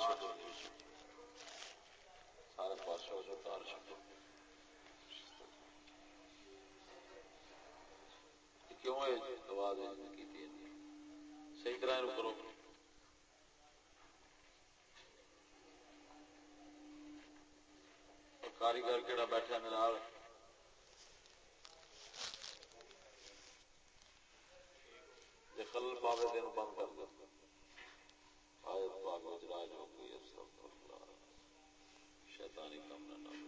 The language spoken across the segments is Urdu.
چڈو سارے پاس ہو کیوں کی صحیح طرح کرو کاریگر کہڑا بیٹھا میرا خلل پاوے دن بند کر دو آیت پاک وجراج ہو گئی استغفر اللہ شیطانی کم نہ نہ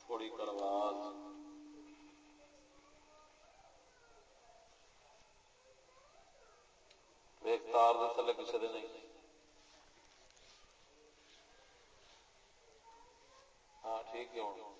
تھوڑی کرواز ایک تار دے تھلے کسی دے نہیں۔ ہاں ٹھیک ہے ہوں۔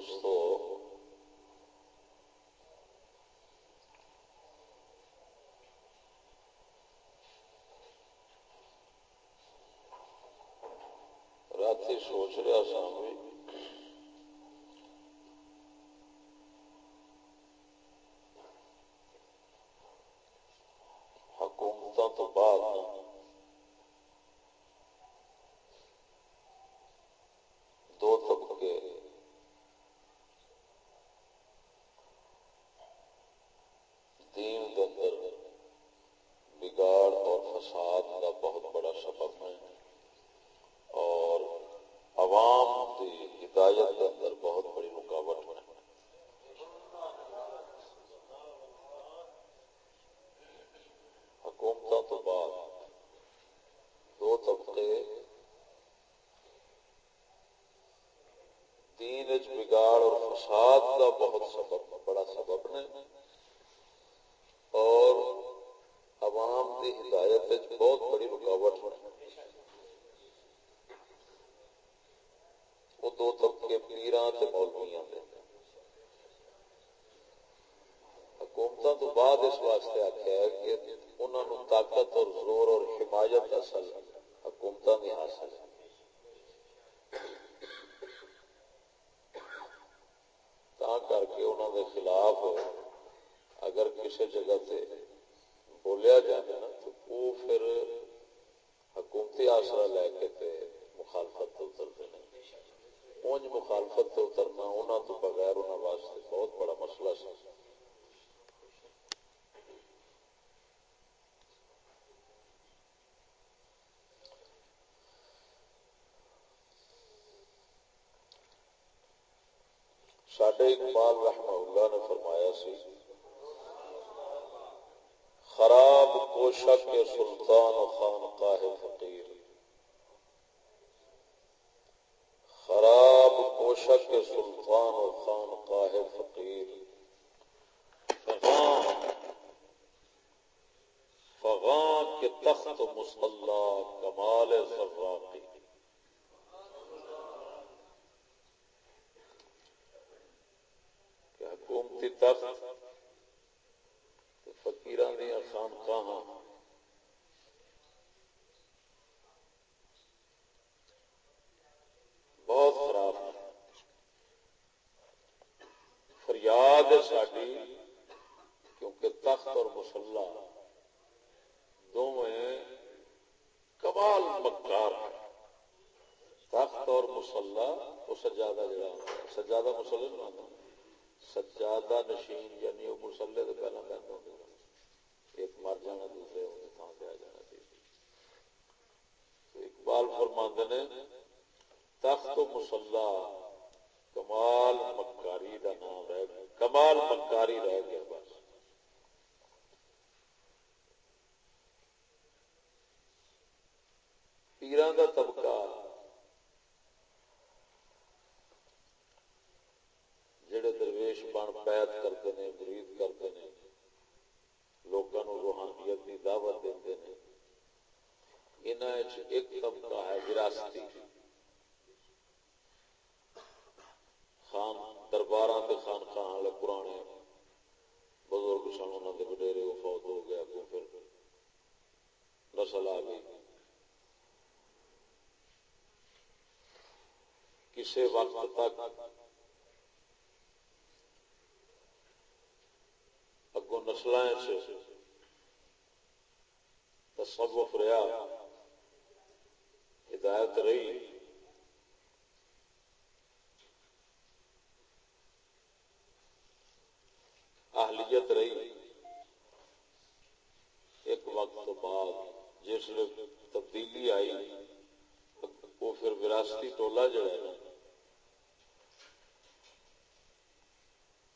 دوستو رات سوچ رہا سا بھی حکومتوں تو بعد دو طبقے دین کے اندر بگاڑ اور فساد کا بہت بڑا سبب ہے اور عوام کی ہدایت کے اندر بہت بڑی رکاوٹ ہے حکومتوں تو بعد دو طبقے دین وچ بگاڑ اور فساد کا بہت سبب، بڑا سبب نے۔ اور عوام کی ہدایت بہت بڑی رکاوٹ ہے۔ وہ دو طبقے، پیراں تے مولویاں دے حکومتوں تو بعد اس واسطے آخیا ہے کہ انہوں نے طاقت اور زور اور حمایت اصل حکومتوں کی حاصل ہے تا کر کے انہوں کے خلاف اگر کسی جگہ سے بولیا جائے نا تو وہ پھر حکومتی آسرا لے کے تے مخالفت تو اترتے ہیں اونج مخالفت تو اترنا انہوں تو بغیر انہوں واسطے بہت بڑا مسئلہ سی ساڈے اقبال رحمہ اللہ نے فرمایا سی خراب کوشک کے سلطان و خانقاہ فقیر خراب کوشک کے سلطان و خان قاہ فقیر فغان فغان کے تخت مسلح کمال سراقی حکومتی تخت فقیران دیا خانقاہ بہت خراب فریاد ساری کیونکہ تخت اور مسلح دونوں کمال مکار تخت اور مسلح وہ سجادہ جڑا سجادہ مسلح نہ سجادہ نشین یعنی وہ مسلے تو پہلے بہن ہوتے ایک مر جانا، دوسرے ہونے تھان سے آ جانا۔ چاہیے اقبال فرماند نے، تخت و مسلح کمال مکاری کا نام رہ گیا کمال مکاری رہ گیا بس پیران کا طبقہ جڑے درویش بن بیت کرتے ہیں مرید کرتے ہیں لوگوں روحانیت کی دعوت دے ایک طبقہ ہے وراثتی خان دربار خان خان والے پرانے بزرگ سن انہوں نے وڈیرے وہ فوت ہو گیا کو پھر نسل آ گئی کسی وقت تک اگوں نسل تصوف رہا، ہدایت رہی۔ اہلیت رہی۔ ایک وقت تو بعد جس تبدیلی آئی، وہ پھر وراثتی ٹولا جڑا ہے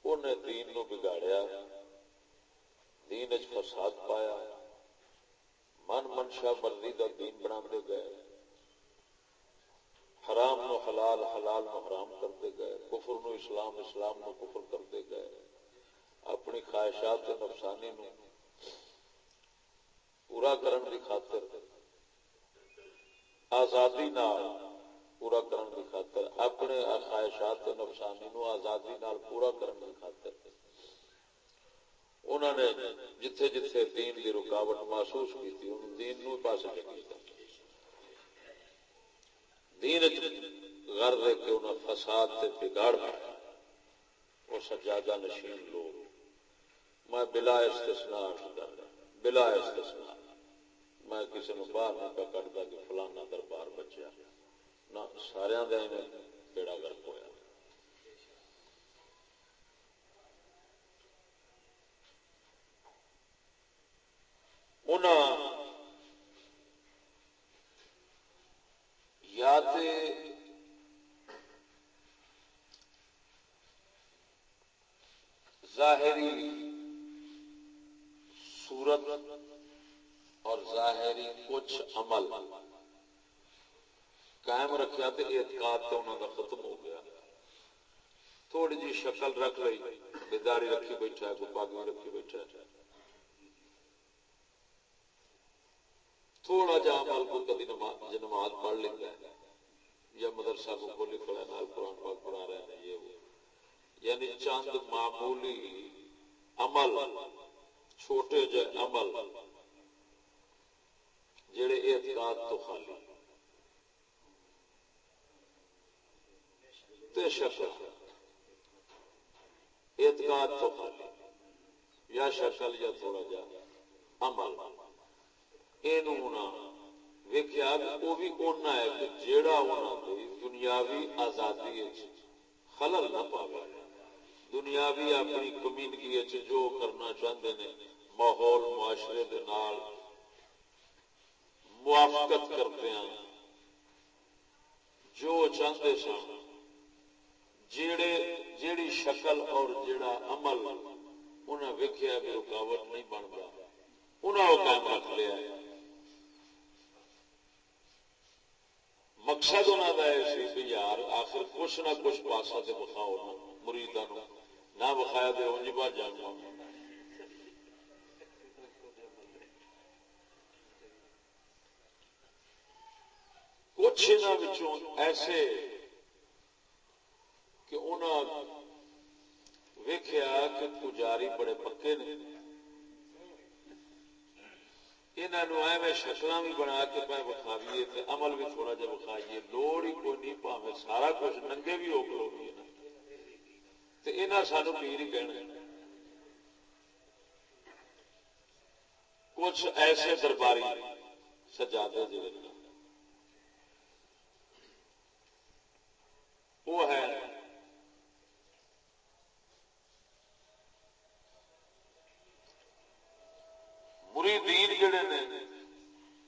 انہیں دین نو بگاڑیا دین اچ فساد پایا من منشا مرضی کا دین بنا گئے حرام نو حلال حلال نو حرام کرتے گئے کفر نو اسلام اسلام نو کفر کرتے گئے۔ اپنی خواہشات نفسانی نو پورا کرن دی خاطر، آزادی نال پورا کرن دی خاطر، اپنے خواہشات نفسانی نو آزادی نال پورا کرن دی خاطر۔ انہوں نے جتھے جتھے دین دی رکاوٹ محسوس کی تھی ان دین نو پاس کیتا دین غرض ہے کہ انہوں فساد سے بگاڑ پایا وہ سجادہ نشین لوگ۔ میں بلا استثناء بلا استثناء۔ میں کسی نے باہر نہیں پکڑتا کہ فلانا دربار بچیا۔ نہ سارا بیڑا گرک ہوا یا ظاہری صورت اور ظاہری کچھ عمل۔ قائم رکھا تو اعتقاد تو انہوں کا ختم ہو گیا۔ تھوڑی جی شکل رکھ لی بیداری رکھی بیٹھا ہے پاگ رکھی بیٹھا ہے۔ تھوڑا جا عمل کو کدی نماز پڑھ لیتا ہے یا مدرسہ کو کھولی کھڑا نال قرآن پاک پڑھا رہے ہیں یہ وہ۔ یعنی چند معمولی عمل، چھوٹے جے عمل، جڑے اعتقاد تو خالی۔ تے شکل اعتقاد تو خالی۔ یا شکل یا تھوڑا جا عمل۔ یہ ویکیا وہ بھی اونا ہے کہ جیڑا ہونا دنیاوی آزادی خلل نہ پاوے۔ دنیاوی اپنی کمیونٹی جو کرنا چاہتے ہیں ماحول، معاشرے دے نال موافقت کرتے ہیں۔ جو چاہتے سن، جیڑے، جیڑی شکل اور جیڑا عمل انہیں ویکیا بھی رکاوٹ نہیں بنتا انہیں وہ کام رکھ لیا مقصد انہوں کا یہ سی یار، آخر کچھ نہ کچھ پاسا سے بخاؤ نہ مریداں نہ بخایا دے انج با جانا کچھ ایسے کہ انہوں ویخیا کہ پجاری بڑے پکے نے۔ انہوں شکل بھی بنا کے پہ بخاویے عمل بھی تھوڑا جا بخائیے لوڑ ہی کوئی نہیں پاوے سارا کچھ ننگے بھی اوکل ہو گئی تو یہاں سانو پیر ہی کہنا کچھ ایسے درباری سجادے جی وہ ہے مریدین جڑے نے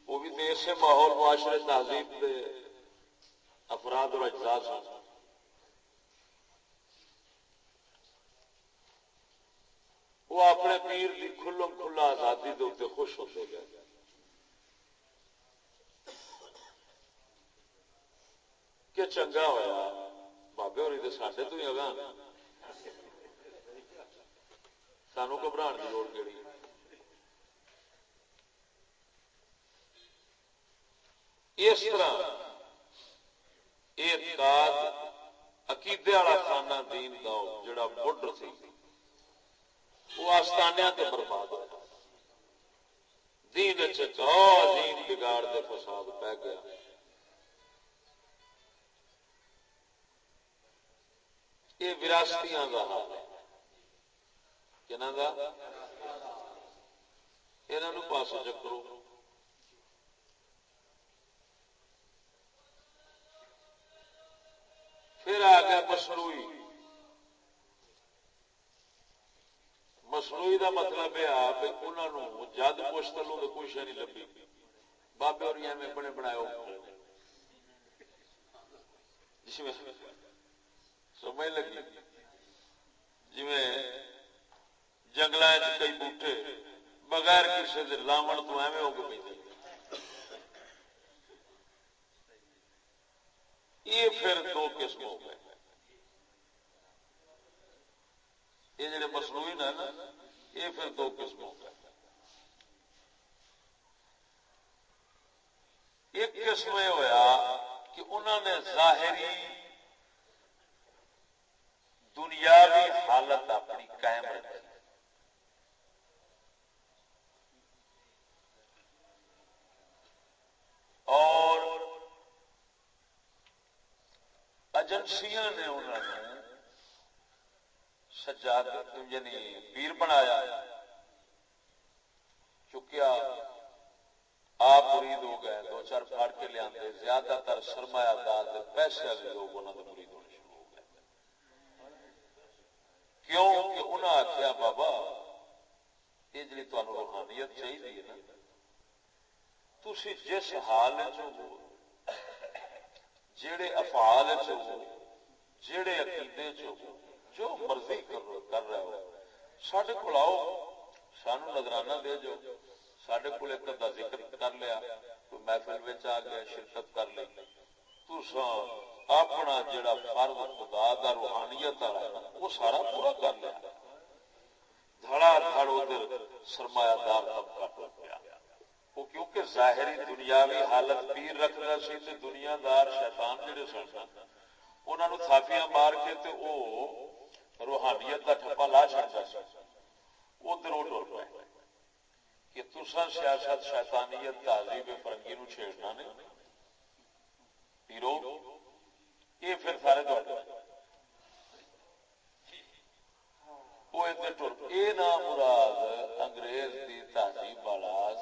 وہ بھی دیش سے ماحول معاشرے تہذیب کے افراد اور اجزاء ہیں وہ اپنے پیر کی کھلم کھلا آزادی کے اتنے خوش ہوتے گئے۔ کہ چنگا ہوا بابے ہوئی تو سڈے تو ہی اگاں سانو گھبرا کی لوڑ کہڑی اس طرح اعتقاد عقیدے والا خانہ دین کا جڑا بڈ سی۔ وہ آستانیا تے برباد ہوا دین دین بگاڑ دے فساد پہ گیا۔ یہ وراثتیاں کا حال ہے۔ کہنا دا؟ یہ پاس چکرو۔ پھر آ گیا مصنوعی۔ مصنوعی دا مطلب یہ آ کہ انہوں جد مشتلوں تو کوئی شہ نہیں لبھی۔ بابے اور میں بنے بنائے جس میں سمجھ لگی۔ جی جنگل کئی بوٹے، بغیر کسی کے لاون تو ایویں ہو کے پہ یہ پھر دو قسم ہو گئے یہ جڑے مصنوعی نا، یہ پھر دو قسم ہو گئے ایک قسم یہ ہوا کہ انہوں نے ظاہری دنیاوی حالت اپنی قائم رکھی۔ اور ایجنسیاں نے انہوں نے سجاد یعنی پیر بنایا چکیا آپ مرید ہو گئے، دو چار پھاڑ کے لے آتے زیادہ تر سرمایہ دار پیسے والے لوگ انہوں نے مرید ہونے شروع ہو گئے۔ کیوں کہ انہوں نے آخیا بابا، یہ جی تمہیں روحانیت چاہیے نا تھی جس حال چ جڑے افعال جڑے عقیدے جو مرضی کر رہے ہو سڈے کو آؤ سان نظرانہ دے جو سڈے کو ایک ادا ذکر کر لیا، کوئی محفل آ گیا، شرکت کر لی۔ تو اپنا جڑا فرض خدا دا روحانیت والا وہ سارا پورا کر لیا۔ دھڑا دھڑ ادھر سرمایہ دار طبقہ ٹوٹ پیا وہ کیونکہ ظاہری دنیاوی حالت پیر رکھنا سی، تے دنیا دار شیطان جڑے سن انہاں نو تھاپیاں مار کے تے او روحانیت دا ٹھپا لا چھڑدا ادھر او ٹر پے۔ کہ تساں سیاست شیطانیت تہذیب فرنگی نو چھیڑنا نے۔ پیرو یہ پھر سارے دوڑ وہ ادھر ٹر اے نام مراد انگریز دی تہذیب والا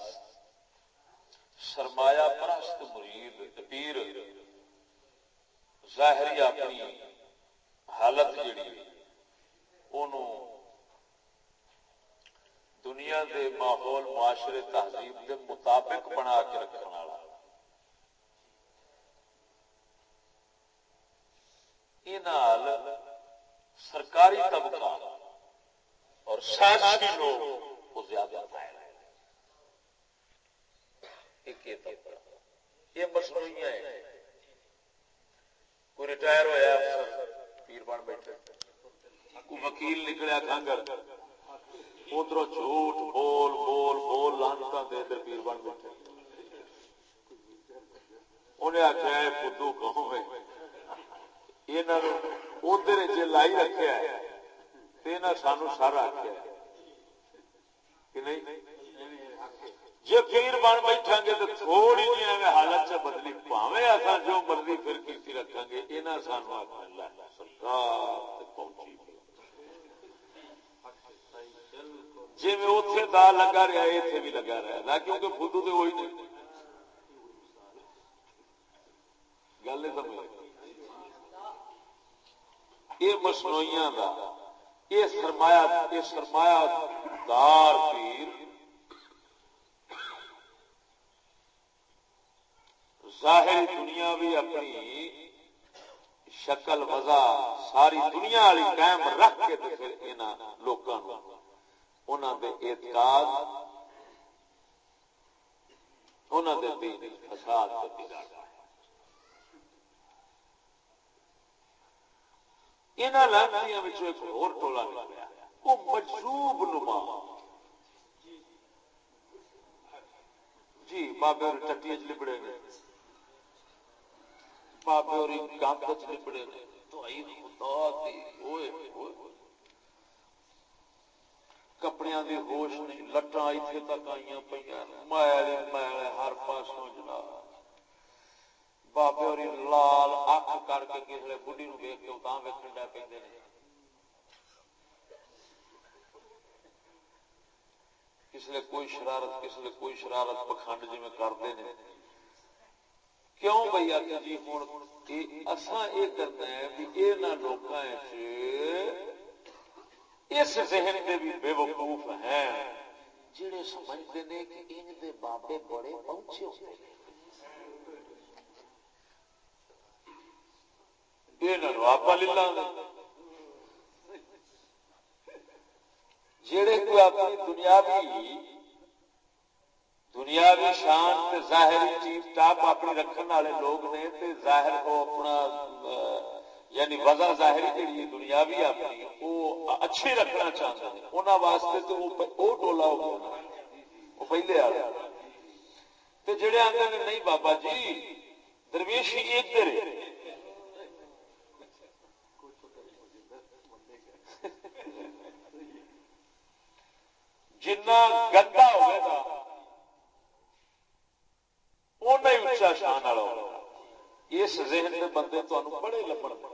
سرمایہ پرست مرید پیر۔ ظاہری اپنی حالت جیڑی دنیا دے ماحول معاشرے تہذیب دے مطابق بنا کے رکھنے والا۔ سرکاری طبقہ اور سیاسی لوگ وہ زیادہ پائے یہ مصنوعیاں ہیں۔ کوئی ریٹائر ہوا افسر، پیر بن بیٹھے۔ وکیل نکلیا کانگڑ ادھر جھوٹ بول بول بول لانتا دے ادھر پیر بن بیٹھے۔ انہیں آخیا ہے فدو کہوں میں؟ ادھر جی لائی رکھا ہے تو سانو سارا آخیا کہ نہیں؟ جی پیر بن بیٹھا گے تو تھوڑی جی ایویں حالت سے بدلی پاوے اصا جو مرضی پھر کی رکھا گے یہاں سانو آخر سرکار پہنچی۔ جی میں اتنے دا لگا رہا ہے اتنے بھی لگا رہا ہے۔ کیونکہ فدو تو وہی نہیں گل سمجھ یہ مصنوئیاں دا یہ سرمایہ یہ سرمایہ دار پیر۔ ظاہر دنیا بھی اپنی شکل وزا ساری دنیا والی قائم رکھ کے پھر لوگوں انہوں دے اعتقاد انہوں دے دین فساد ایک ٹولا نکلیا۔ مجروب نما۔ جی بابے چٹی چ لبڑے نے۔ بابے اور گند چ لبڑے نے۔ تو خدا دی اوئے اوئے۔ کپڑے دی ہوش نہیں لٹاں اتنے تک آئی پہ میل میل ہر پاسوں جناب بابے اور لال اک کر کے کسی بڑھی نو ویک کے اتنا ویکن ڈے پہ کس لیے کوئی شرارت کس کوئی شرارت پکھنڈ جی میں کرتے ہیں کیوں بھائی آتے جی ہوں اصا یہ کرنا ہے بھی یہ لوگوں اس ذہن کے بھی بے وقوف ہیں۔ جڑے سمجھتے ہیں کہ ان دے بابے بڑے پہنچے ہوتے ہیں۔ جڑے کوئی اپنی دنیاوی دنیاوی شان تے ظاہری ٹاپ اپنی رکھنے والے لوگ نے تے ظاہر کو اپنا یعنی وزا ظاہری جہی دنیاوی اپنی، وہ اچھی رکھنا چاہتے ہیں انہوں واسطے تو وہ ٹولا ہو گیا۔ وہ پہلے آ گیا۔ تو جڑے آتے ہیں نہیں، بابا جی درویش ہی ادھر جنا گندا ہوگا اُنہ ہی اچا شان والا ہوگا اس ذہن کے بندے تمہیں بڑے لبن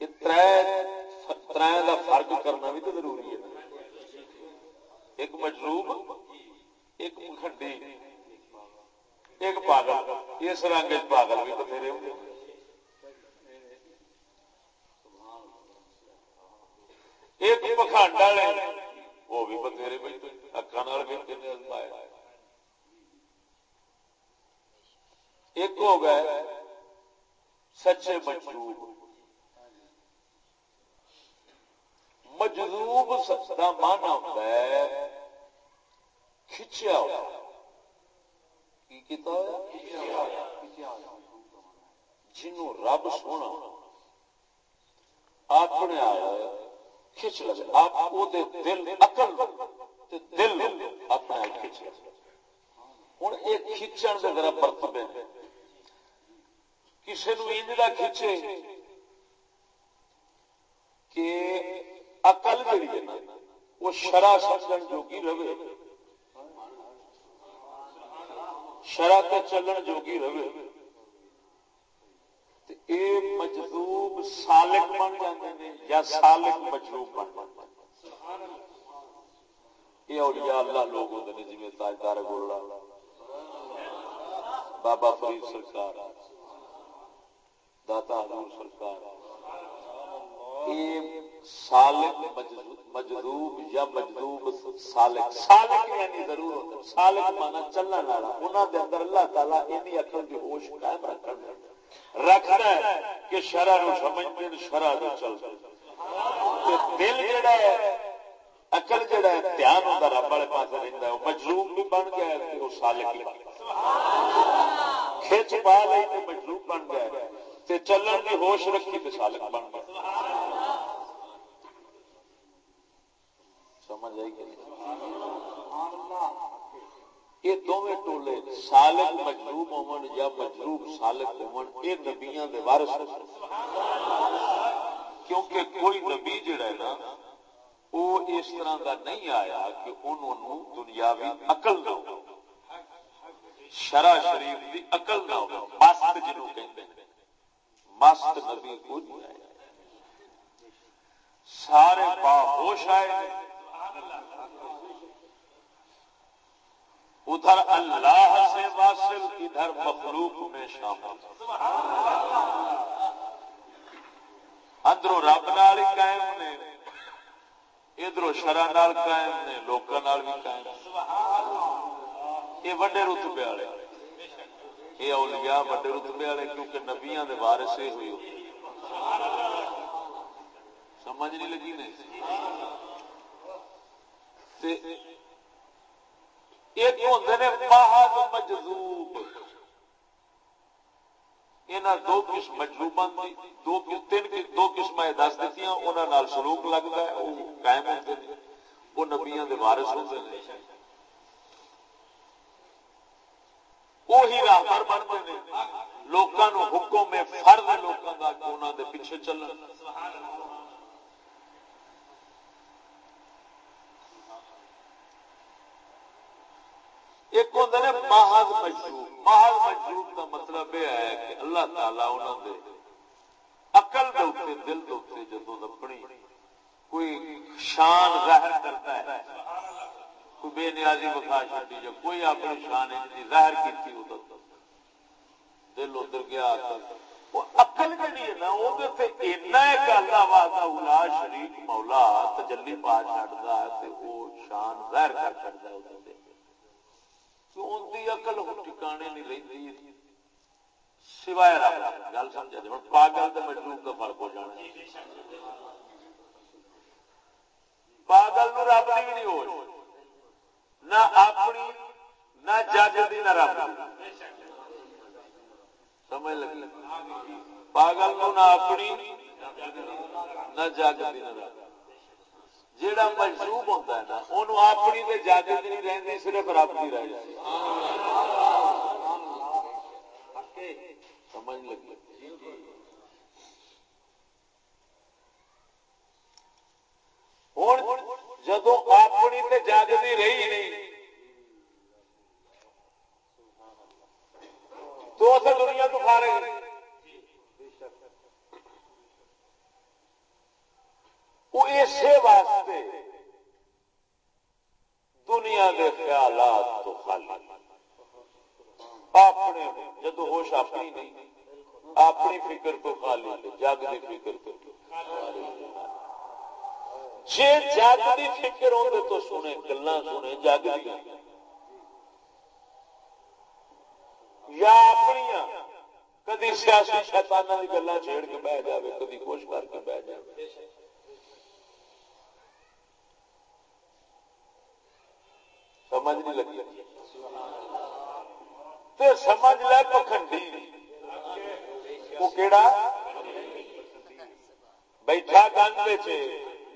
کا فرق کرنا بھی تو ضروری ہے۔ ایک مجروب، ایک پکھنڈی ایک پاگل۔ اس رنگ پاگل بھی بتھیرے ہوں۔ ایک پکھانڈ والے، وہ بھی بتھیرے بھی اکھان ایک ہو گئے، سچے مجروب۔ مجروب کا مانا ہوتا ہے، کھچیا ہوا جنوں رب سونا۔ اپنے کھچ لگے آپ دل اکل دل اپنا کھچ لگے ہوں، یہ کھچن سے ذرا برتب ہے کسی نو انج کا کھچے کہ اقل جڑی ہے نا، وہ شرع سمجھن جوگی رہے۔ شرع تے چلن جوگی رہے۔ اے مجذوب سالک بن جاندے نے یا سالک مجذوب بن جاندے یہ اولیاء اللہ لوگ ہوندے نے، جویں تاجدار گولڑا، بابا فرید سرکار، داتا حضور سرکار۔ یہ سالک مجذوب یا مجذوب سالک. سالک یعنی ضرور ہوتا سالک مانا چلن والا. انہاں دے اندر اللہ تعالی اینی عقل دی ہوش قائم رکھن رکھدا ہے کہ شرع نو سمجھدے شرع دے چل تے دل جڑا ہے، عقل جڑا ہے، دھیان ہوندا رب والے پاسے رہندا ہے او مجذوب بھی بن گیا ہے تے او سالک بھی بن گیا کھچ پا لئی تے مجذوب بن گیا ہے۔ تے چلن دی ہوش رکھی تے سالک بن گیا سمجھ آئی کہ یہ دونوں ٹولے، سالک مجلوب ہومن یا مجلوب سالک ہومن یہ نبیاں دے وارث کیونکہ کوئی نبی جڑا ہے نا، وہ اس طرح کا نہیں آیا کہ انہوں دنیاوی عقل نہ ہو۔ شرع شریف دی عقل نہ ہو۔ مست جنوں کہندے مست نبی کو نہیں آیا۔ سارے باہوش آئے ادھر اللہ سے واصل، ادھر مخلوق میں شامل۔ ادھر رب نال قائم نے ادھر شرح نال قائم نے، لوکاں نال بھی قائم یہ وڈے رتبے والے۔ یہ اولیاء وڈے رتبے والے، کیونکہ نبیاں دے وارث ہوئی سمجھ نہیں لگی نہیں ایک ہوتے نے محض مجذوب۔ انہاں دو قسم مجذوباں دی، دو تین دو دس دتیاں انہاں نال سلوک لگدا ہے، او قائم ہوندے نے۔ او نبیاں دے وارث ہوندے نے۔ وہی راہبر بنتے ہیں لوکاں نو حکم میں فرض لوکاں دا کہ انہاں دے پیچھے چلن۔ سبحان اللہ ایک ہوتا ہے محض مجروب محض مجروب کا مطلب یہ ہے کہ اللہ تعالی انہوں دے عقل دے دل دے جدو اپنی کوئی شان ظاہر کرتا ہے، کوئی بے نیازی بخا چڑی جو کوئی اپنی شان ظاہر کی ادھر دل ادھر گیا وہ عقل جڑی ہے نا وہ اللہ واضح اولا شریف مولا تجلی پا چڑھتا ہے وہ شان ظاہر کر چڑھتا ہے تو ان کی اقل ٹھکانے نہیں رہی سوائے گل سمجھا جی پاگل تو مجلوب کا فرق ہو جانا۔ پاگل نو رب بھی نہیں ہو نہ اپنی، نہ جج دی، نہ رب سمجھ لگی؟ پاگل نو نہ اپنی، نہ جج دی، نہ رب جیڑا مجروب ہوتا ہے نا انہوں اپنی تے اجازت نہیں رہندی، صرف رب دی رہ جاتی سمجھ لگی۔ جدو اپنی تے جاگتی رہی نہیں، تو دنیا تو فارغ وہ اسی واسطے دنیا کے خیالات تو خالی۔ اپنے جدو ہوش اپنی نہیں، اپنی فکر تو خالی، جگ کی فکر تو۔ جی جگ کی فکر ہوتے تو سنے گلا سنے، جگ یا اپنی کدی سیاسی شیطانہ کی گلا چھیڑ کے بہ جائے کدی کوش کر کے بہ جائے سمجھ نہیں لگی۔ تے سمجھ لے پکھنڈی۔ وہ کیڑا؟ بیٹھا گند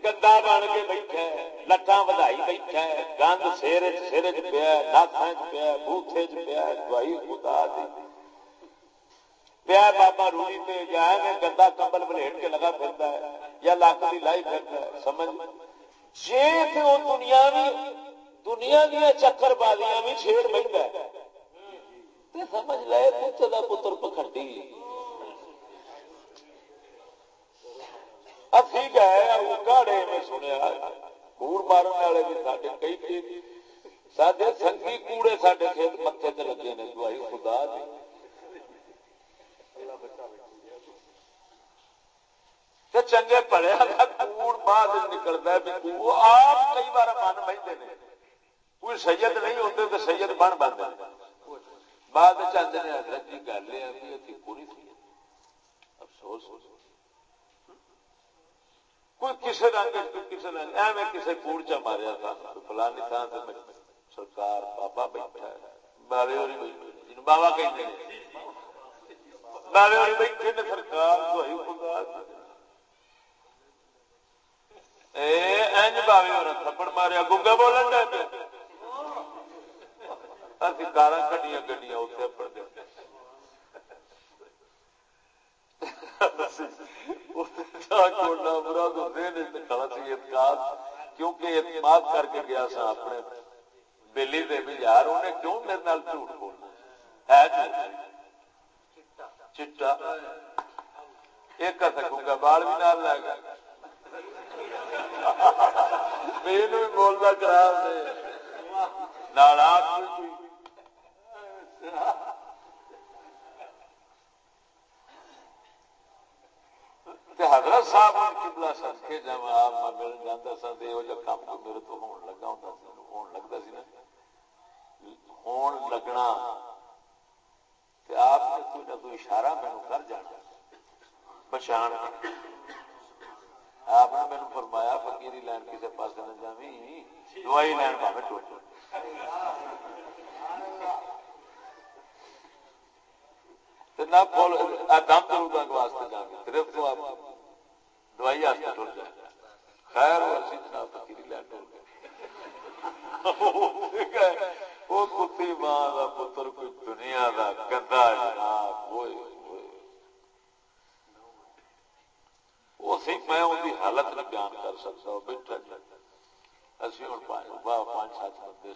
گندا بن کے بیٹھا لٹا ودائی بیٹھا گند سیر سر چ پیا ناک چ پیا بوتھے چ پیا دوائی خدا دی۔ پیا بابا روڑی تے جائے میں گندا کمبل بلیٹ کے لگا پھرتا ہے یا لاکھ دی لائی پھرتا ہے۔ سمجھ؟ جی وہ دنیا بھی دنیا دیا چکر بازیاں بھی چھیڑ بہتا ہے۔ سمجھ لے پتر کا پتر پکھنڈی۔ ابھی گئے گاڑے میں سنیا، کوڑ مارن والے بھی سارے کئی سارے کوڑے سارے کھیت متے تے لگے نے، دوائی خدا دی۔ چنگے پڑے کوڑ بعد نکلتا ہے آپ کئی بار من بہتے ہیں کوئی سید نہیں ہوتے تو سید بن بنتے بعد چاہتے ہیں حضرت جی گل یہ پوری تھی۔ افسوس۔ کوئی کسی رنگ کسی رنگ ایویں کسی کوڑ ماریا تھا۔ فلانی تھان سے سرکار بابا بیٹھا ہے۔ بابے اور بابا کہتے ہیں۔ بابے اور بیٹھے نے سرکار خدا تھپڑ ماریا۔ گا بولن دے کار کٹیا گڈیا اتنے پڑتے کیونکہ اعتماد کر کے گیا سا اپنے بےلی دے بھی یار انہیں کیوں میرے نال جھوٹ بولنا ہے چٹا ایک سکوں گا بال بھی نال لے گا میرے بولتا خراب نہیں حضرت صاحب قبلہ سن کے جب مل جاتا سا تو یہ کام تو میرے تو ہون لگا ہوں ہون لگتا سی نا۔ ہون لگنا۔ کہ آپ نے کوئی نہ کوئی اشارہ مینو کر جانا۔ پچھان آپ نے مینو فرمایا، فقیری لین کسی پاس نہ جاوی دوائی لین پاوے ٹوٹ نہ بول دم واسطے صرف تو آپ دوائی ٹر جائے۔ خیر اسی جناب لے ٹر گئے۔ وہ کتی ماں کا پتر کوئی دنیا کا گندا جناب۔ اسی میں ان کی حالت نہیں بیان کر سکتا ہوں، بیٹھا اسی ہوں پانچ سات بندے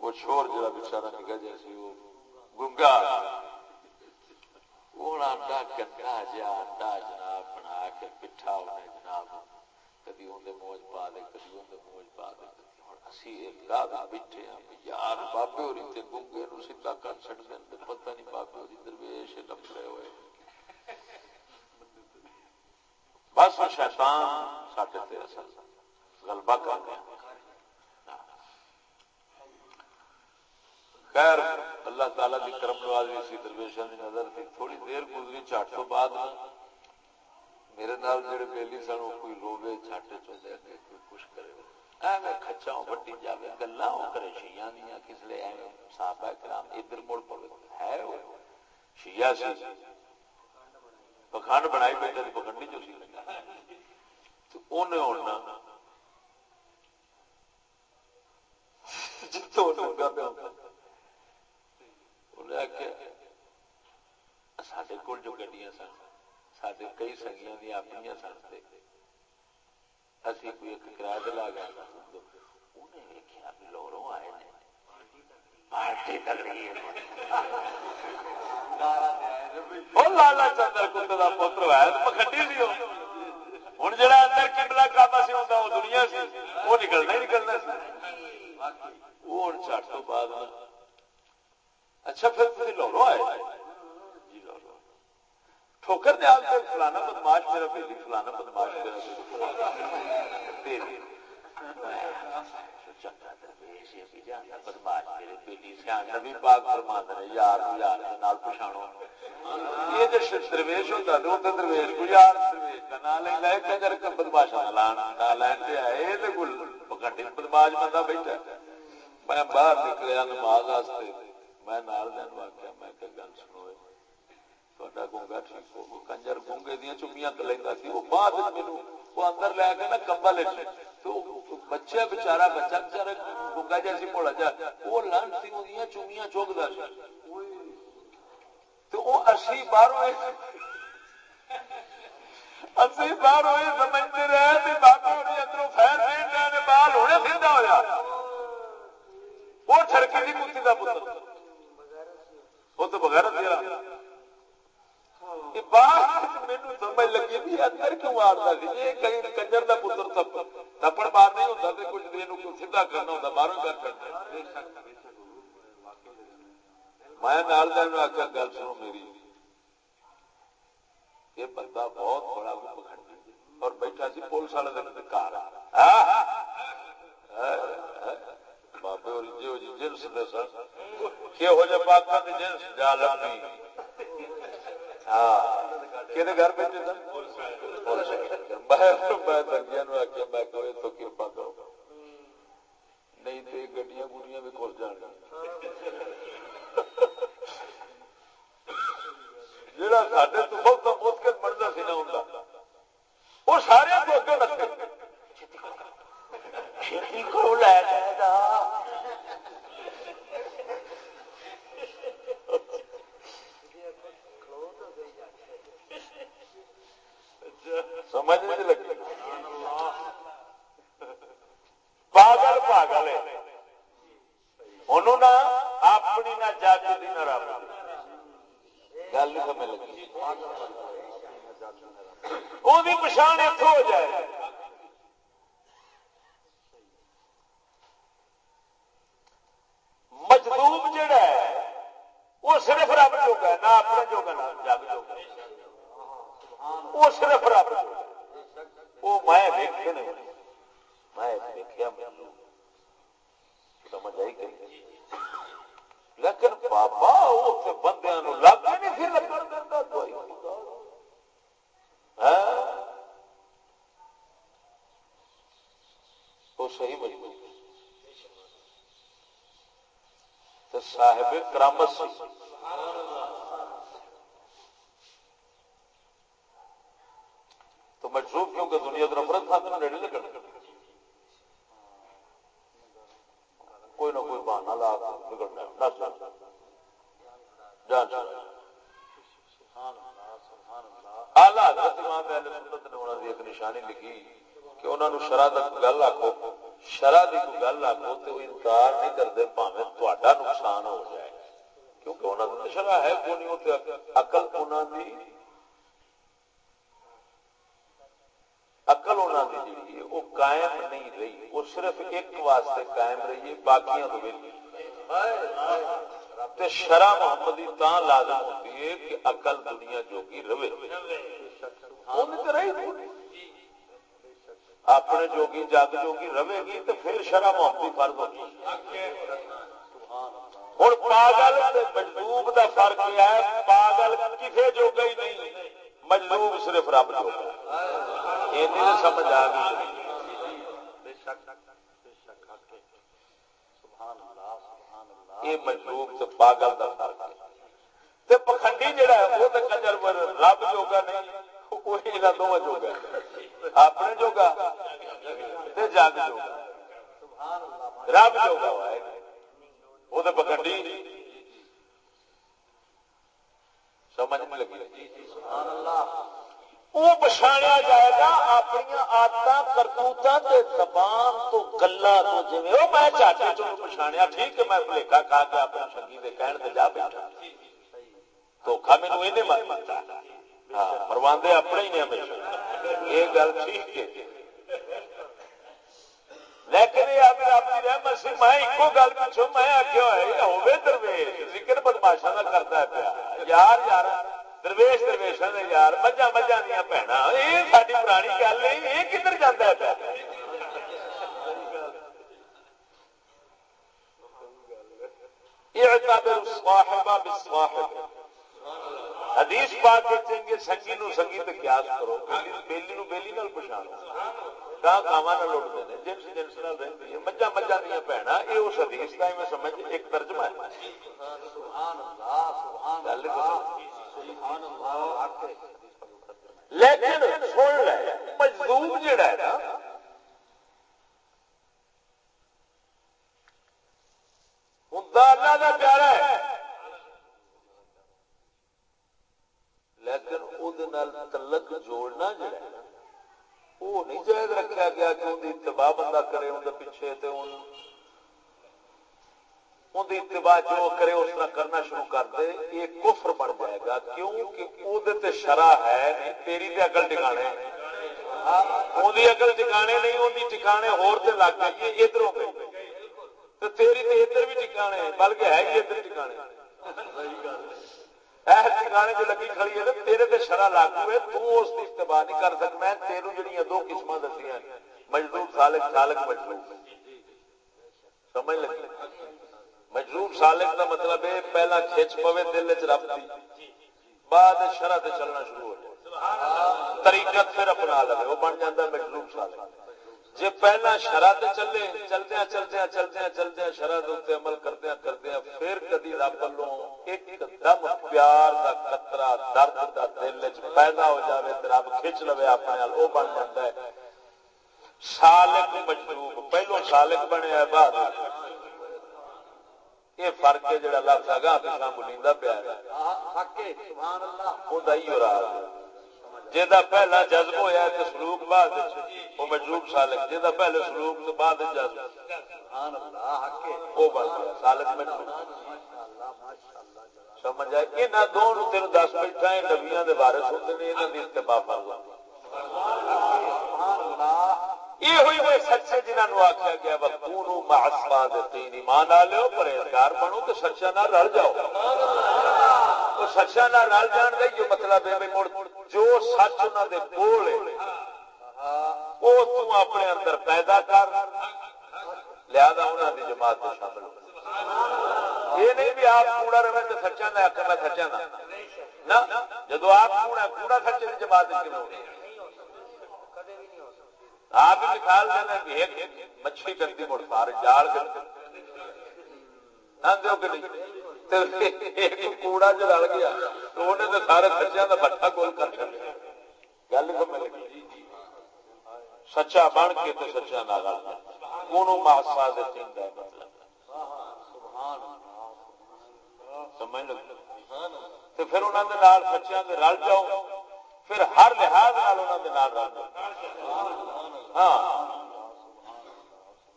وہ چھوڑ جڑا بچارا نکل جیسی وہ گنگا۔ گندا جا جناب بنا کے پٹھا انہیں جناب۔ کدی اندر موج پا دے، کدی اندر موج پا دے۔ اسی بیٹھے ہاں یار بابے ہوری تے گنگے نو سیدھا کر چھڑ دین تے پتہ نہیں بابے ہوری درویش لپڑے ہوئے۔ بس شیطان ساڈے تے اثر۔ غلبہ کر گیا خیر، اللہ تعالی کی کرم نوازی سی درویشاں دی نظر تھی تھوڑی دیر گزری، چھٹ تو بعد میرے نال جڑے بیلی سن او کوئی روے چھٹ چلے اگے کوئی کچھ کرے۔ ایویں کھچاں وٹی جاوے، گلاں او کرے دیاں کس لے ایویں صحابہ کرام ادھر مڑ ہے او شیعہ سی۔ پکھانڈ بنائی بیٹھے تے پکھنڈی سی؟ اونے ہونا۔ جتوں پہ ہوتا سڈے کول جو گڈیاں سن سڈے کئی سنگیاں دیا اپنی سن اسی کوئی ایک کرایہ دلا گیا انہیں ویکیا بھی لوروں آئے نے۔ پارٹی رہی ہے۔ لالا چندر کند کا پتر ہے پکھنڈی سی ہوں جا اندر کملا کابا سی ہوتا وہ دنیا سی وہ نکلنا ہی نکلنا سی۔ وہ ہوں چٹ تو بعد اچھا پھر تھی آئے۔ جی لورو ٹھوکر فلانا بدماش میرا فلانا بدماش میرا درویش ہوتا درویش کو یار، درویش کا نام لینا ہے کنجر بدماشا لانا لین دیا بدماش بندہ بیٹھا۔ میں باہر نکلیا نماز میں نال دین واقعہ میں کہ گل سنو تہاڈا گونگا ٹھیک ہو کنجر گونگے چمیاں سی وہ بعد وہ اندر لے کے نا کمبل تو بچہ بچہ گونگا جیسی جا وہ چمیاں چوکدا سی۔ تو وہ اسی باہروں اسی باہر ہوئے، سمجھتے رہے تے ہونے اندروں نے بال ہونے سیدھا ہویا۔ وہ دی کتی دا پتر۔ وہ تو بغیر سمجھ لگی بھی اندر کیوں سی یہ کہیں کنجر کا پتر تھپڑ مار نہیں ہوتا تو کچھ دیر سیدھا کرنا ہوتا کر کرنا میں نال آخیا گل سنو میری۔ یہ بندہ بہت بڑا اور بیٹھا سی، پولیس والے گھر ہاں۔ ہاں۔ ہاں۔ بابے اور جنس دے سن کہ ہو جائے پاکستان دی جنس جا لبی ہاں۔ گھر بیٹھے میں میں نو میں تو کرپا کرو نہیں تو گڈیاں گڈیاں بھی کھل جان۔ جہاں تو بہت بہت کے بنتا سی نہ ہوں وہ سارے کو اگے قائم رہی ہے باقیاں تو شرح محمدی تا لازم ہوتی ہے کہ اقل دنیا جو کی روے اپنے جوگی، جگ جوگی رہے گی تو پھر شرح محمدی فرض ہوگی۔ ہوں پاگل مجلوب کا فرق یہ ہے، پاگل کسی جوگا ہی نہیں مجلوب صرف رب جوگا۔ یہ سمجھ آ گئی یہ مجلوب تو پاگل کا فرق ہے پکھنڈی جہا ہے، وہ تو کنجر رب جوگا نہیں وہی دونوں جوگا اپنے جوگا جگ جوگا۔ رب جوگا وہ تو پکھنڈی۔ سمجھ نہیں لگی۔ اللہ وہ پچھاڑیا جائے گا اپنی آدت کرتوت زبان تو گلا تو جی وہ میں چاچا چ پچھاڑیا، ٹھیک ہے، میں بلیکا کھا کے اپنے سنگی کے کہن سے جا بیٹھا۔ دھوکھا مینو یہ مر مانتا ہاں مرواندے اپنے ہی نے ہمیشہ۔ یہ گل ٹھیک ہے۔ لیکن یہ اگر اپنی رحمت سے میں ایک گل پوچھو میں آخیا ہوئے درویش، ذکر بدماشا کا کرتا ہے پیا۔ یار یار۔ درویش درویشا یار مجھا مجھا دیا بھن یہ ساری پرانی گل ہے یہ کدھر جانا ہے حدیث پا کے چنگے سنگی نو سنگی تے قیاس کرو بیلی نو بیلی نال پچھانو۔ گاہ گاواں نال لٹدے نے جنس جنس نال رہندی ہے مجھا مجھا دیا بھنا اے اس حدیث دا میں سمجھ ایک ترجمہ ہے۔ سبحان اللہ سبحان اللہ۔ لیکن سن لے مجدوب جڑا ہے نا اللہ کا پیارا ہے لیکن وہ تلک جوڑنا جڑا ہے وہ نہیں جائز رکھا گیا کہ ان کی اتباع بندہ کرے ان پیچھے اتباع جو کرے اس طرح کرنا شروع کر دے، یہ کفر بن جائے گا۔ کیوں؟ کہ وہ شرح ہے، تیری تے اکل ٹکانے۔ ہاں، اکل ٹکانے نہیں وہ ٹکانے ہور تے لگ گئی ادھر تو تیری تے ادھر بھی ٹکانے بلکہ ہے ہی ادھر ٹکانے۔ جو لگی کھڑی ہے تیرے تے شرح لاگو ہے، تو اس اتباع نہیں کر سکنا تیرو جڑی دو قسم دسی مجدور، سالک سالک مجدور سمجھ لگی؟ مجروب سالک کا مطلب ہے، پہلا کھچ پوے، دل چ رب دی۔ بعد شرح تے چلنا شروع ہو جائے۔ طریقت پھر اپنا لے وہ بن جاتا مجروب سالک جی پہلا شرح چلے چلدیا چلدیا چلدیا چلدیا شرح عمل کردیا کردیا پھر کدی رب لو ایک دم پیار کا کترا درد کا دل چ پیدا ہو جائے تو رب کھچ لو اپنے وہ بن جاتا ہے۔ سالک مجروب پہلو سالک بنیا بعد یہ فرق ہے جڑا لفظ اگاں پیچھے بولیندا پیا ہے۔ سبحان اللہ۔ خدا ہی ہو رہا ہے۔ جہاں پہلا جذب ہوا ہے سلوک بعد وہ مجروب سالک۔ جہاں پہلے سلوک تو بعد جذب۔ وہ بن گیا سالک مجروب سمجھ آئے یہاں دونوں تین دس منٹ نبیاں بارے سنتے ہیں یہاں کی اتباع فرض یہ ہوئی وہ سچے جنہوں نے آخیا گیا وقونو معصبا دین ایمان آ لو پرہیزگار بنو تو سچا نہ رل جاؤ تو سچا نہ رل جان کا جو مطلب ہے مڑ جو سچ انہوں دے بول وہ تو اپنے اندر پیدا کر لہذا انہوں دی جماعت میں شامل ہو یہ نہیں بھی آپ کوڑا رہے تو سچا نہ آخر میں سچا نہ جدو آپ کوڑا کوڑا سچے جماعت میں ہو آپ مثال دینا ایک مچھلی کرتی مڑ پار جال کوڑا جو رل گیا۔ تو انہیں تو سارے سچیا کا بٹا گول کر گل سمجھ لگی جی۔ سچا بن کے تو سچا نہ رل کونوں ماسا مطلب۔ سمجھ لگ پھر انہوں نے سچیا رل جاؤ۔ پھر ہر لحاظ رل جاؤ۔ ہاں۔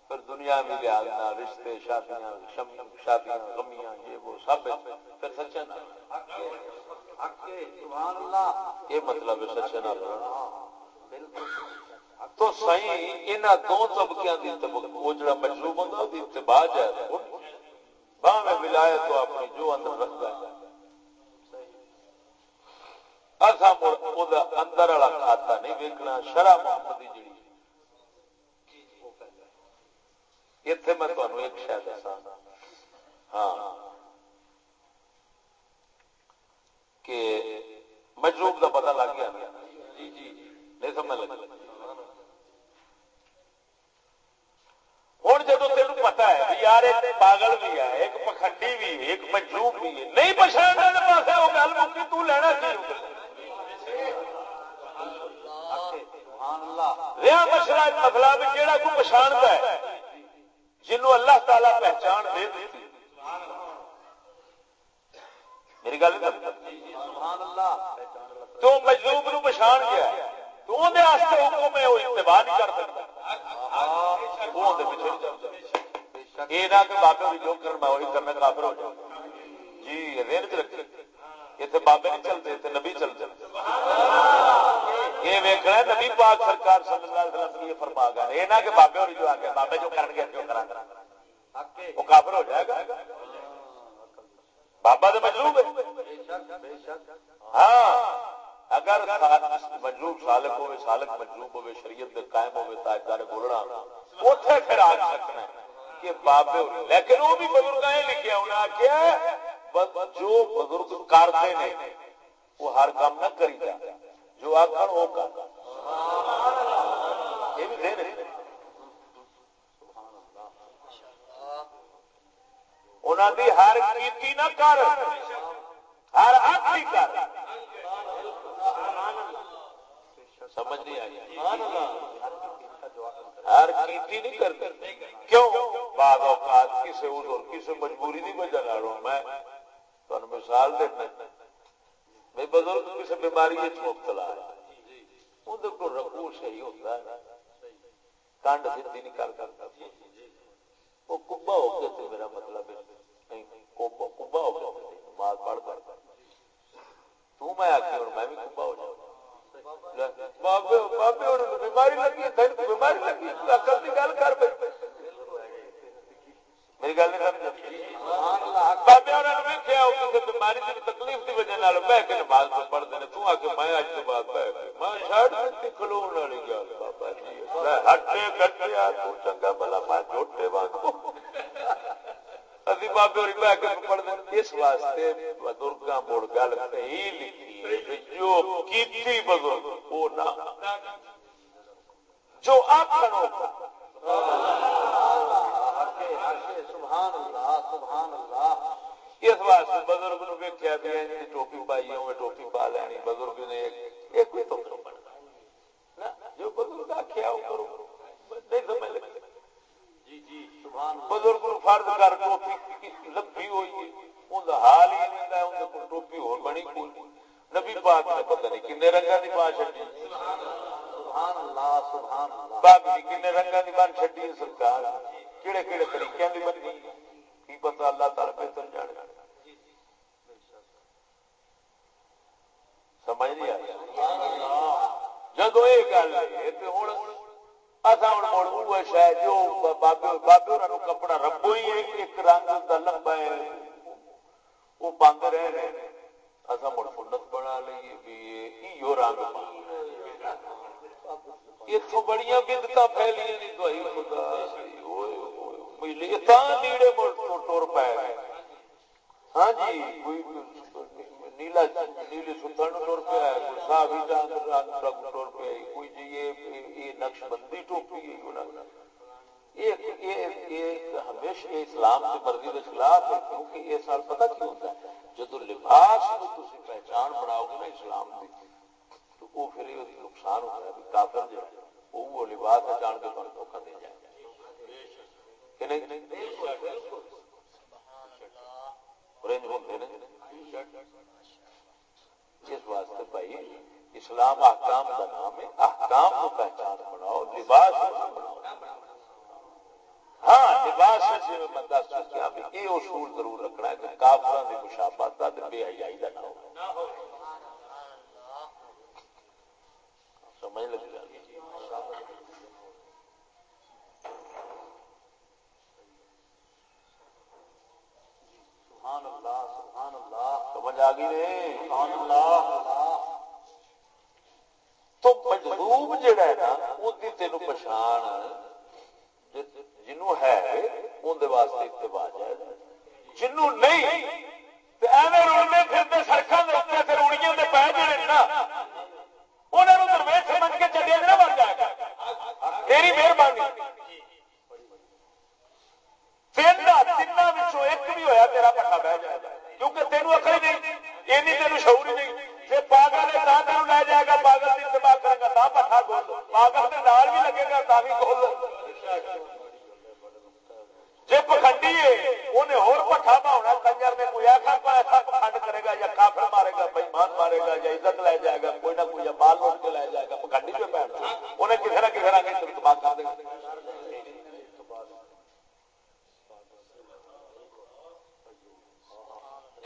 پھر دنیا میں لحاظ رشتے، شادیاں شادیاں، غمیاں، یہ وہ سب پھر سچے یہ مطلب ہے سچے نہ تو صحیح ان دو طبقیاں دی وہ جڑا مجلوب ہوتا ہے اتباع ہے۔ باہ میں ولایت تو اپنی جو اندر رکھتا ہے۔ اصا اندر والا کھاتا نہیں ویکنا شرح محمد جی اتنے میں تمہیں ایک شاید دسا ہاں کہ مجروب کا پتا لگ گیا نہیں سمجھ لگ ہوں جب تین پتا ہے یار ایک پاگل بھی ہے ایک پکھنڈی بھی ایک مجروب بھی ہے نہیں پچھاڑنے پاس وہ گل مکی تو لینا رہا مشرا مسئلہ بھی کہڑا کو پچھاڑتا ہے جنوں اللہ تعالی پہچان دے دیتی میری گل تو مجلوب نو پچھان گیا تو اندر حکم ہے، وہ اتباع نہیں کر سکتا۔ وہ اندر پیچھے یہ نہ کہ بابے بھی جو کرنا، وہی کرنا کافر ہو جائے۔ جی رین چ رکھے اتنے بابے نہیں چلتے، اتنے نبی چلتے۔ یہ ویکنا نبی پاک سرکار صلی اللہ علیہ وسلم یہ فرما گا یہ نہ کہ بابے اور جو آ گئے، بابے جو کرن گے، جو کرا وہ کافر ہو جائے گا۔ بابا تو مجلوب ہے۔ ہاں اگر مجلوب سالک ہوئے، سالک مجلوب ہوئے، شریعت دے قائم ہوئے، تاجدار بولنا اتنے پھر آ سکنا کہ بابے لیکن وہ بھی بزرگ لکھے انہیں آخیا جو بزرگ کرتے ہیں، وہ ہر کام نہ کری جائے جو آخر وہ کر۔ یہ بھی دے رہے انہوں دی ہر کیتی نہ کر۔ ہر ہاتھ کر۔ سمجھ نہیں آئی۔ ہر کیتی نہیں کرتے کیوں؟ بعد اوقات کسی ادھر کسی مجبوری کی وجہ میں تمہیں مثال دینا میں بزرگ کسی بیماری مبتلا ہے۔ اندر کو رکھو، صحیح ہوتا ہے۔ کنڈ سدھی نہیں کر کرتا وہ کبا ہو گیا تو میرا مطلب ہے۔ کبا ہو گیا مال پڑھ پڑھ کر۔ تو میں آخی ہوں میں بھی کبا ہو جاؤں۔ بیماری لگی بیماری لگی اکل کی گل کر میری گل نہیں سمجھ بابے ویکیا بیماری کی تکلیف کی وجہ بہ کے نماز تو پڑھتے ہیں، تو آ کے میں اج تو بعد بہ کے میں شرٹ میں کھلو والی گل بابا جی۔ ہٹے کٹے آ تو چنگا بلا میں جھوٹے وانگو ابھی بابے اور بہ کے پڑھتے اس واسطے بزرگاں مڑ گل صحیح لکھی جو کیتی بزرگ، وہ نہ جو آخر سبحان اللہ سبحان اللہ۔ اس واسطے بزرگ نو ویکیا بھی ٹوپی پائی ہوئے ٹوپی پا لینی۔ بزرگ نے ایک بھی تو جو بزرگ آخیا وہ کرو۔ نہیں سمجھ لگتا جی جی بزرگ نو فرض کر ٹوپی لمبی ہوئی ان حال ہی نہیں ہے ان کو ٹوپی ہو بنی کوئی نبی پاک نے پتہ نہیں کنے رنگا دی پا چھڈی۔ سبحان اللہ سبحان اللہ۔ باقی کنے رنگا دی بن چھڈی سرکار۔ کیڑے کیڑے طریقے دی بنی کی پتہ اللہ تعالی بہتر جانے۔ سمجھ نہیں آیا جب یہ گل ہے تو ہوں اصا ہوں مڑ وہ شاید جو بابے بابے اور کپڑا ربو ہی ایک رنگ کا لمبا ہے۔ وہ بند رہے ہیں۔ اصا مڑ سنت بنا لیے بھی رنگ اتو بڑی بدت پھیلیاں نہیں دوائی خدا نیڑے پائے ہاں جی کوئی نیلا کوئی جان کوئی جی یہ نقش بندی ٹوپی ہمیشہ اسلام کی مرضی کے خلاف ہے، کیونکہ یہ سال پتہ کیوں ہوتا ہے؟ لباس کو تھی پہچان بناؤ گے نا اسلام کی تو وہ پھر نقصان ہوتا ہے کافر جو ہے وہ لباس جان کے تمہیں دھوکہ دے جائے۔ کہ نہیں اس واسطے بھائی اسلام احکام کا نام ہے، احکام کو پہچان بناؤ، لباس ہاں لباس سے بندہ سوچا بھی یہ اصول ضرور رکھنا ہے کہ کافر کی مشابت کا بے حیائی کا نہ ہو۔ سمجھ لگ سبحان اللہ سبحان اللہ سمجھ آ گئی سبحان اللہ. تو مجلوب جڑا ہے نا اندی تین پچھان جنو ہے اندر واسطے اتباع جائے جنو نہیں، تے ایویں رولنے پھرتے سڑکوں کے اتنے روڑیاں کے پہ جڑے نا انہوں نے درویش سمجھ کے چلے نہ بن جائے۔ گا تیری مہربانی۔ تین تین ایک بھی ہوا تیرا پٹا بہ جائے کیونکہ تینوں اکڑ نہیں اینی تین شعور ہی نہیں جی پاگل ہے تا لے جائے گا پاگل کی اتباع کرے گا تا پاگل کے نال بھی لگے گا تا بھی جی ہے انہیں ہور پٹھا ہونا کنجر نے کوئی ایسا ایسا کرے گا یا کافر مارے گا بےمان مارے گا یا عزت لے جائے گا کوئی نہ کوئی یا مال لوٹ کے لے جائے گا پکھنڈی پہ بیٹھنا انہیں کسی نہ کسی رنگ تباہ کر دے گا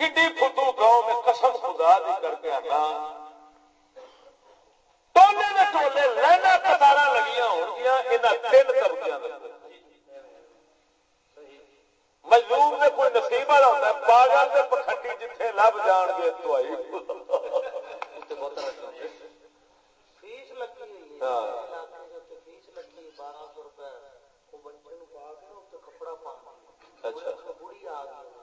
کڈی فتو گاؤں میں قسم خدا دی کر کے آنا. ٹولے نے ٹولے لینا قطار لگیاں ہو گیا یہاں تین طبقے مجلوم نے کوئی نصیب والا ہوتا ہے پاگل نے پکھٹی جتنے لب جان گے تو آئی۔ فیس لگی ہاں۔ بارہ سو روپئے کپڑا اچھا۔ بڑی آ گئی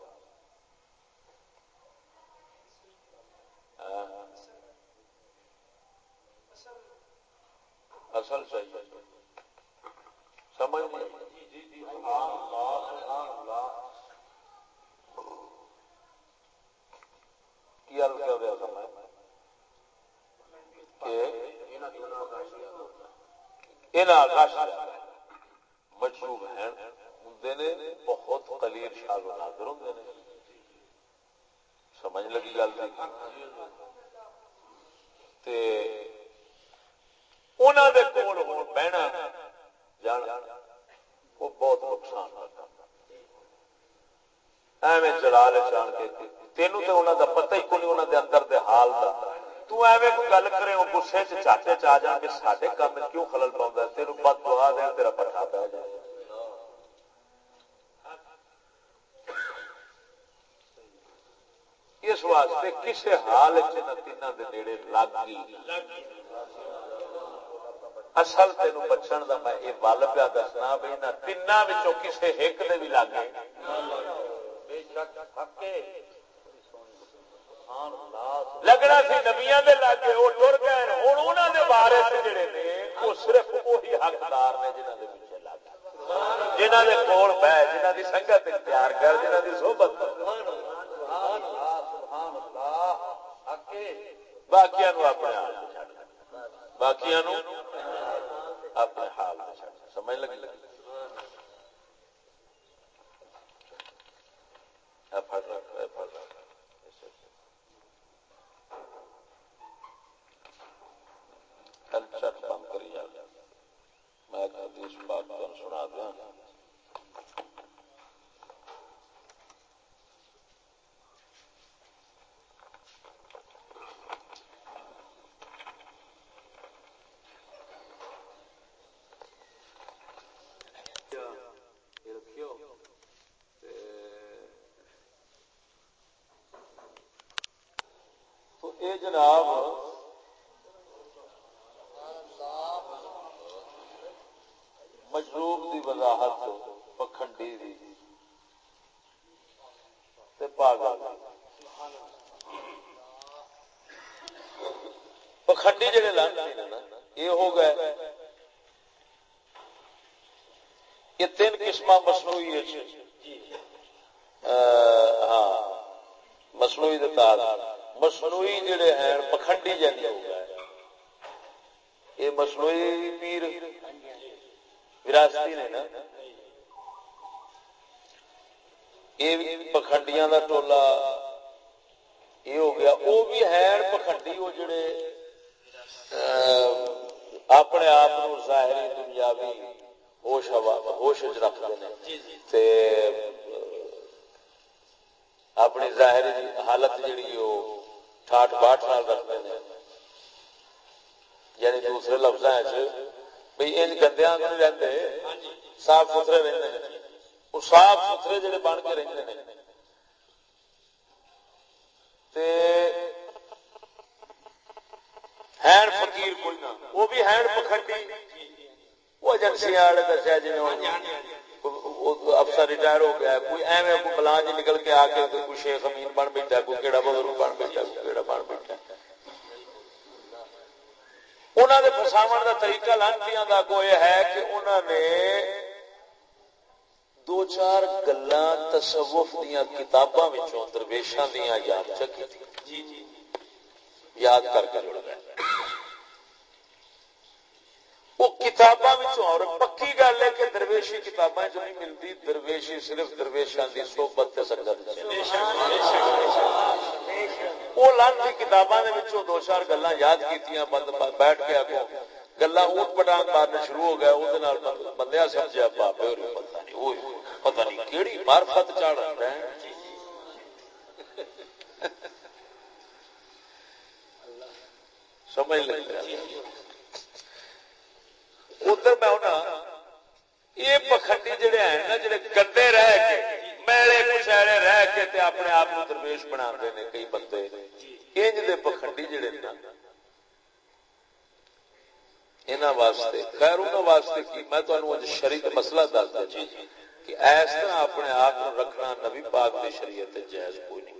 یا ہے۔ یا نہیں۔ ہن 700 روپے دی فیس بغیر آپریشن تو نے ہے ابو داؤد شریف شاہ سمجھ مشروب ہیں ہوں بہت کلیئر شال ناظر لگی گل بہنا جان، وہ بہت نقصان ایویں جلال جان کے تینوں تو انہوں کا پتہ ہی کون انہوں دے اندر دے حال دا۔ تو ایویں گل کرے، وہ غصے چ چاٹے چ آ جان کہ سارے کام کیوں خلل پاؤں تینوں بد دعا دے تیرا پٹا پہ جائے۔ اس واسطے کسی حال تین نیڑے لگ گئی اصل تین بچن کا میں یہ بل پیا دسنا بھی نہ تین کسی ایک دے بھی لگ گئے لگنا سی نبیا دے لاگے وہ ٹر گئے۔ ہوں انہوں دے بارے جڑے نے وہ صرف وہی حقدار نے جنہوں دے پیچھے لگ جنہ دے کول بہ جنہ دی سنگت اختیار کر جنہ دی صحبت۔ باقی اپنے حال باقی اپنے حال سمجھ لگی؟ لگی بند کری میں سنا دیا جناب مشروب کی وضاحت پکھنڈی پاگل پکھنڈی جڑے لانتی یہ ہو گئے یہ تین قسم مصنوعی ہاں مصنوعی مصنوعی جڑے ہیں پکھنڈی جی ہو گئے یہ مصنوعی پیر وراثتی نے نا یہ پکھنڈیاں دا ٹولا یہ ہو گیا وہ بھی ہے پکھنڈی وہ جڑے اپنے آپ ظاہری دنیاوی ہوش ہوش رکھتے ہیں اپنی ظاہری حالت جڑی وہ ٹھاٹ باٹ نال رکھتے ہیں یعنی دوسرے لفظ بھائی ان جی گندیا نہیں رہتے صاف ستھرے رہتے ہیں۔ وہ صاف ستھرے جڑے بن کے رہتے ہیں۔ ہینڈ فقیر کوئی نہ، وہ بھی ہینڈ پکھنڈی۔ وہ ایجنسیاں والے دسیا جی افسر ریٹائر ہو گیا کوئی ایویں کوئی بلانج نکل کے آ کے کوئی شیخ امین بن بیٹھا کوئی کہڑا بزرگ بن بیٹھا کوئی کہڑا بن بیٹھا انہوں نے فساو کا طریقہ لانچیاں کا کو یہ ہے کہ انہوں نے دو چار گلا تصوف دیا کتاباں درویشاں دیا یاد چکی یاد کر کے جڑ گئے وہ کتاباں اور پکی گل ہے کہ درویشی کتاباں جو نہیں ملتی درویشی صرف درویشاں دی صحبت تے سنگت وہ لانتی کتاباں دو چار گلاں یاد کیتیاں، بند بیٹھ کے اگوں گلاں اوٹ پٹان مارنے شروع ہو گیا اودے بندیا سمجھیا، بابے اور پتہ نہیں وہ پتہ نہیں کیڑی معرفت چڑھ رہا ہے۔ سمجھ لگ ادھر میں ہونا یہ پکھنڈی جڑے ہیں نا، جڑے گندے رہ کے میلے کچھڑے رہ کے تے اپنے آپ کو درویش بنا دے نے، کئی بندے۔ انج دے پکھنڈی جڑے نا، انہاں واسطے۔ خیر، انہاں واسطے کی؟ میں تانوں اج شریعت مسئلہ دس دیں جی کہ اس طرح اپنے آپ کو رکھنا نبی پاک دی شریعت جائز کوئی نہیں۔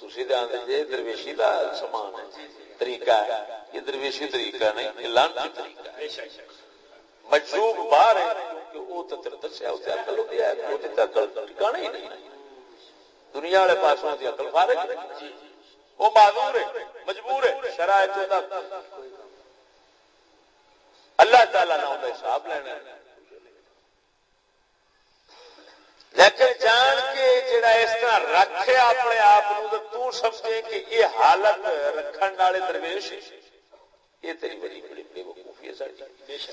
تسی دے آندے جی، جے درویشی دا سامان ہے۔ طریقہ ہے۔ یہ درویشی طریقہ نہیں، یہ لانتی طریقہ ہے۔ بے شک مجروب باہر ہے کہ وہ تو تیرے دسیا، اسے عقل ہوتی ہے، وہ تو عقل ٹھکانا ہی نہیں۔ دنیا والے پاسوں عقل فارغ وہ معذور ہے، مجبور ہے، شرائط اللہ نے حساب لینا ہے۔ لیکن جان کے جڑا اس طرح رکھے اپنے آپ تو سمجھے کہ یہ حالت رکھن والے درویش یہ تیری بڑی بڑی بے وقوفی ہے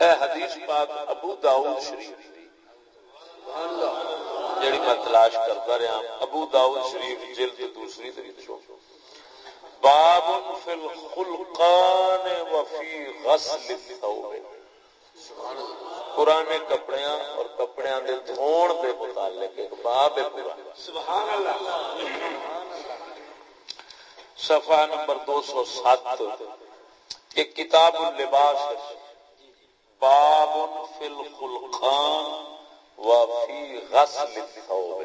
اے حدیث پاک ابو داؤد شریف۔ جڑی میں تلاش کرتا رہا ابو داؤد شریف جلد دوسری طریقے باب فی الخلقان وفی غسل الثوب۔ پرانے کپڑے اور کپڑے دے دھون دے متعلق ایک باب ہے پورا۔ سبحان اللہ۔ صفحہ نمبر دو سو سات۔ ایک کتاب اللباس باب فی الخلقان وفی غسل الثوب.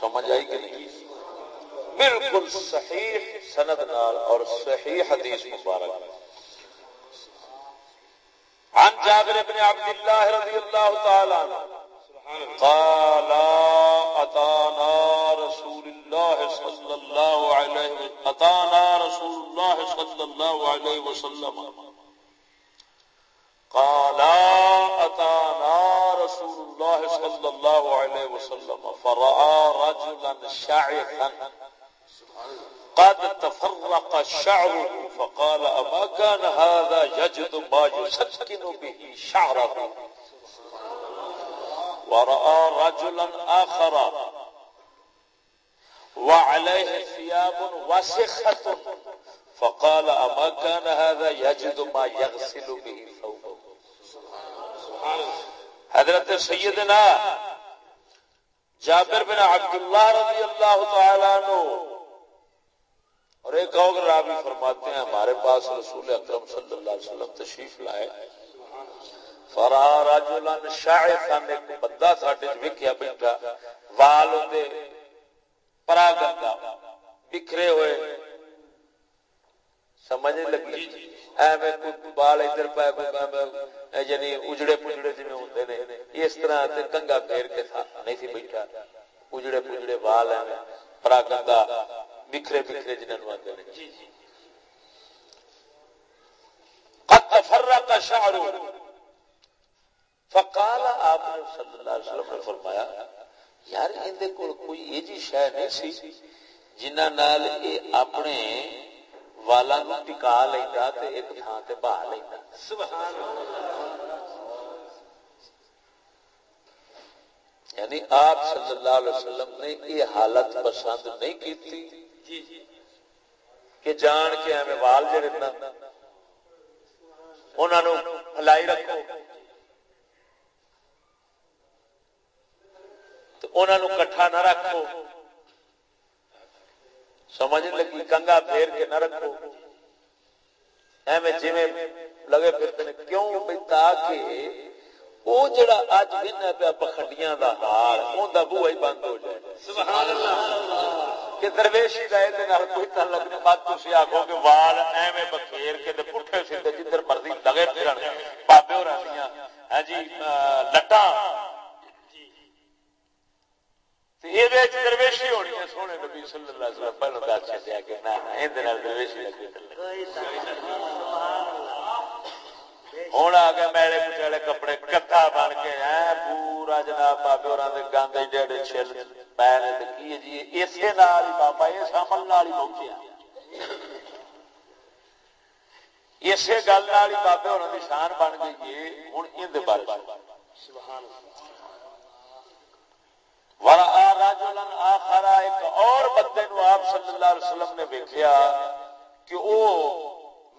سمجھ آئی کہ نہیں؟ بالکل صحیح سند نال اور صحیح حدیث مبارک. عن جابر بن عبد الله رضي الله تعالى عنه قال اتانا رسول الله صلى الله عليه وسلم اتانا رسول الله صلى الله عليه وسلم. قال اتانا رسول الله صلى الله عليه وسلم. فراى رجلا شعثا. قد تفرق الشعر فقال، أما كان هذا يجد ما يسكن به شعره؟ ورأى رجلا آخر. وعليه ثياب وسخة. فقال، أما كان هذا يجد ما يغسل به ثوبه. حضرت سیدنا جابر بن عبداللہ رضی اللہ تعالیٰ عنہ اور ایک اور راوی فرماتے ہیں، ہمارے پاس رسول اکرم صلی اللہ علیہ وسلم تشریف لائے. فرا رجلن شاعثن ایک بندہ ساڈے وچ ویکھیا بیٹھا، وال دے پرا گندا بکھرے ہوئے۔ سمجھ لگی۔ ایویں کوئی بال ادھر پے کوئی یعنی اجڑے پجڑے ہوندے نے۔ اس طرح تے کنگا پھیر کے تھا۔ نہیں سی بیٹھا۔ اجڑے پجڑے وال ہیں پرا گندا بکھرے بکھرے جنہوں آتے ہیں جی، جی۔ قد تفرق شعر۔ فقال آپ صلی اللہ علیہ وسلم نے فرمایا یار اندے کول کوئی یہ جی شے نہیں سی جنہاں نال اے اپنے والا نو ٹکا لیندا تے ایک تھاں تے بہا لیندا. سبحان اللہ. یعنی آپ صلی اللہ علیہ وسلم نے یہ حالت پسند نہیں کی تھی کہ جان کے ہمیں وال جڑے نا انہوں ہلائی رکھو تو انہوں کٹھا نہ رکھو۔ سمجھ لگی کنگا پھیر کے نہ رکھو۔ ایویں جی لگے پھرتے کیوں بھائی تاکہ وہ جڑا اج دن پیا پکھنڈیاں دا حال اوندا بوہ ہی بند ہو جائے۔ سبحان اللہ۔ کہ درویشی دا اے نال کوئی تعلق نہیں بات تسی آکھو کہ وال ایویں بکھیر کے تے پٹھے سیدھے جدھر مرضی لگے پھرن۔ بابے ہو رہیاں ہاں جی لٹاں۔ یہ درویشی ہونی ہے، سونے نبی صلی اللہ علیہ وسلم پہلو دس چلیا کہ نہ درویشی ہوں آ کپڑے کتا بن کے پورا جناب بابے اور گند جڑے کی جی؟ اسی نال بابا اس عمل نال ہی پہنچیا اسی گل نال ہی بابے اور شان بن گئی ہے ہوں ان بارے آخر ایک اور بندے نو آپ صلی اللہ علیہ وسلم نے ویکیا کہ وہ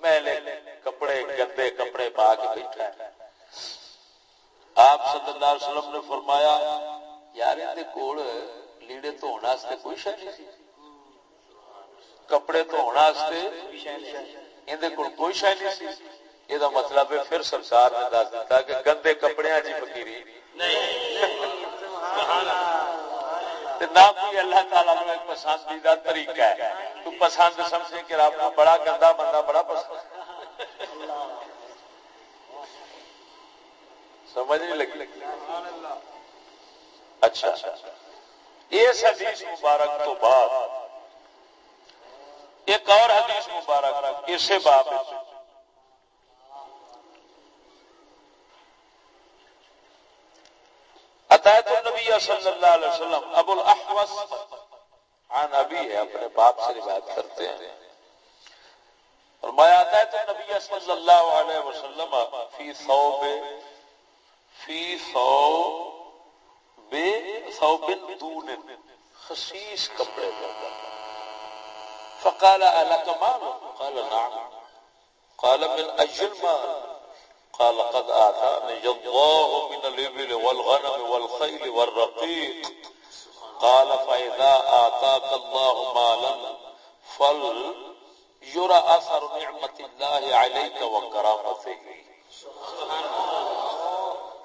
میلے کپڑے گندے کپڑے پا کے بیٹھا ہے۔ آپ صلی اللہ علیہ وسلم نے فرمایا، یار یہ کول لیڑے دھونے کوئی شہ نہیں کپڑے دھونے اندر کول کوئی شہ نہیں سی۔ یہ مطلب ہے پھر سرکار نے دس دیتا کہ گندے کپڑے جی فکیری نہ کوئی اللہ تعالیٰ ایک پسندیدہ طریقہ ہے۔ تو پسند سمجھے کہ رب بڑا گندا بندہ بڑا پسند سمجھ نہیں لگی؟ اچھا۔ اس حدیث مبارک تو بعد، ایک اور حدیث مبارک، اسے باب اتیت النبی صلی اللہ علیہ وسلم ابو الاحوص عن ابی ہے، اپنے باپ سے روایت کرتے ہیں۔ فرمایا اتیت النبی صلی اللہ علیہ وسلم فی ثوب فی ثوب ثوب دون، خصیص کپڑے کے فقال الک مال قال، نعم۔ قال، من اجل مال۔ قال قد آتاني الله من الإبل والغنم والخيل والرقيق. قال فإذا آتاك الله مالا فل يرى أثر نعمة الله عليك وكرامته.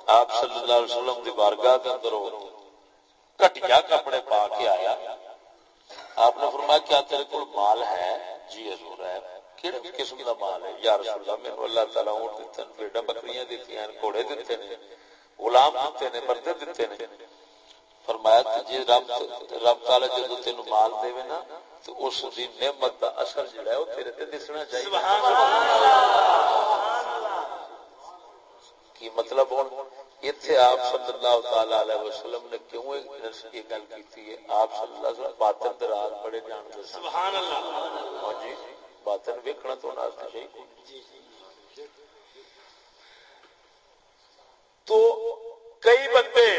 آپ صلی اللہ علیہ وسلم دی بارگاہ کے اندر کٹیا کپڑے پا کے آیا۔ آپ نے فرمایا کیا تیرے کو مال ہے؟ جی حضور ہے۔ کیڑے قسم دا مال ہے۔ یا رسول اللہ میں اللہ تعالی اونٹ دتے ہیں بیڑا بکریاں دتی ہیں گھوڑے دتے ہیں غلام دتے ہیں مردے دتے ہیں فرمایا کہ جی رب رب تعالی جے تینو مال دے نا تو اس دی نعمت دا اثر جڑا ہے او تیرے تے دسنا چاہیے۔ سبحان اللہ کی مطلب ہن ایتھے آپ صلی اللہ تعالی علیہ وسلم نے کیوں یہ گل کیتی ہے؟ آپ صلی اللہ علیہ وسلم باطن دراز بڑے جان دے سبحان اللہ۔ ہاں جی۔ باطن ویکھنا تو ناستے چاہیے تو کئی بندے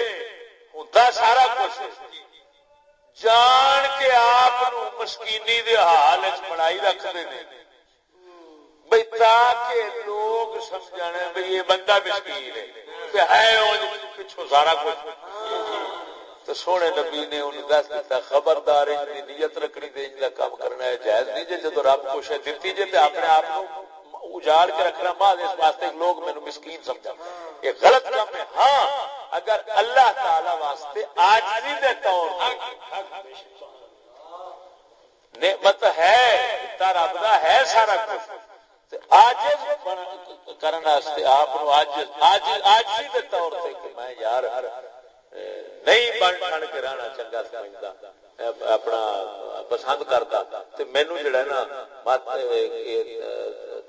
ہوتا سارا کچھ جان کے آپ مسکینی دے حال بنائی رکھتے ہیں بھائی تاکہ لوگ سمجھ بھائی یہ بندہ مسکین ہے۔ ہے پچھو سارا کچھ۔ تو سونے نبی نے انہوں دس دیتا، خبردار نیت رکھنی دے جا کام کرنا ہے، جائز نہیں جے جدو رب کچھ ہے دیتی جے تے اپنے آپ کو اجاڑ کے رکھنا، بعد اس واسطے لوگ مینوں مسکین سمجھا۔ یہ غلط کام ہے۔ ہاں اگر اللہ تعالی واسطے عاجزی دے طور نعمت ہے تا رب دا ہے سارا کچھ عاجز کرنا واسطے آپ عاجز عاجزی دے طور تے کہ میں یار نہیں بن بن کے رہنا چنگا سمجھتا۔ اپنا پسند کرتا۔ تو مینو جڑا نا، مت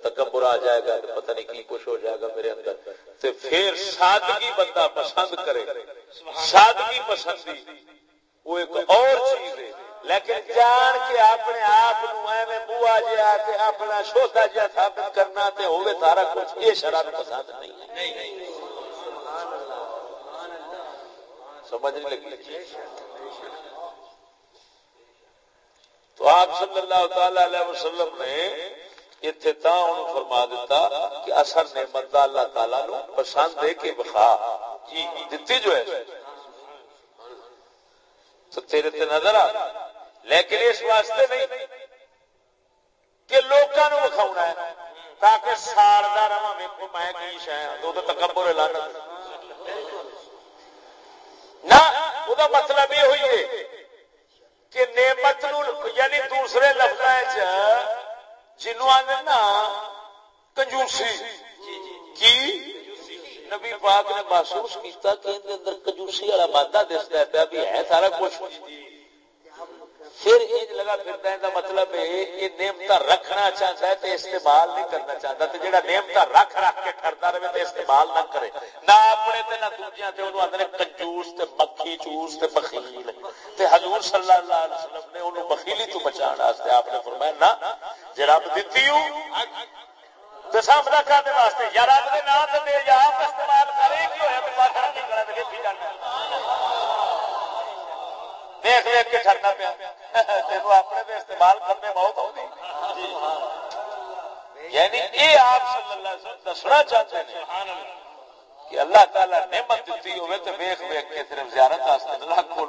تکبر آ جائے گا، پتہ نہیں کی کچھ ہو جائے گا میرے اندر۔ تو پھر سادگی بندہ پسند کرے۔ سادگی پسندی، وہ ایک اور چیز ہے۔ لیکن جان کے اپنے آپ منہ آ کے اپنا چھوٹا جہا ثابت کرنا تے ہوئے سارا کچھ، یہ شراب پسند نہیں ہے۔ سمجھ لگی۔ تو آپ صلی اللہ تعالی علیہ وسلم نے اتنے تا فرما دیتا کہ اثر نعمت اللہ تعالی نو پسند ہے کہ بخا جی، دیتی جو ہے۔ تو تیرے تے نظر آ۔ لیکن اس واسطے نہیں کہ لوگوں نو بکھاؤنا ہے، تاکہ ساردا رہا ویکو میں کی شاید دو تو تکبر لانت نہ وہ مطلب یہ ہوئی ہے کہ نعمت یعنی دوسرے لفظ جنو آدھے نا، کنجوسی۔ کی؟ نبی پاک نے محسوس کیا کہ اندر کنجوسی والا مادہ دستا پیا بھی ہے سارا کچھ۔ پھر یہ لگا پھرتا ہے مطلب ہے، یہ نعمت رکھنا چاہتا ہے تو استعمال نہیں کرنا چاہتا۔ تو جہاں نعمت رکھ رکھ کے کرتا رہے تو استعمال نہ کرے۔ نہ اپنے تے، نہ دوجیاں تے، انہوں آدھے کنجوس تے مکھی چوس تے بخیل۔ تے حضور صلی اللہ علیہ وسلم نے انہوں بخیلی تو بچان واسطے آپ نے فرمایا، نہ، جے رب دتی ہوں، تے سامنا کرنے واسطے۔ یا رب دے نام تے دے، یا آپ استعمال کرے کی ہویا تے باہر نہیں کرنا تے ویکھی جانا دیکھ دیکھ کے ٹرنا پیا تین اپنے استعمال کرنے بہت ہوتی یعنی یہ آپ صلی اللہ علیہ وسلم دسنا چاہتے ہیں کہ اللہ تعالی نعمت دیتی ہوئے تو ویخ ویخ کے صرف زیارت اللہ کو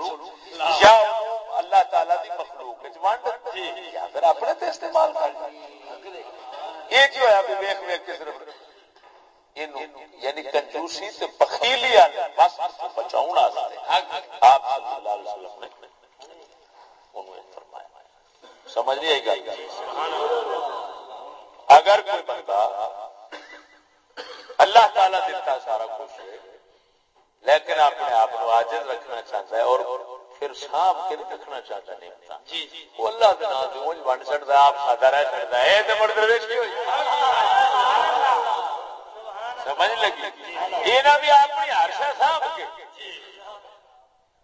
یا اللہ تعالی دی مخلوق ونڈ یا پھر اپنے تے استعمال کر یہ کی ہوا بھی ویخ ویخ کے صرف یعنی کنجوسی سے بخیلی بس بچاؤ آپ نے سمجھ نہیں آئی گل۔ اگر کوئی بندہ اللہ تعالی دیتا سارا کچھ ہے لیکن اپنے آپ کو آجز رکھنا چاہتا ہے اور پھر سانپ کے نہیں رکھنا چاہتا نہیں جی جی۔ وہ اللہ کے نام سے بن چڑھتا آپ سادہ رہ چڑھتا ہے تو مڑ درویش کی ہوئی سمجھ لگی؟ یہ نہ بھی اپنی ہر شہ صاحب کے۔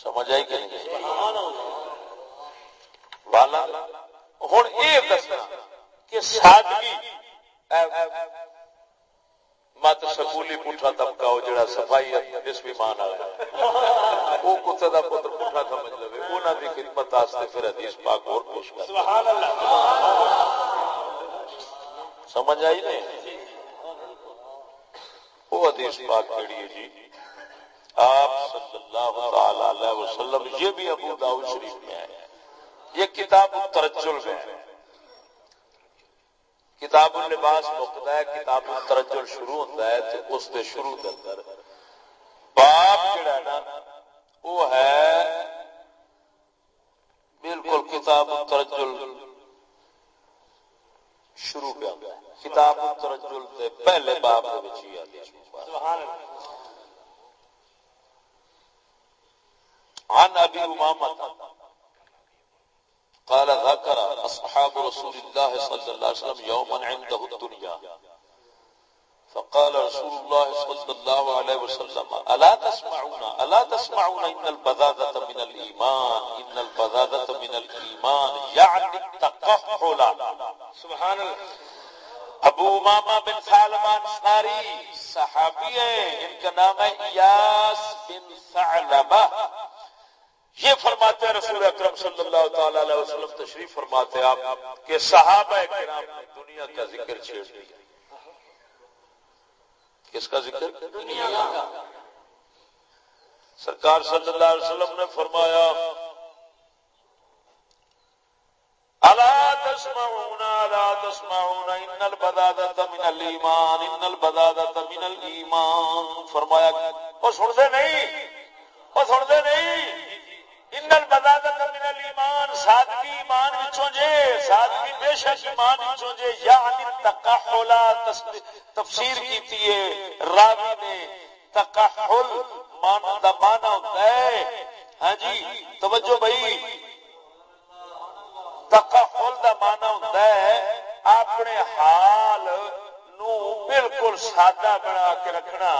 سمجھ آئی کہ نہیں؟ والا ہوں یہ دسنا کہ سادگی مت سکولی پٹھا طبقہ وہ جڑا صفائی نسبی مان والا وہ کتے کا پتر پٹھا سمجھ لو انہوں کی خدمت پھر حدیث پاک اور خوش کر۔ سمجھ آئی نہیں؟ وہ حدیث پاک کہڑی ہے جی؟ آپ صلی اللہ تعالی علیہ وسلم، یہ بھی ابو داؤد شریف میں ہے۔ یہ کتاب ترجل میں ہے۔ کتاب اللباس مکتا ہے، کتاب ترجل شروع ہوتا ہے تو اس کے شروع کے اندر۔ باپ جڑا ہے نا، وہ ہے بالکل کتاب ترجل شروع پہ کتاب ترجل پہلے باپ سبحان اللہ۔ عن ابي امامه قال ذكر اصحاب رسول الله صلى الله عليه وسلم يوما عنده الدنيا فقال رسول الله صلى الله عليه وسلم الا تسمعون الا تسمعون ان البذاذه من الايمان ان البذاذه من الايمان يعني التقحل سبحان الله ابو امامہ بن سالمان ساری صحابی ہیں ان کا نام ہے بن ثعلبہ یہ فرماتے ہیں رسول اکرم صلی اللہ تعالی علیہ وسلم تشریف فرماتے ہیں آپ کہ صحابہ کرام نے دنیا کا ذکر چھیڑ دیا۔ کس کا ذکر؟ دنیا کا۔ سرکار صلی اللہ علیہ وسلم نے فرمایا، الا تسمعون الا تسمعون، ان البدادة من الايمان ان من فرمایا وہ سنتے نہیں وہ سنتے نہیں۔ من الایمان سادگی ایمان وچوں جے سادگی بے شک ایمان وچوں جے یعنی تقحل تفسیر کیتی ہے راوی نے، تقحل مان دا معنی ہے ہاں جی توجہ بھائی، تقحل دا معنی ہوندا ہے اپنے حال نو بالکل سادہ بنا کے رکھنا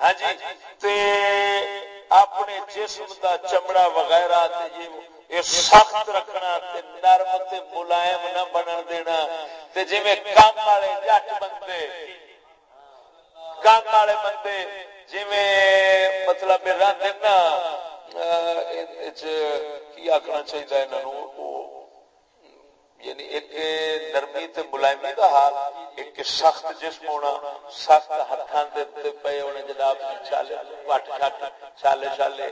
ہاں جی تے اپنے جسم دا چمڑا وغیرہ یہ سخت رکھنا تے نرم تے ملائم نہ بنن دینا۔ تے جی کام والے جٹ بندے، کام والے بندے جی مطلب رہتے نا کی آخنا چاہیے انہوں یعنی ایک نرمی تے ملائمی دا حال، ایک سخت جسم ہونا، سخت ہاتھاں دے تے پے ہونے جناب جی، چالے، وٹ چھٹ، چالے چالے۔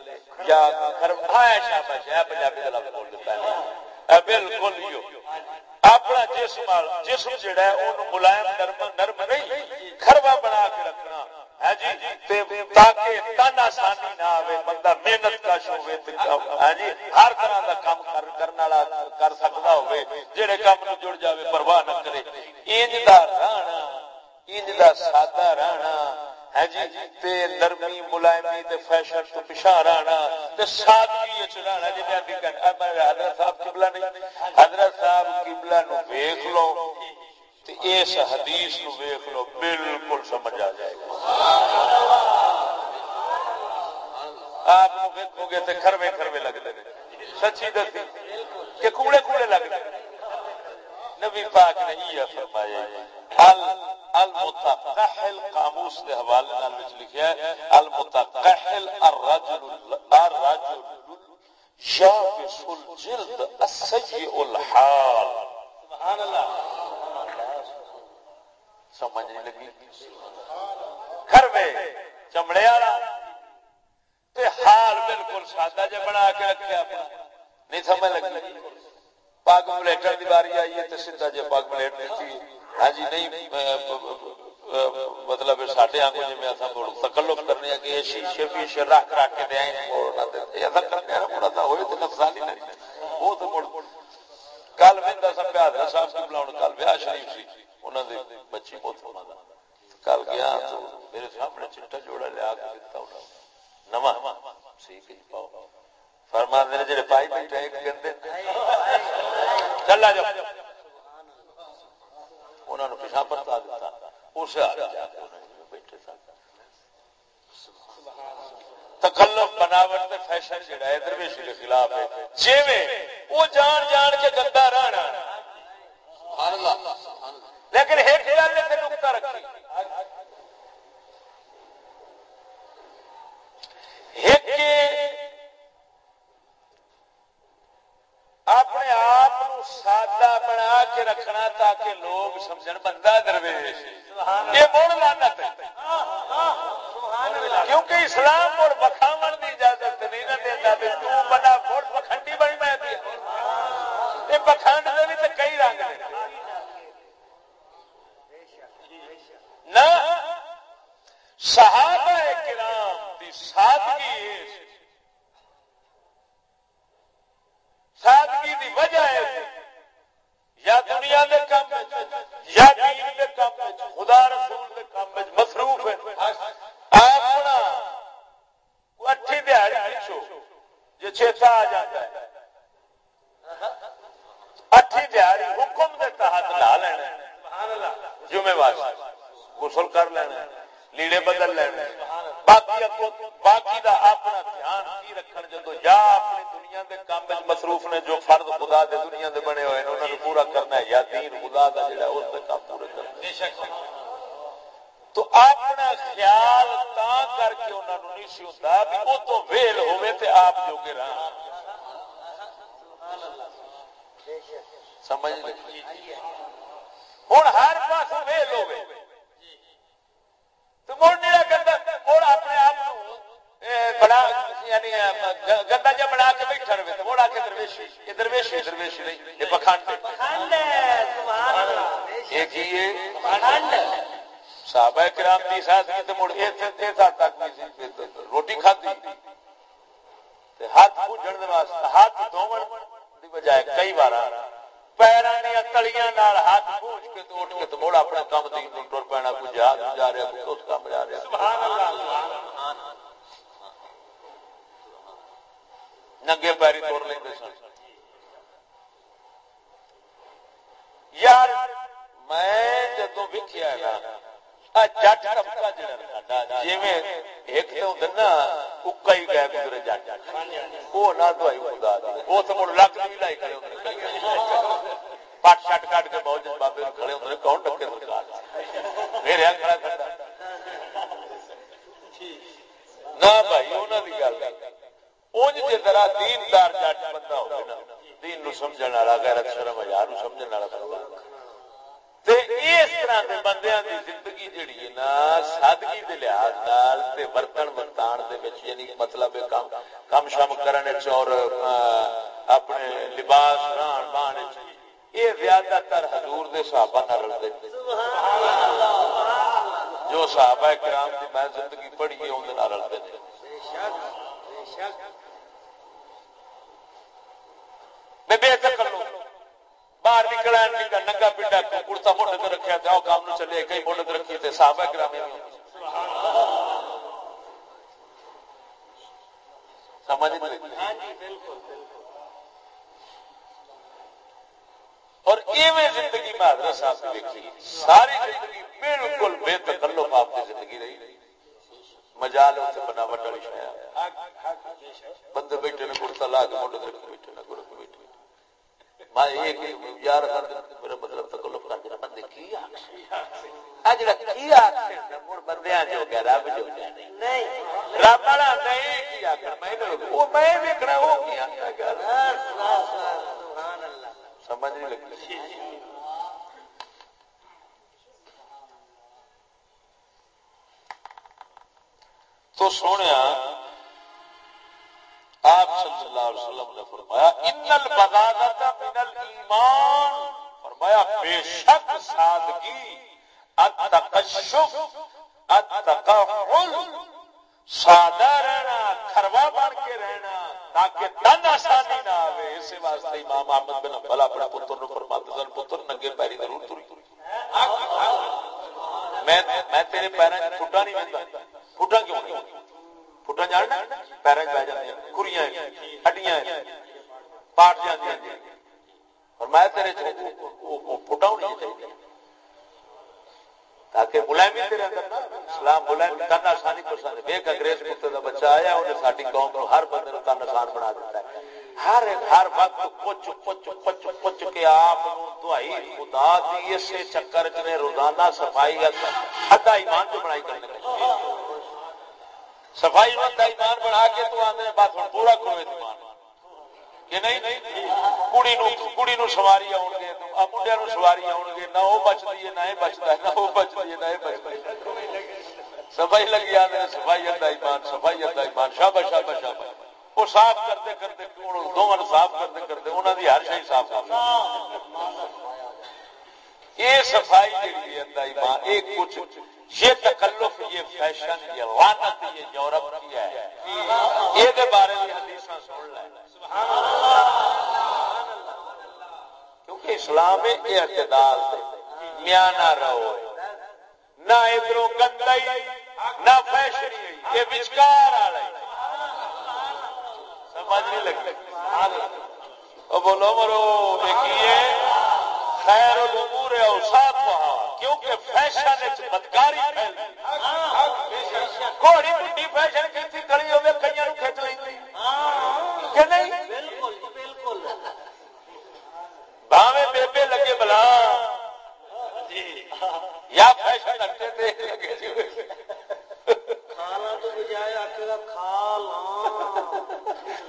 یا گھر آیا شاباش ہے پنجابی دا لفظ بول دیتا ہے۔ بالکل ہی اپنا جسم جسم جڑا ہے، اونوں ملائم، نرم نرم نہیں کھروا بنا کے رکھنا۔ جی؟ تاکہ تن آسانی نہ آئے بندہ محنت ہاں جی؟ ہر طرح کام والا کر کام جڑ پرواہ نہ کرے۔ انج دا رہنا، انج دا سادہ رہنا، ہے جی؟ تے نرمی، ملائمی تے فیشن تو پیچھے رہنا، تے سادگی وچ رہنا، جے میں حضرت صاحب قبلہ نہیں، حضرت صاحب قبلہ نو دیکھ لو۔ اس حدیث نو ویخ لو، بالکل سمجھ آ جائے گا۔ آپ ویکو گے تو کھروے کھروے لگتے ہیں سچی دسی کہ کوڑے کوڑے لگتے نبی پاک نے یہ فرمایا ال المتقحل قاموس کے حوالے نال وچ لکھیا ہے، المتقحل الرجل الرجل یابس الجلد السيء الحال۔ سبحان اللہ۔ سمجھ نہیں لگی کروے چمڑے والا۔ حال بالکل سادہ جہ بنا کے رکھا نہیں سمجھ لگی۔ پگ ملیٹر کی باری آئی ہے تو سیدا جی پگ ملیٹ دیتی ہاں جی نہیں مطلب سڈے آگے جی میں تکلف کرنے کہ شیشے پیشے رکھ رکھ کے دیا ایسا کرنے ہوئے تو نقصان ہی نہیں۔ وہ تو کل بہت سب بہادر صاحب سے بلاؤ کل بیا شریف سی۔ انہوں نے بچی کل گیا تو میرے سامنے چٹا جوڑا لیا کے دیتا نواں۔ سی جی، پاؤ۔ فرما جڑے پائی بیٹھے ایک گندے چلا انہوں نے پیچھا دیتا اس بیٹھے تکلف بناوٹ فیشن جڑا ہے، درویشی کے خلاف ہے۔ وہ جان جان کے گندا رہنا۔ لیکن ایک گل نے نقطہ رکھی۔ اپنے آپ سادہ بنا کے رکھنا تاکہ لوگ سمجھ بندہ درویش۔ یہ بول لانا کیونکہ اسلام اور بخاو کی اجازت نہیں نہ دیتا تو بنا پکھنڈی بنی میں یہ پکھنڈ بھی تو کئی رنگ نہ صحابہ کرام دی سادگی سادگی دی وجہ ہے یا دنیا دے کام یا دین دے کام خدا رسول دے کام مصروف ہے۔ اپنا اٹھی دیہڑی پچھو جی چیتا آ جاتا ہے۔ اٹھی دیہڑی حکم دے تحت لا لینا۔ جمعے واسطے۔ غسل کر لینا۔ لیڑے بدل لینا۔ تو اپنا خیال تا کر کے انہوں نے نہیں سی ہوتا بھی وہ تو ویل ہوئے تے آپ جو کے رہا سمجھ ہوں ہر پاس ویل ہوئے تو مڑ نہیں گندا مڑ اپنے آپ بڑا یعنی گندا جا بنا کے بیٹھا رہے تو مڑ آ کے درویشی یہ درویشی درویشی نہیں یہ پکھانڈ صحابہ کرام دی ساتھ کی تو مڑ تک روٹی کھاتی۔ ہاتھ پوجن واسطے ہاتھ دھوڑ دی بجائے کئی بار پیروں دیا تلیاں ہاتھ پوچھ کے تو اٹھ کے تو موڑ اپنے کام ٹر پینا جہاز جا رہا اس کام جا رہا۔ ننگے پیری توڑ لیں سن۔ یار، میں جدو ویکیا نا جٹ ٹپکا جا جی ایک تو ہوں نا، اکا ہی گئے گزرے جٹ۔ وہ نہ دوائی خدا وہ تو مڑ لک بھی لائی کھڑے پٹ شٹ کٹ کے بہت بابے کھڑے ہوتے کون ٹکے سرکار میرے کھڑا کھڑا نہ بھائی انہوں کی گل۔ دیندار جٹ بندہ نا، دین نو والا، غیرت شرم والا بندہ اس طرح زندگی ہے نا، سادگی لحاظ نال تے دے وچ یعنی مطلب کم کم شم کرنے اور اپنے لباس یہ زیادہ تر حضور دے صحابہ نہ رلتے جو صحابہ کرام کی میں زندگی پڑھی ہے اندر نہ رلتے لوں۔ باہر نکلا ننگا پنڈا کڑتا موٹے تو رکھا تھا کام نو چلے کئی موٹے تو رکھی تھے صحابہ کرام سمجھ اور ایویں زندگی میں حضرت صاحب کی دیکھی۔ ساری زندگی بالکل بے تکلف آپ کی زندگی رہی۔ مجال سے بناوٹ والی شاید بندے بیٹھے نے کڑتا لا کے موٹے رکھ بیٹھے نہ گڑ بیٹھے یار میرا مطلب تکلف کر دینا بندے کی کی بندے گیا رب جو رب والا نہیں کی آخر میں وہ سمجھ نہیں لگی سونے آپ صلی اللہ علیہ وسلم نے فرمایا، ان البغاضت من الایمان فرمایا، بے شک سادگی، التقشف التقحل سادہ رہنا کھروا بن کے رہنا، تاکہ تن آسانی نہ واسطے امام احمد بن حنبل اپنے پتر نو فرماتے سن، پتر، ننگے پیری ضرور تری میں میں تیرے پیراں نہیں ویندا؟ کیوں نہیں؟ پھٹا جاننا پیراں وچ بہ جاندیاں ہڈیاں پاٹ جاندیاں اور میں تیرے پھٹا نہیں چاہیے تاکہ غلامی تیرے اندر نا اسلام غلامی تن آسانی ایک انگریز کتے دا بچہ آیا انہیں قوم کو ہر بندے تن آسان بنا دیتا ہے ہر ہر وقت کے آپ دعائی خدا دی چکر نے روزانہ صفائی ایمان جو بنائی کرنے لگے صفائی بندہ ایمان بنا کے تو آنے بات ہوں پورا کرو ایمان۔ کہ نہیں؟ کڑی نو کڑی نو سواری آؤ گے منڈیا نو سواری آؤ گے، نہ وہ بچتی ہے، نہ یہ بچتا ہے، نہ وہ بچتی ہے، نہ یہ بچتا ہے۔ صفائی لگی آدھے صفائی ادا ایمان، صفائی ادا ایمان۔ وہ صاف کرتے کرتے دونوں صاف کرتے کرتے انہوں کی ہر شاہی صاف یہ صفائی جی ہے ایمان کچھ یہ تکلف، یہ فیشن، یہ وانت یہ یورپ کی ہے۔ یہ بارے میں حدیث سن لیں۔ کیونکہ اسلام اعتدال میانا رہو۔ نہ ادھر گندائی نہ فیشنی یہ بچکار سمجھ نہیں لگی بولو مرو، دیکھیے۔ خیر الامور اوساط وہاں کیونکہ فیشن بدکاری گھوڑی بڈی فیشن کی کڑی ہوگی کئی کھچ لیں کہ نہیں؟ باوے بیبے لگے بلا۔ یا فیشن اٹھے دے لگے جی۔ کھانا تو بجائے آکے گا کھالا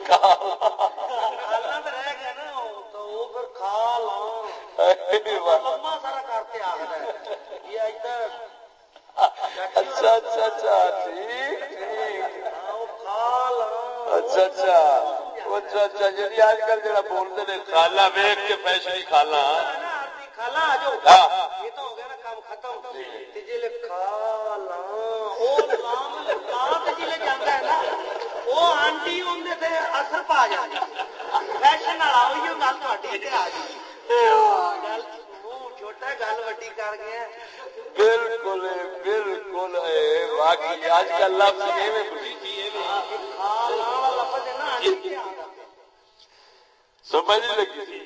کھالا تو رہ گیا نا۔ اچھا اچھا اچھا ٹھیک ٹھیک اچھا اچھا اچھا اچھا جی آج کل جڑا بولتے ہیں کھالا ویگ کے پیسے نہیں کھالا کھالا یہ تو ہو گیا نا کام ختم جی کھالا وہ آنٹی اندر سے اثر پا جائے فیشن والا وہی گل آ گل چھوٹا گل وڈی کر گیا بالکل بالکل کل لفظ سمجھ لگی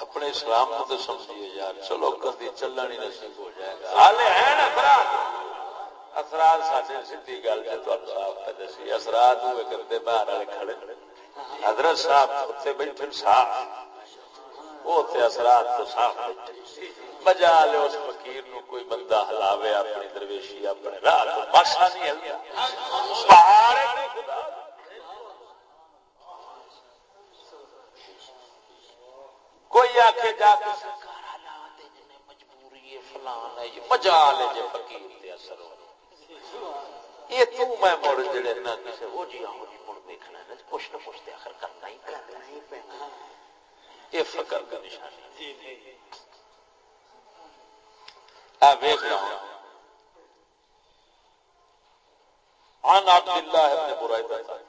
اپنے اسلام کو تو سمجھیے یار، چلو کدی چلن ہی نصیب ہو جائے گا۔ حال ہے نا اثرات اثرات سارے سی گل صاف دسی اثرات ہوئے کرتے باہر والے کھڑے۔ حضرت صاحب اتنے بیٹھے صاف۔ وہ اثرات تو صاف۔ بیٹھے مجا لے اس فقیر نو کوئی بندہ ہلاوے، اپنی درویشی، اپنے راہ پاسا نہیں ہلیا پہاڑ کوئی آخ جا کے مجبوری فلان ہے مجا لے جے فقیر اثر یہ تو میں مڑ جڑے نہ کسے وہ جی آؤ جی مڑ دیکھنا ہے کچھ نہ کچھ آخر کرنا ہی کرنا ہی پینا یہ فکر کا نشانی عن عبد الله بن بريدة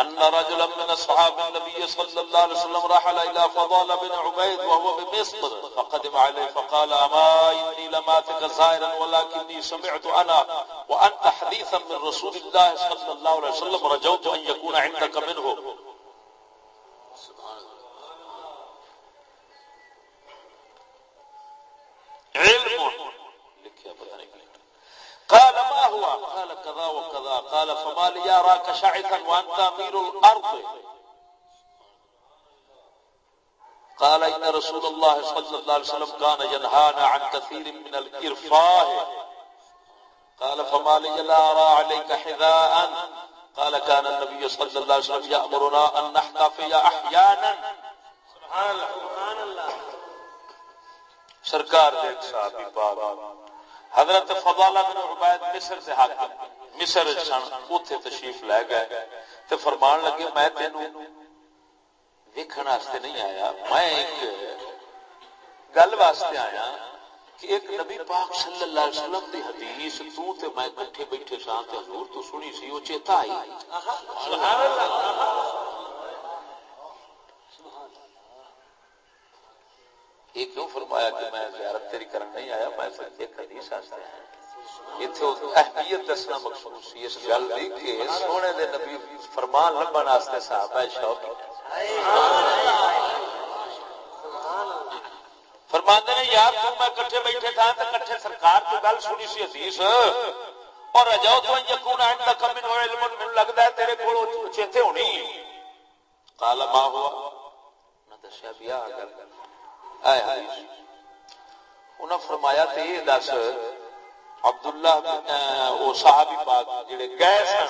أن رجلا من أصحاب النبي صلى الله عليه وسلم رحل إلى فضال بن عبيد وهو بمصر. فقدم عليه فقال، أما إني لماتك زائرا ولكني سمعت أنا وأنت حديثا من رسول الله صلى الله عليه وسلم، رجوت أن يكون عندك منه. هو قال كذا وكذا قال فما لي اراك شعثا وانت امير الارض. قال ان رسول الله صلى الله عليه وسلم كان ينهانا عن كثير من الارفاه قال فما لي لا ارى عليك حذاء قال كان النبي صلى الله عليه وسلم يامرنا ان نحتفي احيانا سبحان الله سبحان الله سرکار دے صحابی پاک. حضرت فضالہ بن عبید مصر سے حاکم مصر سن اوتھے تشریف لے گئے تے فرمان لگے، میں تینوں ویکھن واسطے نہیں آیا، میں ایک گل واسطے آیا کہ ایک نبی پاک صلی اللہ علیہ وسلم دی حدیث تو تے میں کٹھے بیٹھے سان تے حضور تو سنی سی او چیتا آئی۔ سبحان اللہ۔ یہ کیوں فرمایا کہ میں زیارت تیری کرن نہیں آیا؟ میں ایک حدیث واسطے آیا اہمیت دسنا مقصود سی اس گل دی کہ سونے دے نبی فرمان لبن واسطے صحابہ شوق فرماندے نے یار تو میں کٹھے بیٹھے تھا، تے کٹھے سرکار کی گل سنی سی حدیث۔ اور رجاؤ تو یکون عند کم من علم من لگدا ہے تیرے کول چیتے ہونی۔ قال ما ہوا نہ دسیا بیا گل۔ اے انہاں فرمایا تے یہ دس، عبداللہ او صحابی پاک جڑے گئے سن۔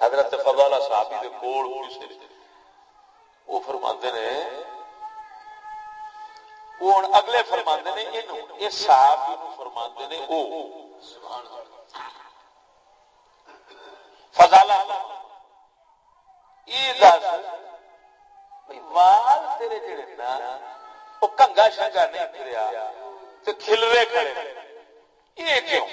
حضرت فضالہ صحابی دے کول کسے وہ فرماندے نے ہوں اگلے فرماندے نے، یہ صحابی نو فرماندے نے او سبحان اللہ فضالہ یہ دس۔ وال تیرے جڑے نا، وہ کنگا شنگا نہیں پھریا تو کھلوے کھڑے۔ یہ کیوں؟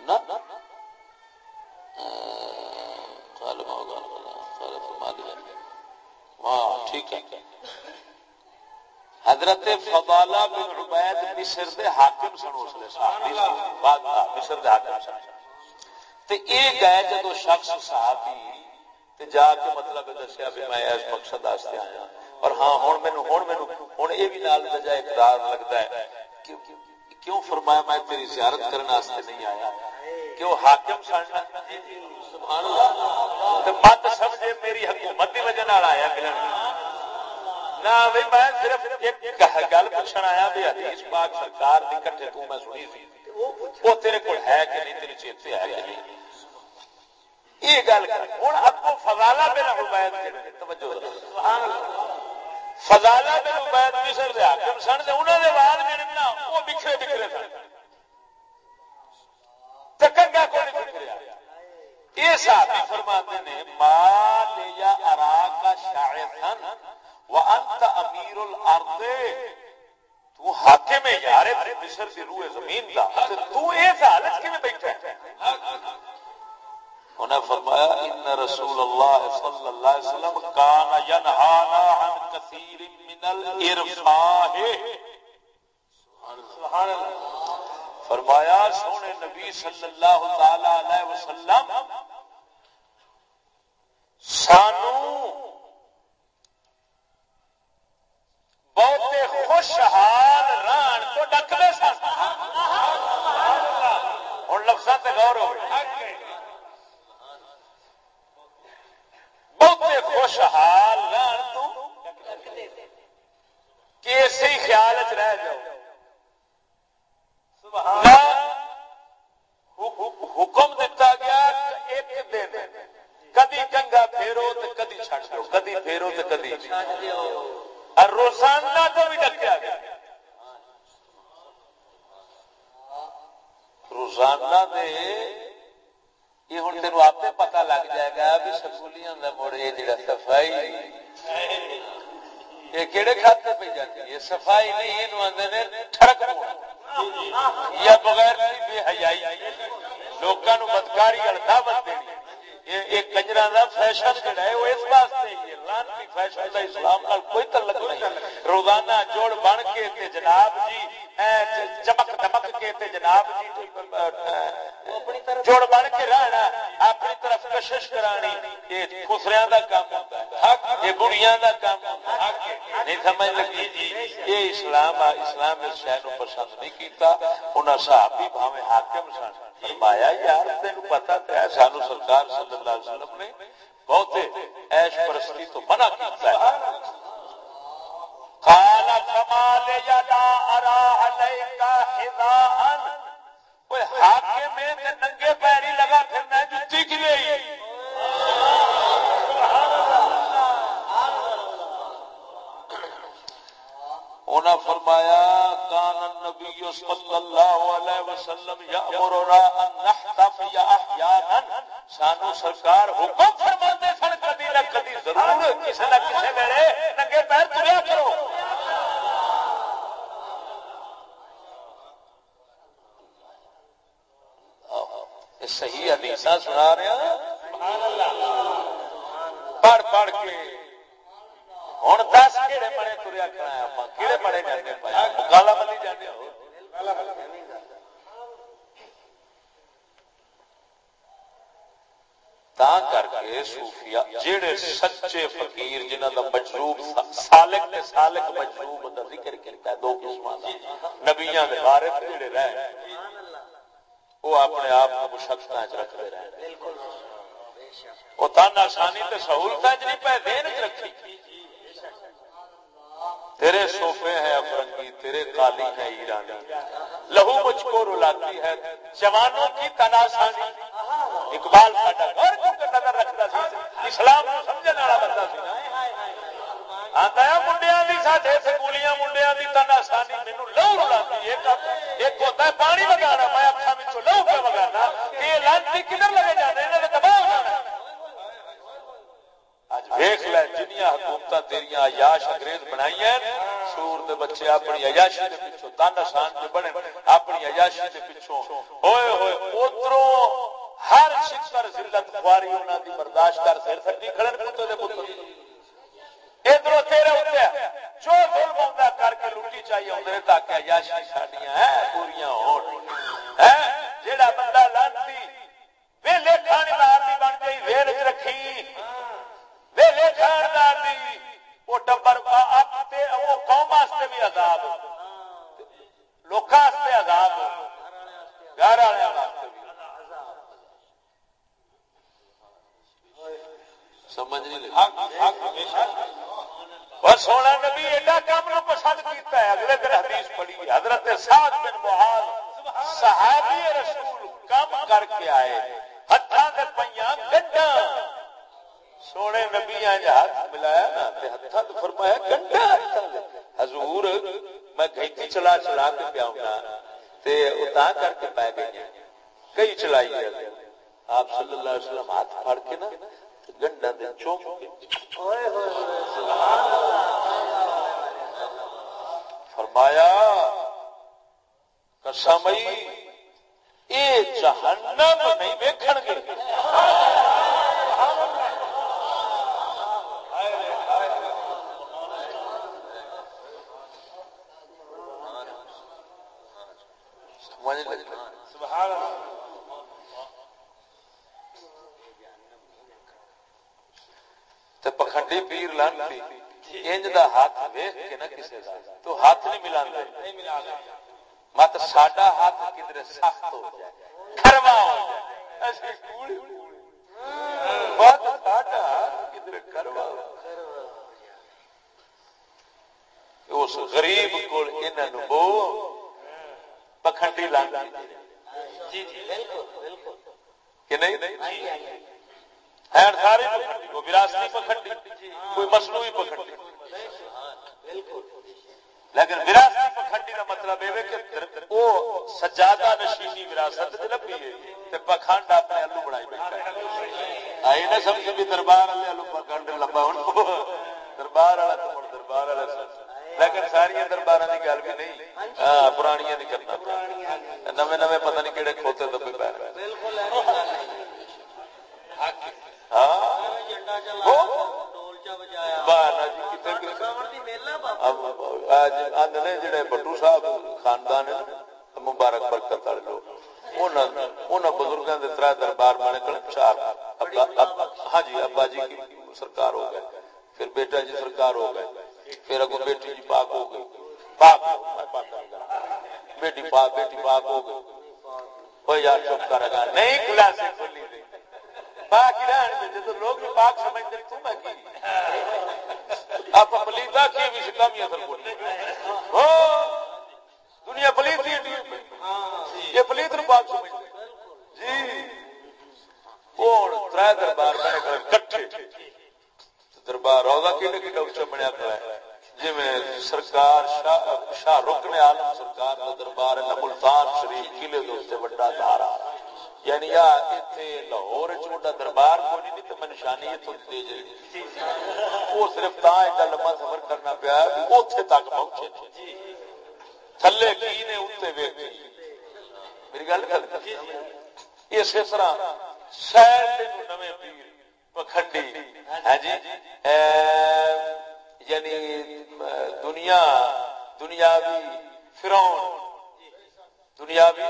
نہ۔ ٹھیک ہے۔ حضرت فضالہ بن عبید مصر دے حاکم سن، اس نے صاحب مصر دے حاکم سن۔ تے اے گئے جدو شخص صحابی تے جا کے مطلب دسیا بھی میں اس مقصد واسطے آیا۔ اور ہاں ہن مینوں ہن مینوں ہن اے بھی نال اقرار لگدا ہے کیوں فرمایا میں تیری زیارت کرنے واسطے نہیں آیا؟ کہ وہ حاکم سن۔ سبحان اللہ۔ تے مت سمجھے میری حکومت دی وجہ نال آیا ملن نہ بھئی میں صرف ایک گل پوچھن آیا بھی حدیث پاک سرکار دی کٹھے تو میں سنی سی۔ وہ تیرے کو ہے کہ نہیں؟ تیری چیتے ہے کہ نہیں؟ یہ گل ہوں ابو فضالہ بن عبید توجہ فضالہ بن عبید مصر دے حاکم سن تے انہاں دے وال جڑے نا وہ بکھرے بکھرے سن۔ تے کنگا کو نہیں بکھریا؟ یہ صحابی فرماتے ہیں ما لیا اراک شاعثن وانت امیر الارض۔ تو حاکم ہے یار مصر دی روح زمین دا تو اس حالت کیویں بیٹھا ہے؟ انہیں فرمایا، ان رسول اللہ صلی اللہ علیہ وسلم کان ینہانا عن کثیر من الارفاہ. سبحان اللہ فرمایا، سونے نبی صلی اللہ تعالی علیہ وسلم سانوں بہتے خوشحال ران تو ڈکنے سن ہوں لفظ سے غور ہو بہتے خوشحال ران تو کہ اسی خیال چ رہ جاؤ حکم دیتا گیا ایک دن کدی کنگا پھیرو تو کدی چھٹ دو کدی پھیرو تو کدی روزانہ تو بھی ڈکیا گیا روزانہ دے یہ ہوں تین آپ پتا لگ جائے گا بھی سکولیاں مڑ یہ جڑا صفائی یہ کہڑے کھاتے صفائی نہیں یہ آدھے ٹھڑک یا بغیر بے حیائی۔ لوگوں بدکاری دعوت دینی۔ ایک کنجرا کا فیشن جڑا ہے، وہ اس واسطے لانتی فیشن کا اسلام نال کوئی تعلق نہیں۔ روزانہ جوڑ بن کے تے جناب جی چمک دمک کے تے جناب جی جوڑ بن کے رہنا، اپنی طرف کشش کرانی، یہ خسریا کا کام ہوتا ہے۔ یہ بڑیاں کا کام ہوتا ہے۔ نہیں سمجھ اسلام اس شہر پسند نہیں کیتا، انہاں صحابی بھاوے حاکم سن۔ فرمایا، یار، تینوں پتہ تے سانو سرکار صلی اللہ علیہ وسلم نے بہتے وسلم یامرنا ان نحتف یا احیانا سانو سرکار حکم فرماندے سن کبھی نہ ضرور کسی نہ کسی ویلے ننگے پیر تریا کرو صحیح حدیث سنا رہا پڑھ پڑھ کے ہوں دس کہڑے بڑے تریا کرا کہڑے بڑے جانے گالا بندی جانے ہو کر کے صوفیا سچے فقیر جنہ دا مجلوب سالک تے سالک مجلوب دا ذکر کیتا دو قسماں دا۔ نبیاں دے بارے جڑے رہے وہ اپنے آپ کو مشقتاں وچ رکھتے رہے بالکل وہ تانا شانی تے سہولتاں وچ نہیں پے، دین وچ رکھی۔ تیرے صوفے ہیں افرنگی، تیرے قالی ہے ایرانی۔ لہو مجھ کو رلاتی ہے، جوانوں کی تناسانی اقبال ساڈا گھر کیونکہ نظر رکھتا سی؟ اسلام کو والا بندہ سی آتا ہے ساڈے سکولیاں لہو رلاتی۔ ایک ہوتا ہے پانی وگانا میں لہو پہ وگانا لانتی کدھر لگے جانا لے حکومت عیاش انگریز بنائی ہیں۔ سور دے بچے اپنی عیاشی دے تن آسان بنے، اپنی عیاشی دے پیچھوں۔ ہوئے ہوئے ہر شکر ذلت خواری انہاں دی برداشت کر سر سکتی کھڑن پتر دے پتر ادھروں تیرے ہوتے ہیں جو ظلم ہوندا کر کے لوٹی چاہیے ہوندے تاکہ عیاشی ساڈیاں ہیں، پوریاں ہون۔ ہیں جیڑا بندہ لانتی۔ ویلے کھانے دار دی بن گئی ویل وچ رکھی۔ ویلے خاندار دی۔ وہ ٹبر اپ تے، وہ قوم واسطے بھی عذاب۔ لوکاں واسطے عذاب گھر والے واسطے بھی سمجھ سونا نبی ایڈا کام نو پسند کیتا ہے اگلے دن حدیث پڑھی حضرت سعد بن محال صحابی رسول کم کر کے آئے ہاتھوں کے پہ گڈا سونے نبی ہاتھ ملایا نا ہاتھ فرمایا گنڈا حضور میں گھنٹی چلا چلا کے پیا اتا کر کے پی گئی کئی چلائی آپ صلی اللہ علیہ وسلم ہاتھ پھڑ کے نا گنڈا دے چوک فرمایا کسمئی اے جہنم نہیں ویکھن گے پکھنڈی پیر لانتی انج دا ہاتھ ویکھ کے نہ کسے دا تو ہاتھ نہیں ملاندے مت ساڈا ہاتھ کدھر سخت ہو جائے کھروا ہو جائے ایسی کوڑی بہت ساڈا ہاتھ کدھر کھروا ہو اس غریب کو انہاں نو بو جی جی بالکل بالکل۔ کہ نہیں؟ سارے کوئی وراثتی پکھنڈی کوئی مصنوعی لیکن وراثتی پکھنڈی کا مطلب یہ کہ وہ سجادہ نشینی وراثت لبھی ہے۔ پکھنڈ اپنے آلو بنائی بیٹھا آئی نہ سمجھ بھی دربار والے آلو پکھنڈ لبا دربار والا لیکن ساری دربار کی گل بھی نہیں۔ ہاں پرانی نہیں کرنا نویں نویں پتہ نہیں کہڑے کھوتے دبے پہ جڑے بٹو صاحب خاندان مبارک برکت والے لوگ۔ بزرگوں کے تر دربار بنے چار ہاں جی ابا جی سرکار ہو گئے۔ پھر بیٹا جی سرکار ہو گئے۔ پھر اگو بیٹی جی پاک ہو گئی۔ پاک بیٹی پاک بیٹی پاک ہو گئی۔ کوئی یار چپ کر گا نہیں کھلا سے کھلی پاک ایران رہن جب لوگ پاک سمجھتے تو میں کی؟ آپ پلیتا کی بھی کم ہی اثر ہو! دنیا پلیت ہی یہ پلیت نو پاک سمجھتے جی۔ کون تر دربار میں کٹھے۔ دربار روزہ کیڑے کی ڈاکٹر بنیا پیا ہے؟ جی سرکار شاہ رکن عالم سرکار کا دربار ہے، ملتان شریف قلعے دوستے بڑا دارا یعنی لاہور دربار نہیں جی صرف تا لمبا سفر کرنا پیا تک پہنچے۔ تھلے کی نے میری گل کر اسی طرح شہر نویں پیر پکھنڈی۔ ہے جی یعنی دنیا، دنیاوی فرعون دنیاوی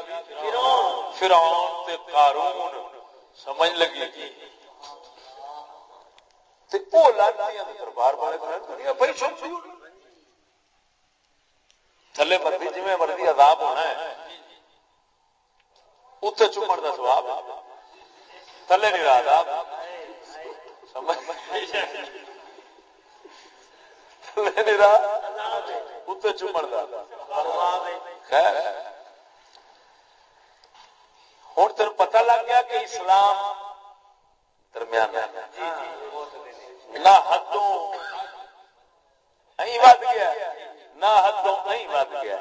فرعون تے قارون، سمجھ لگی جی۔ تے او لانتیاں دے دربار والے گھر دنیا بھائی چھوڑ تھلے مرضی جویں مرضی عذاب ہونا ہے۔ اتنے چومن دا ثواب تھلے نہیں رہا عذاب۔ سمجھ۔ اتنے چومن خیر۔ ہوں تین پتہ لگ گیا کہ اسلام درمیان نہ حدوں ود گیا، نہ حدوں ود گیا۔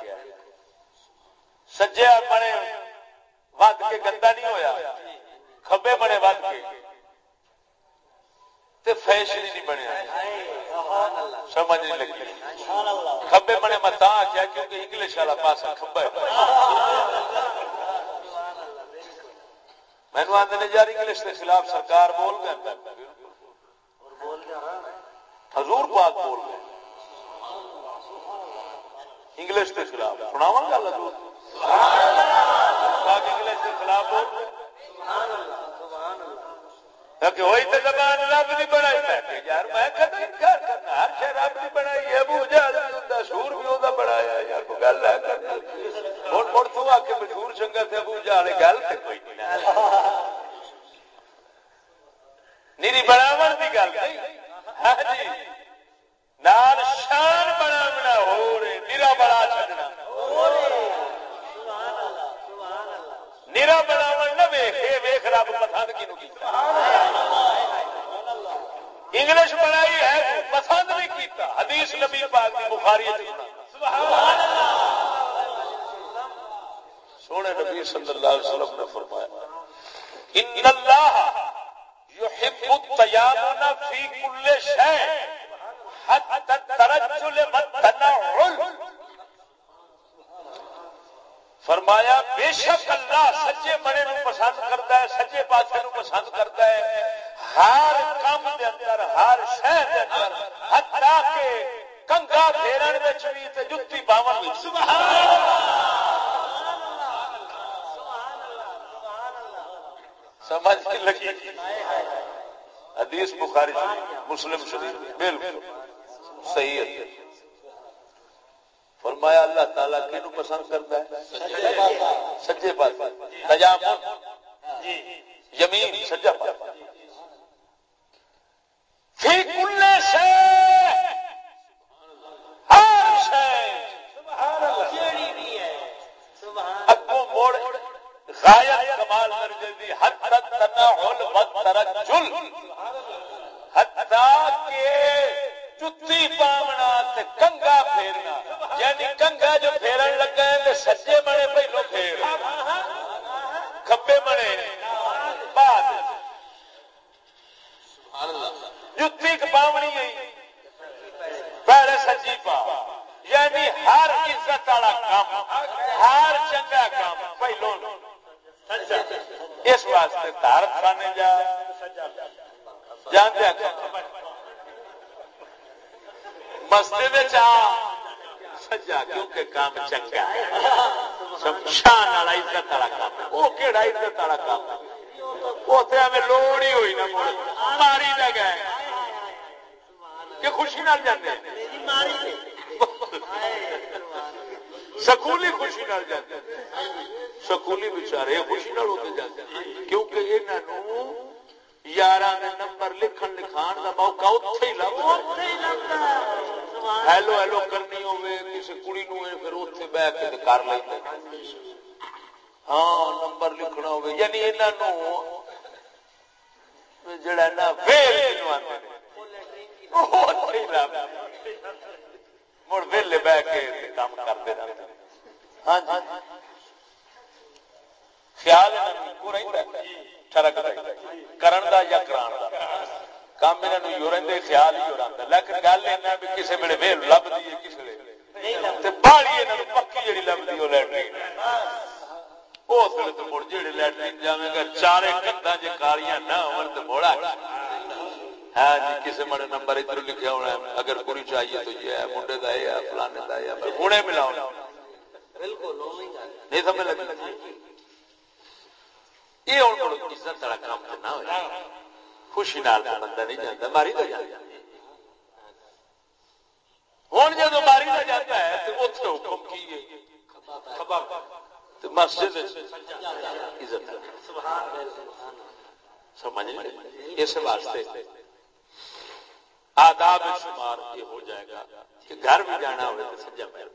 سجے بنے ود کے گندا نہیں ہویا کبے بنے ود کے۔ فیشن ہی نہیں بنیا۔ سمجھ نہیں لگی۔ کبے بنے میں تا کیا کیونکہ انگلش والا پاسا کبا مینو آدھے نے یار انگلش کے خلاف سرکار بول گئے حضور پاک بول گئے انگلش کے خلاف۔ سناوا گل حضور۔ انگلش کے خلاف بول گئے ہوئی تو زبان رب نہیں بنائی یار میں ہر شہر رب نہیں بنائی ابو جہل سور بھی وہ بنایا یار کو گل ہے ہوں مڑ تو آ کے مشہور چنگا تھے ابو جہل گل تو کوئی نیری بناو کی گل ہاں جی۔ نال شان بنا ہو رہے نیرا بڑا چڑنا نیرا بناو نہ ویخ رب پسند کی انگلش بنائی ہے پسند نہیں کیتا۔ حدیث نبی پاک کی بخاری سونے نبی صلی اللہ علیہ وسلم نے فرمایا، ان اللہ يحب التيامن في كل شيء حتى الترجل والتنعل فرمایا، بے شک اللہ سچے بڑے نو پسند کرتا ہے، سچے پاسے نو پسند کرتا ہے۔ ہر کام دے اندر، ہر شہر دے اندر، حتی کہ کنگا پھیرن وچ بھی تے جُتی پاون وچ۔ سبحان اللہ سمجھ لگی۔ حدیث بخاری شریف، مسلم شریف، بالکل صحیح ہے۔ فرمایا اللہ تعالیٰ کینو پسند کرتا ہے؟ سجے پاس تجامن یمین سجا پاس فی کل شے۔ ہر شے۔ اگوں موڑ غایت کمال درجے دی حد تک تناحل و ترجل۔ حتی کہ جتی پاونا کنگا پھیرنا۔ یعنی کنگا جو پھیرن لگا ہے سچے بنے پہلو پھیر۔ کبے بنے۔ بعد۔ جتی پاونی پہلے سچی پا۔ یعنی ہر عزت والا کام۔ ہر چنگا کام۔ پہلو۔ اس واسطے تارت خانے جا۔ جانتے مسجد سجا، کیونکہ کام چنگا شان والا عزت والا کام وہ کہڑا عزت والا کام اتنے ہمیں لوڑ ہی ہوئی نا ماری نہ گئے۔ کہ خوشی نال جاتے سکولی خوشی نال جاتے سکولی بچارے خوشی نال ہوتے جاتے کیونکہ انہوں یار نمبر لکھن لکھان کا موقع اتنے ہی لگتا ہیلو ہیلو کرنی ہوے کسی کڑی نو پھر بہ کے کر لیں ہاں نمبر لکھنا ہوے یعنی انہوں جڑا نا مڑ ویلے کے کام ہاں جی خیال کرن دا یا کران دا کام انہوں یو رہتے خیال ہی رہتا لیکن گل یہ بھی کسی ویلے ویل لبھی ہے کسی ویلے باڑی یہ پکی جی لبھی وہ لٹرین اس ویلے تو مڑ جی لٹرین جائے گا چارے کندا جی کالیاں نہ ہو تو موڑا ہاں جی کسی مڑے نمبر ادھر لکھا ہونا ہے اگر پوری چاہیے تو یہ ہے منڈے کا یہ ہے فلانے کا یہ ہے ہوں ملاؤ۔ بالکل نہیں سمجھ لگی؟ یہ ہوں عزت والا کام کرنا ہو خوشی نال بندہ نہیں جاتا ماری تو جاتا ہوں جب ماری تو جاتا ہے تو اتنے حکم کی مسجد عزت سمجھ اس واسطے آداب شمار یہ ہو جائے گا کہ گھر بھی جانا ہوئے تو سجا پیر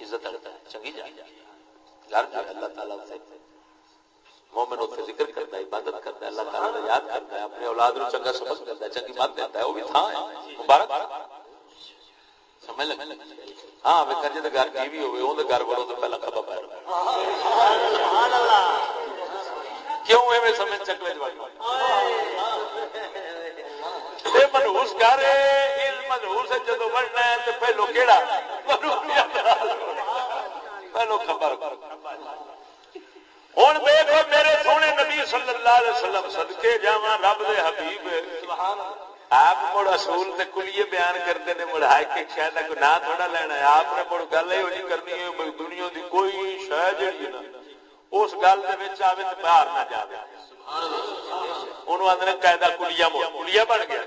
عزت ہے چنگی جائے گھر جو اللہ تعالیٰ مومن اتنے ذکر کرتا ہے، عبادت کرتا ہے، اللہ تعالیٰ کا یاد کرتا ہے، اپنے اولاد نو چنگا سبق کرتا ہے، چنگی بات دیتا ہے، وہ بھی تھا مبارک۔ سمجھ لگ ہاں میں کرجے تو گھر کی بھی ہوئے وہ گھر بولو تو پہلا کبا پیر کیوں میں سمجھ چکلے منہوس گھر منہوس جدو بڑھنا ہے تو پہلو کہڑا پہلو خبر۔ ہوں دیکھو میرے سونے نبی صلی اللہ علیہ وسلم صدقے جا رب دے حبیب۔ آپ مڑ اصول تے کلیے بیان کرتے ہیں مڑ ہائی کہ شاید کوئی نہ تھوڑا لینا ہے۔ آپ نے مڑ گل یہ نہیں کرنی ہے دنیا دی کوئی شہ جڑی نا اس گل آئے تو باہر نہ جائے انہوں آدھے قاعدہ کلیا موڑ کلیا بن گیا۔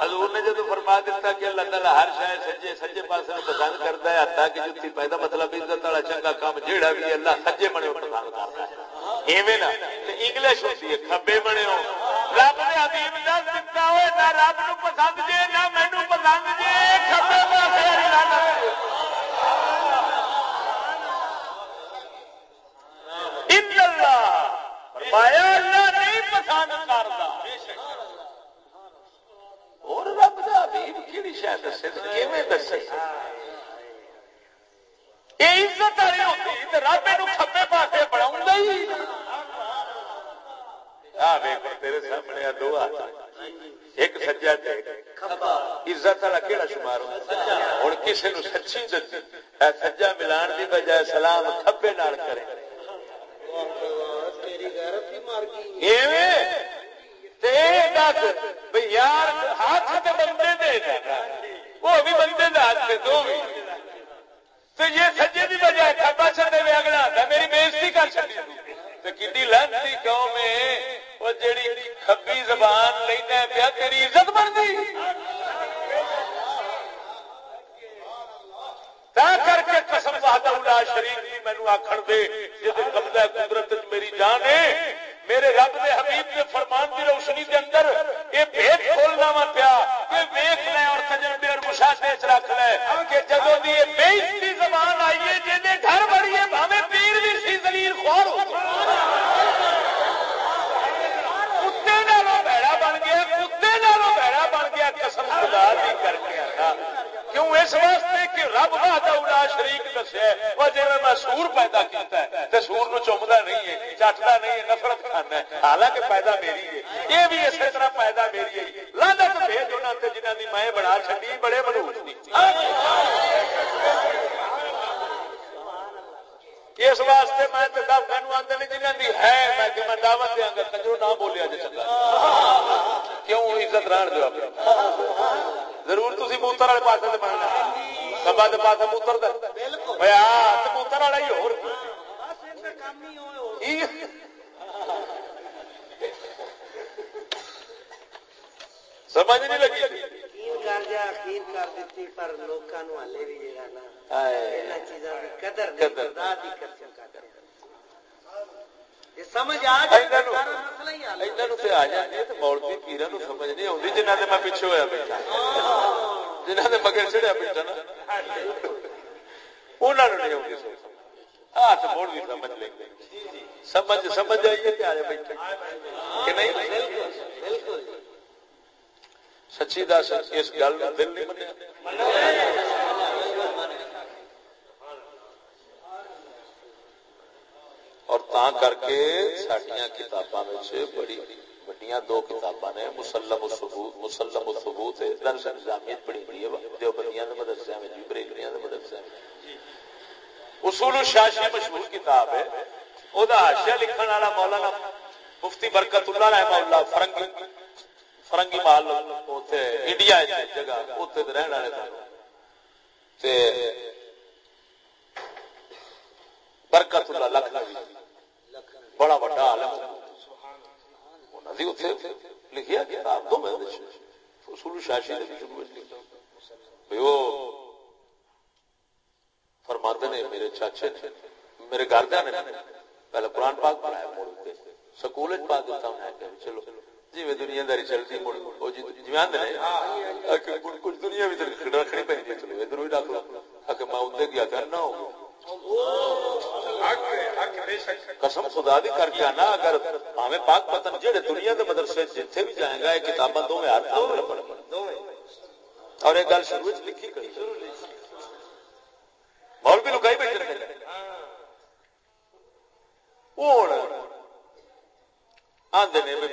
حضور نے جدو فرما دیتا کہ اللہ تعالیٰ ہر شاید سجے سجے پاس پسند کرتا ہے، حتیٰ کہ جتی پیدا مطلب عزت والا چنگا کام جیڑا بھی اللہ سجے بنے پسند کرتا ہے۔ ایویں نا؟ انگلش ہوتی ہے، کھبے بنے ہو۔ رب نے حبیب دس دیتا ہوئے نہ رب نو پسند جے نہ مینو پسند جے، کھبے پاسے اللہ فرمایا، اللہ نہیں پسند کرتا اور رب دا حبیب کیڑی شاید دسے کیویں دسے یہ عزت والی ہوتی تو رب یہ کھبے پاسے بڑھاؤں ہی تیرے سامنے دو ہاتھ ایک سجا عزت والا کہڑا شمار ہوں کسی نو سچی دسی سجا ملان کی بجائے سلام کھبے نال کرے یار ہاتھ بندے دے وہ بھی بندے ہاتھ دو بھی۔ تو یہ سجے کی بجائے کھبا چڑے میں اگلا آتا میری بےزتی کر چکی تو قوم ہے وہ جیڑی زبان لینا پیا تیری عزت بن گئی کر کے قسم شریف مینو آخر دے جی قبضہ قدرت میری جان ہے۔ میرے رب دے حبیب دے فرمان دی روشنی دے اندر یہ بھید کھولنا وا پیا کہ ویکھ لے اور تجربے اور مشاہدے چ رکھ لے۔ کہ جدوں دی یہ بے زبان آئی ہے، جے دے گھر بڑی ہے بھاوے پیر بھی سی ذلیل خوار ہو۔ کتے نالوں بھڑا بن گیا، کتے نالوں بھڑا بن گیا، قسم خدا دی کر کے آتا کیوں اس واسطے کہ رب ادا شریک دسے؟ وہ جی میں سور پیدا کیتا ہے تو سور نو چومتا نہیں ہے چٹتا نہیں ہے، نفرت کھانا ہے۔ حالانکہ پیدا میری ہے۔ یہ بھی اسی طرح پیدا میری ہے۔ لانت بھیج ہونا جنہ کی میں بنا چڈی بڑے منوج اس واسطے میں مینو آدھے جنہیں دی ہے، میں کہ میں دعوت دیا گا کنجرو نہ بولیا جی چنگا کیوں عزت رہن دو اپنی؟ ضرور تھی موتر والے پاس بننا کبا دے پاس موتر موتر والا ہی ہو۔ سمجھ نہیں لگی۔ قدر۔ سمجھ آ مولوی پیرا نو سمجھ نہیں آتی جنہ میں پیچھے ہوا بیٹھا جنہ نے مگر چڑیا بیٹھا نا انہوں نے نہیں آتی ہاتھ موڑ بھی سمجھ لیں گے سمجھ سمجھ آئیے کہ آج بیٹھے کہ نہیں سچی دس اس گل دل نہیں منیا کر کے سڈیا کتاباں بڑی وڈیاں دو کتاباں نے مسلم الثبوت مسلم الثبوت درس نظامیت ہے دے مدرسے دے مدرسے اصول الشاشی مشہور کتاب ہے او دا حاشیہ لکھن والا مولانا مفتی برکت اللہ رحمہ اللہ فرنگی فرنگی محل اوتھے انڈیا جگہ اوتھے دے رہن والے تے برکت اللہ لکھنوی بڑا بڑا عالم لکھیا کتاب دو میں اصول شاشی نے شروع بھائی وہ فرماتے نے میرے چاچے نے، میرے گھردیا نے پہلے قرآن پاک پڑھایا موڑ کے۔ سکول پا دیتا ہوں چلو جی میں دنیا داری چلتی مڑ، وہ جی جی کچھ دنیا بھی رکھنی پہ چلو، ادھر بھی رکھ لو۔ میں ادھر گیا تھا نہ ہو قسم خدا دی کر کے آنا، اگر ہمیں پاک پتن جہے دنیا کے مدرسے جتنے بھی جائیں گا، یہ کتاباں دو میں اور ایک گل شروع لکھی کری۔ مول بھی لکائی بیٹھے آدھے نے میں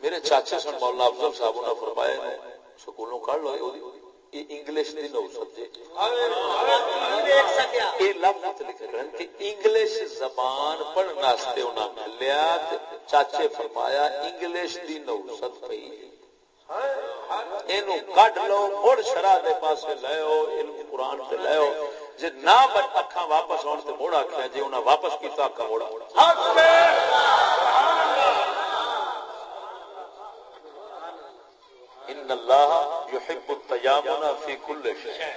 میرے چاچے سن مولانا افضل صاحب نے فرمایا سکولوں کڑ لو انگلش یہ لفظ لکھ رہے کہ انگلش زبان پڑھنے واسطے انہاں ملیا چاچے فرمایا انگلش دی نو سد پئی اینو کڈ لو مڑ شرع دے پاسے لےو علم قرآن تے لےو جے نہ اکھاں واپس آن تے موڑ آکھیا جے انہاں واپس کیتا اکھاں موڑا حق ان اللہ یحب التیامن فی کل شیء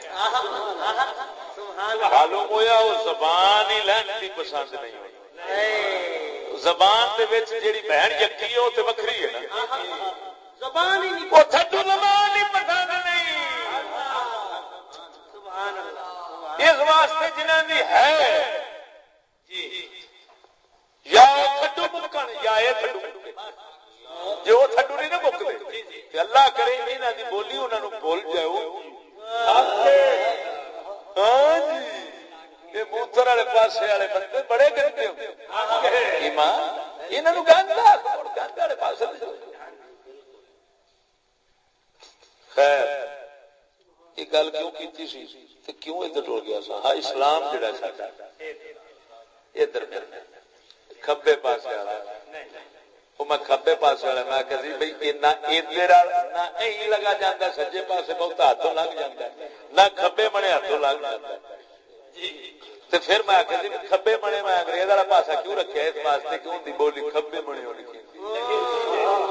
معلوم ہویا وہ زبان ہی لین دی پسند نہیں ہوئی. زبان دے وچ جیڑی بہن یکی ہے او تے وکھری ہے نا. زبان ہی نہیں او تھڈو زبان ہی پسند نہیں. سبحان اللہ اس واسطے جنہاں دی ہے جی یا تھڈو مکن یا اے تھڈو جی وہ تھڈو نہیں نا مکتے اللہ کرے یہاں کی بولی انہوں نے بول جاؤ ہاں جی موتر والے پاس والے بندے بڑے گندے خیر یہ گل کیوں کی کیوں ادھر ٹر گیا سا ہاں اسلام جڑا سا ادھر کبے پاس والا میں کبے پاس والا میں کہ بھائی ادھر نہ ای لگا جاتا سجے پاس بہت ہاتھوں لگ جاتا نہ کبے بنے ہاتھوں لگ جاتا تو پھر میں آخر جی کبے بنے میں انگریز والا پاسا کیوں رکھا اس واسطے کیوں دی بولی کبے بنے ہو لکھی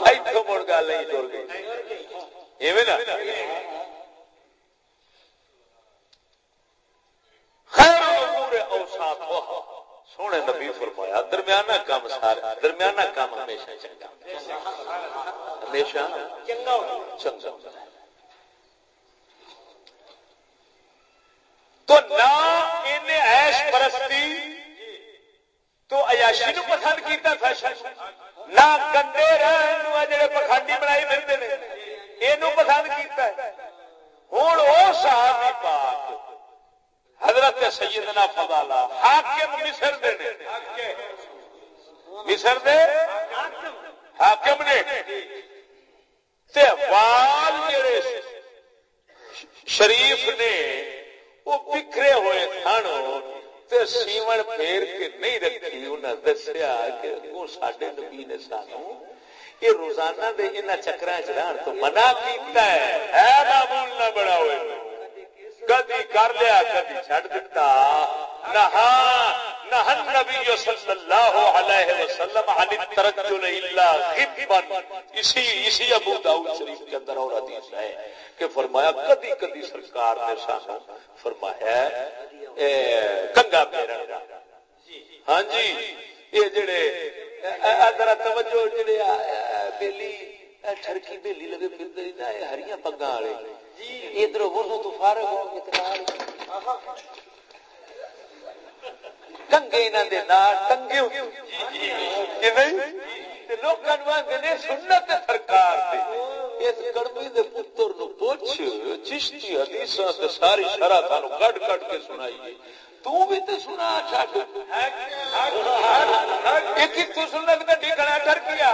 اتوں مڑ گل نہیں ٹر گئی ایویں نا خیر امور اوساط سونے نبی فرمایا، درمیانہ کام سارا درمیانہ کام ہمیشہ چنگا۔ ہمیشہ چنگا چنگا تو نہ ایش پرستی تو عیاشی نو پسند کیتا فیشن نہ گندے رہن جڑے پکھانڈی بنائی پھرتے ہیں یہ پسند کیتا ہے۔ ہوں وہ صحابی پاک حضرت سیدنا فضالا حاکم مصر دے نے۔ مصر دے؟ حاکم نے۔ تے وال جڑے شریف نے وہ بکھرے ہوئے تھن، تے سیون پھیر کے نہیں رکھی، انہاں دسیا کہ وہ ساڈے نبی نے سانو یہ روزانہ دے انہاں چکراں چ رہن تو منع کیتا ہے۔ اے معمول نہ بڑا ہوئے کدی کر لیا، کدی چڑ دتا۔ نہا نہن نبی صلی اللہ علیہ وسلم عن الترجل الا غبا اسی اسی ابو داؤد شریف کے اندر اور حدیث ہے کہ فرمایا، کدی کدی سرکار نے سانو فرمایا اے، کنگا پھیرن دا۔ ہاں جی یہ جڑے ذرا توجہ، جڑے بیلی ٹھرکی بیلی لگے پھردے نا ہریاں پگاں والے۔ جی، ادھر وضو تو فارغ ہو گے کنگے انہوں دے نال ٹنگے کہ نہیں لوکاں نو آندے نے، سنت سرکار تے اس گڑبی دے پتر نو پوچھ، چشتی حدیثاں تے ساری شرع تانوں کڈ کڈ کے سنائی تو بھی تو سنا چھٹ ایک تو سن لگتا ٹھیکنا ڈر کیا۔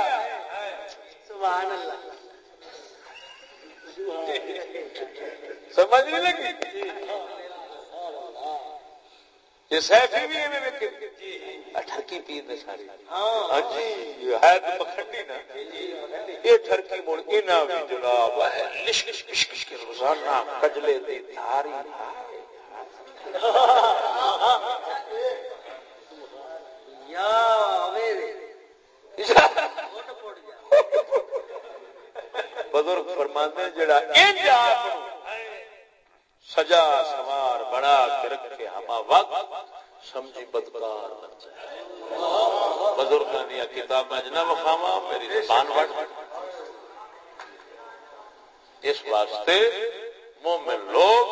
سبحان اللہ۔ سمجھ نہیں لگی؟ یہ سیفی بھی ہے ٹھرکی پی دے ساری ہاں جی ہے نا۔ ٹھرکی جناب ہے کے روزانہ کجلے دی تاری بزرگ فرماندے جڑا انج سجا سوار بنا کے رکھے ہما وقت، سمجھی بدکار بن جائے۔ بزرگ دیا کتاب نہ وکھاوا میری زبان وٹ اس واسطے مومن لوگ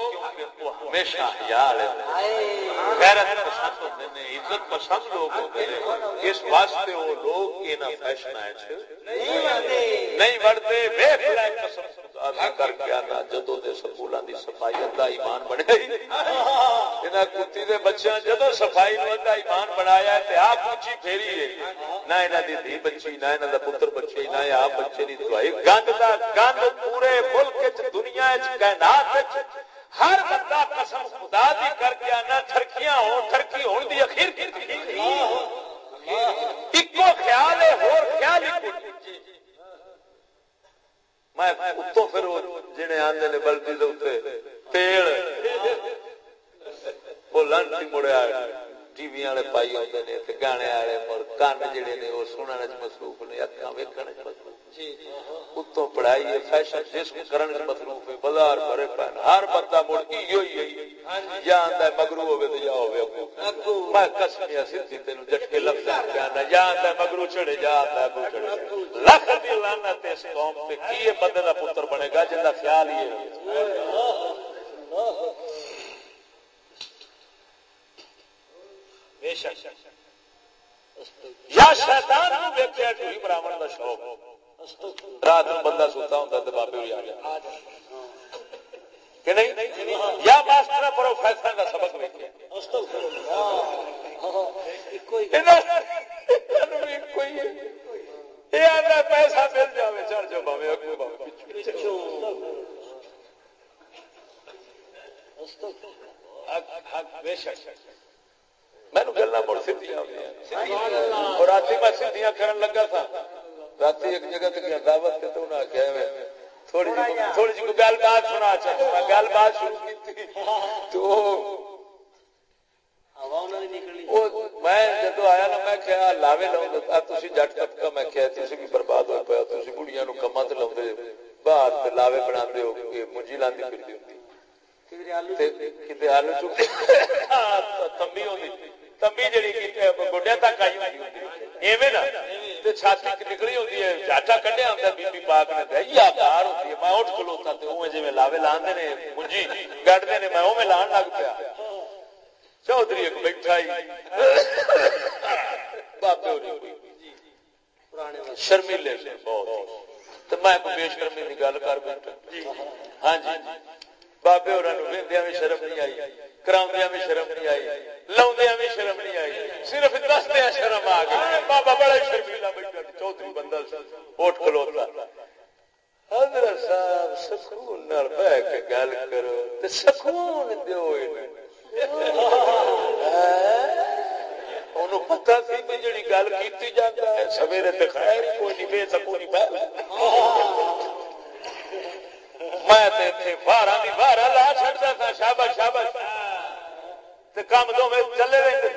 وہ ہمیشہ غیرت پسند ہوتے ہیں عزت پسند لوگ ہوتے ہیں۔ اس واسطے وہ لوگ یہ نہ فیشن نہیں بڑھتے۔ بے خلا قسم کر کے آنا جدو دے سکولوں دی صفائی ادا ایمان بنے انہاں کتی دے بچیاں جدو صفائی نو ادا ایمان بنایا ہے تے آپ اونچی پھیری ہے۔ نہ انہاں دی دھی بچی نہ انہاں دا پتر بچی نہ آپ بچے دی دعائی گند دا گند پورے ملک وچ دنیا وچ کائنات وچ۔ ہر بندہ قسم خدا دی کر کے آنا تھرکیاں ہون تھرکی ہون دی اخیر۔ کی اکو خیال ہے اور خیال ہی میں اتوں پھر جنے آتے نے بلٹی دے پیڑ وہ لنچ آئے۔ ٹی وی والے پائی نے گانے والے اور کن جڑے نے وہ سننے مصروف نے اکھاں ویکھنے مصروف اتوں پڑھائی ہے فیشن جس کرن مصروف ہے بازار بھرے پین ہر بندہ مڑ ہی یا آندا ہے مگرو ہوے تے یا ہوے میں قسم سیدھی تینو جٹکے لفظ کہنا یا آندا ہے مگرو چڑھے جا آندا ہے ابو چڑھے۔ لاکھ دی لعنت اس قوم تے کی بندے دا پتر بنے گا جندا خیال ہی ہے۔ یا شیطان نو ویکھیا ٹوئی براہمن دا شوق۔ رات میں بندہ سوتا ہوں تو بابے بھی آ گیا کہ نہیں؟ یا ماسٹر پروفیسر کا سبق ویکھیا پیسہ مل جائے چڑھ جاؤ باوے اگو باوے بے شک۔ مینو گلا مڑ سیدیاں رات میں سیدیاں کرن لگا تھا۔ رات ایک جگہ تے گیا دعوت تے تو تھوڑی جی تھوڑی جی گل بات سنا چاہتا میں گل بات شروع کی تھی تو میں جدو آیا نا میں کیا لاوے لاؤں تھی جٹ طبقہ میں کیا تھی بھی برباد ہو۔ پایا تھی بڑیاں نو کما تے لاؤ باہر لاوے بنا ہو۔ منجی لاندی پھر کتنے آلو ہوتی تمبی جڑی گوڈیا تک آئی ایویں نا چھاتی نکلی ہوتی ہے کڈیا بی بی پاک نے یا کار ہوتی ہے میں اٹھ کھلوتا تے جویں لاوے لاندے نے منجی گڈدے نے میں لان لگ پیا ایک بیٹھا ہی ہوری شرمیلے سے بہت میں کوئی بے شرمی گل کر بیٹھا ہاں جی بابے اور بھی شرم نہیں آئی کراؤدیا بھی شرم نہیں آئی لاؤدیا بھی شرم نہیں آئی صرف دسدیا شرم آ گئی بابا بڑا شرمیلا بیٹھا چوتھی بندہ اٹھ کھلوتا حضرت صاحب سکون نال بہ کے گل کرو تے سکون دیو دو پتا سی بھی جی گل کی جاتا ہے سویرے خیر کوئی نہیں بے سکونی بہ میں بارہ بھی بارہ لا چڑتا تھا شابش شابش کام دو میں چلے رہتے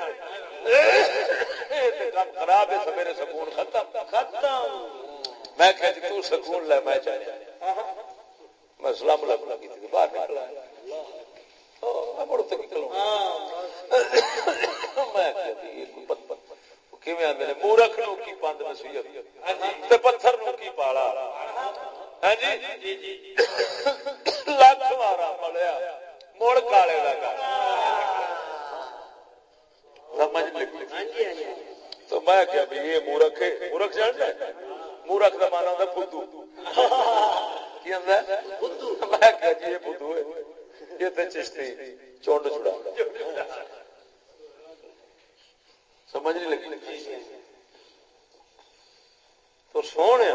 کام خراب ہے سویرے سکون ختم ختم میں کہ تو سکون لے میں چاہیے میں سلام علیکم کی تھی باہر نکلا میں مڑ تک نکلوں میں کہ کوئی پت پت کیویں آندے نے مورخ نو کی پند نصیحت پتھر نو کی پالا لکھ مارا پڑیا مڑ کالے لگا تو میں کیا بھی یہ مورخ ہے مورخ مورخ کا مانا ہوتا بدھو میں کیا جی یہ بدھو ہے یہ تو چشتی چونڈ چھڑا سمجھ نہیں لگی تو سونے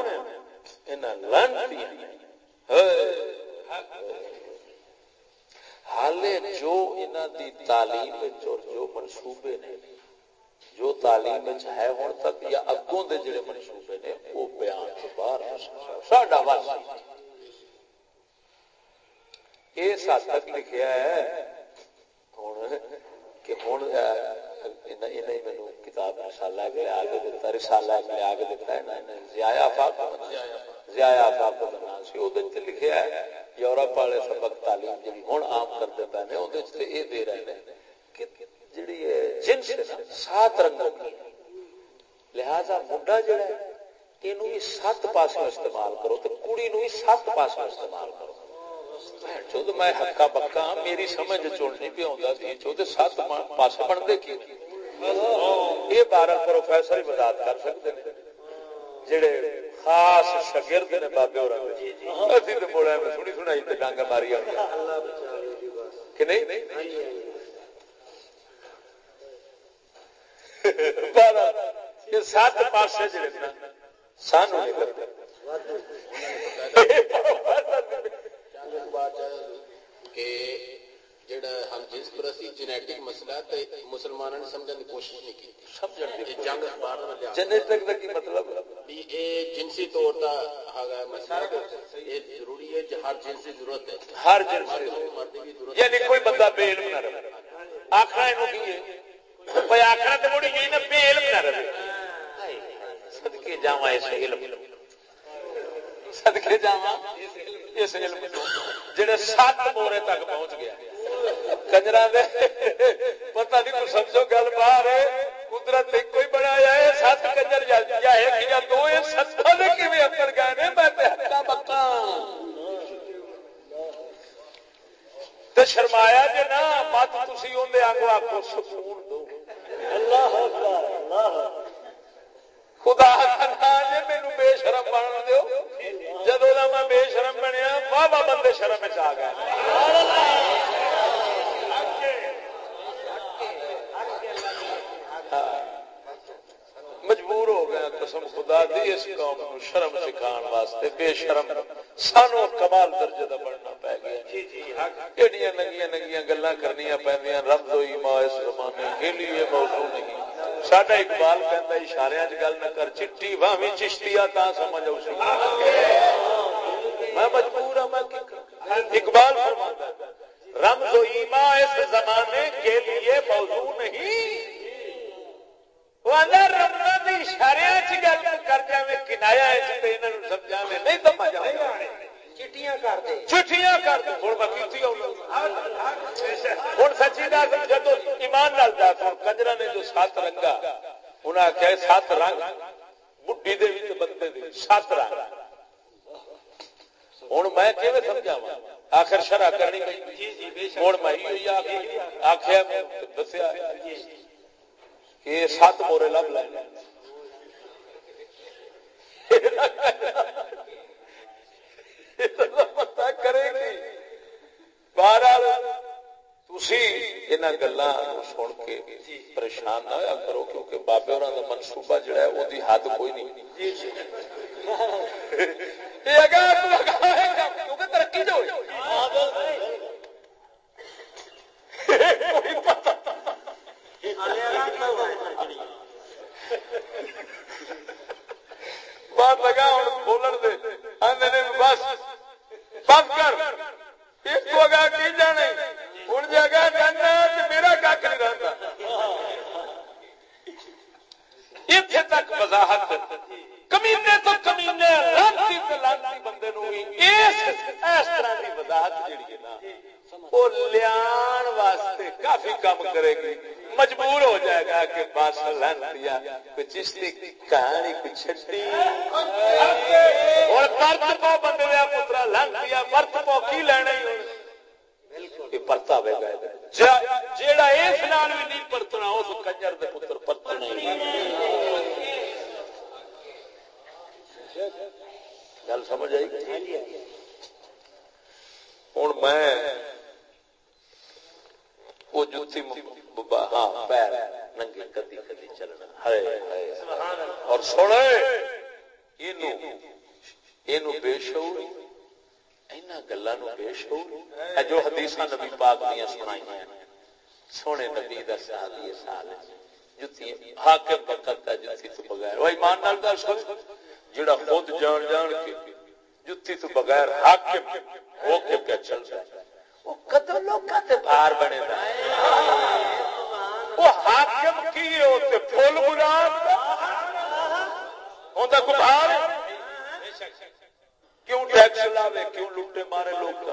حالے جو دی تعلیم جو منصوبے نے، جو تعلیم ہے ہوں تک یا اگوں دے جڑے منصوبے نے، وہ بیان تو باہر ساڈا واسطہ۔ اس حد تک لکھیا ہے ہوں کہ ہوں کتاب رسالہ دیتا رسالہ دیتا ہے آفاق آفاق سی وہ لکھیا ہے، یورپ والے سبق تعلیم جی ہوں عام کرتے پے نے وہ یہ دے رہے ہیں کہ جڑی جنس سات رنگوں کی لہذا منڈا جڑا ہے یہ سات پاسوں استعمال کرو تو کڑی نو سات پاسوں استعمال کرو۔ میں ہکا پکا میری سمجھ چڑنی پہ آتا تھی چوتھے سات پاس بنتے کی یہ بارہ پروفیسر ہی وضاحت کر سکتے ہیں جڑے خاص شگرد نے بابے اور اسی تو بولا میں سنی سنائی تے ڈانگا ماری کہ نہیں بارہ یہ سات پاسے جڑے سانو نہیں کرتے کہ جڑا ہم جنس پرستی جینیٹک مسئلہ تے مسلمانوں نے سمجھن دی کوشش نہیں کی سمجھن دی جنگ اخبار میں لیا۔ جینیٹک دا کی مطلب؟ بھی اے جنسی طور دا ہاگا مسئلہ اے ضروری ہے کہ ہر جنس دی ضرورت ہے۔ ہر جنس دی ضرورت یعنی کوئی بندہ بے علم نہ رہے۔ آکھنا اینو کی ہے؟ بھئی آکھنا تے مڑی یہی نہ بے علم نہ رہے۔ صدقے جاواں اس علم۔ صدقے جاواں اس علم جڑے سات مورے تک پہنچ گیا کنجرا دے پتہ نہیں کچھ سمجھو گل باہر قدرت ایک کوئی بنایا ہے سات کنجر یا ایک یا دو یہ ستا دے کیویں اندر گئے نے میں تے ہکا بکا تے شرمایا جے نا مت تسی اوندے آگو آکو سکون دو اللہ اکبر اللہ خدا جی میرے بے شرم بن دیو۔ جدو میں بے شرم بنیا بابا بندے شرم آ گیا مجبور ہو گیا قسم خدا دی اس قوم نو شرم سکھان واسطے بے شرم سانو کمال درجے دا بننا پے گیا۔ ایڈیاں ننگیاں ننگیاں گلاں کرنیاں پیندیاں رب دو ایما اس زمانے کے لیے موضوع نہیں۔ ساڈا اقبال کہندا اشاریاں وچ گل نہ کر چٹی واویں چشتیا تا سمجھ او سی میں مجبور ہوں میں اقبال فرماتا رمز و ایما اس زمانے کے لیے موضوع نہیں۔ کنجرا نے جو سات رنگا انہیں آخیا سات رنگ بڈی بندے سات رنگ ہوں میں سمجھاوا آخر شرح کرنی ہوں میں آخیا دسیا کہ سات مورے لب لے۔ پتا کرے گی۔ بہرحال تھی گلا سن کے پریشان نہ ہوا کرو کیونکہ بابے منصوبہ جڑا ہے وہ حد کوئی نہیں۔ ترقی جو بات لگا ہوں بولن دے۔ آدھے بس۔ بند کر۔ ایک کو اگا کی جانے؟ ہوں جگہ جانا میرا کھ نہیں رہتا۔ اتنے تک وضاحت۔ کمینے تو کمینے، لانتی تو لانتی بندے نو اس طرح کی وضاحت جیڑی ہے نا، وہ لیا واسطے کافی کام کرے گی۔ مجبور ہو جائے گا کہ بس لن دیا چشتی کہانی اور پو بندے دیا پترا لن دیا پو کی لینا پرتا گا جیڑا اس نال بھی نہیں پرتنا اس کنجر دے پتر پرتنا گل سمجھ آئی؟ ہوں میں وہ جتی ہاں پیر ننگے کدی کدی چلنا۔ ہے اور سونے بے شعور اینا گلا نو بے شعور جو حدیث نبی پاک دیا سنائی ہیں سونے نبی دا صحابی سال جتی حاکم پکتا جتی تو بغیر وہ ایمان نال گل سوچ جڑا خود جان جان کے جتی تو بغیر حاکم ہو کے پہ چل رہا ہے وہ قدر لوگ تے بھار بنے دا۔ وہ حاکم کی ہوتے پھول گلاب ہوندا کو بھار کیوں ٹیکس لاوے کیوں لوٹے مارے لوگ؟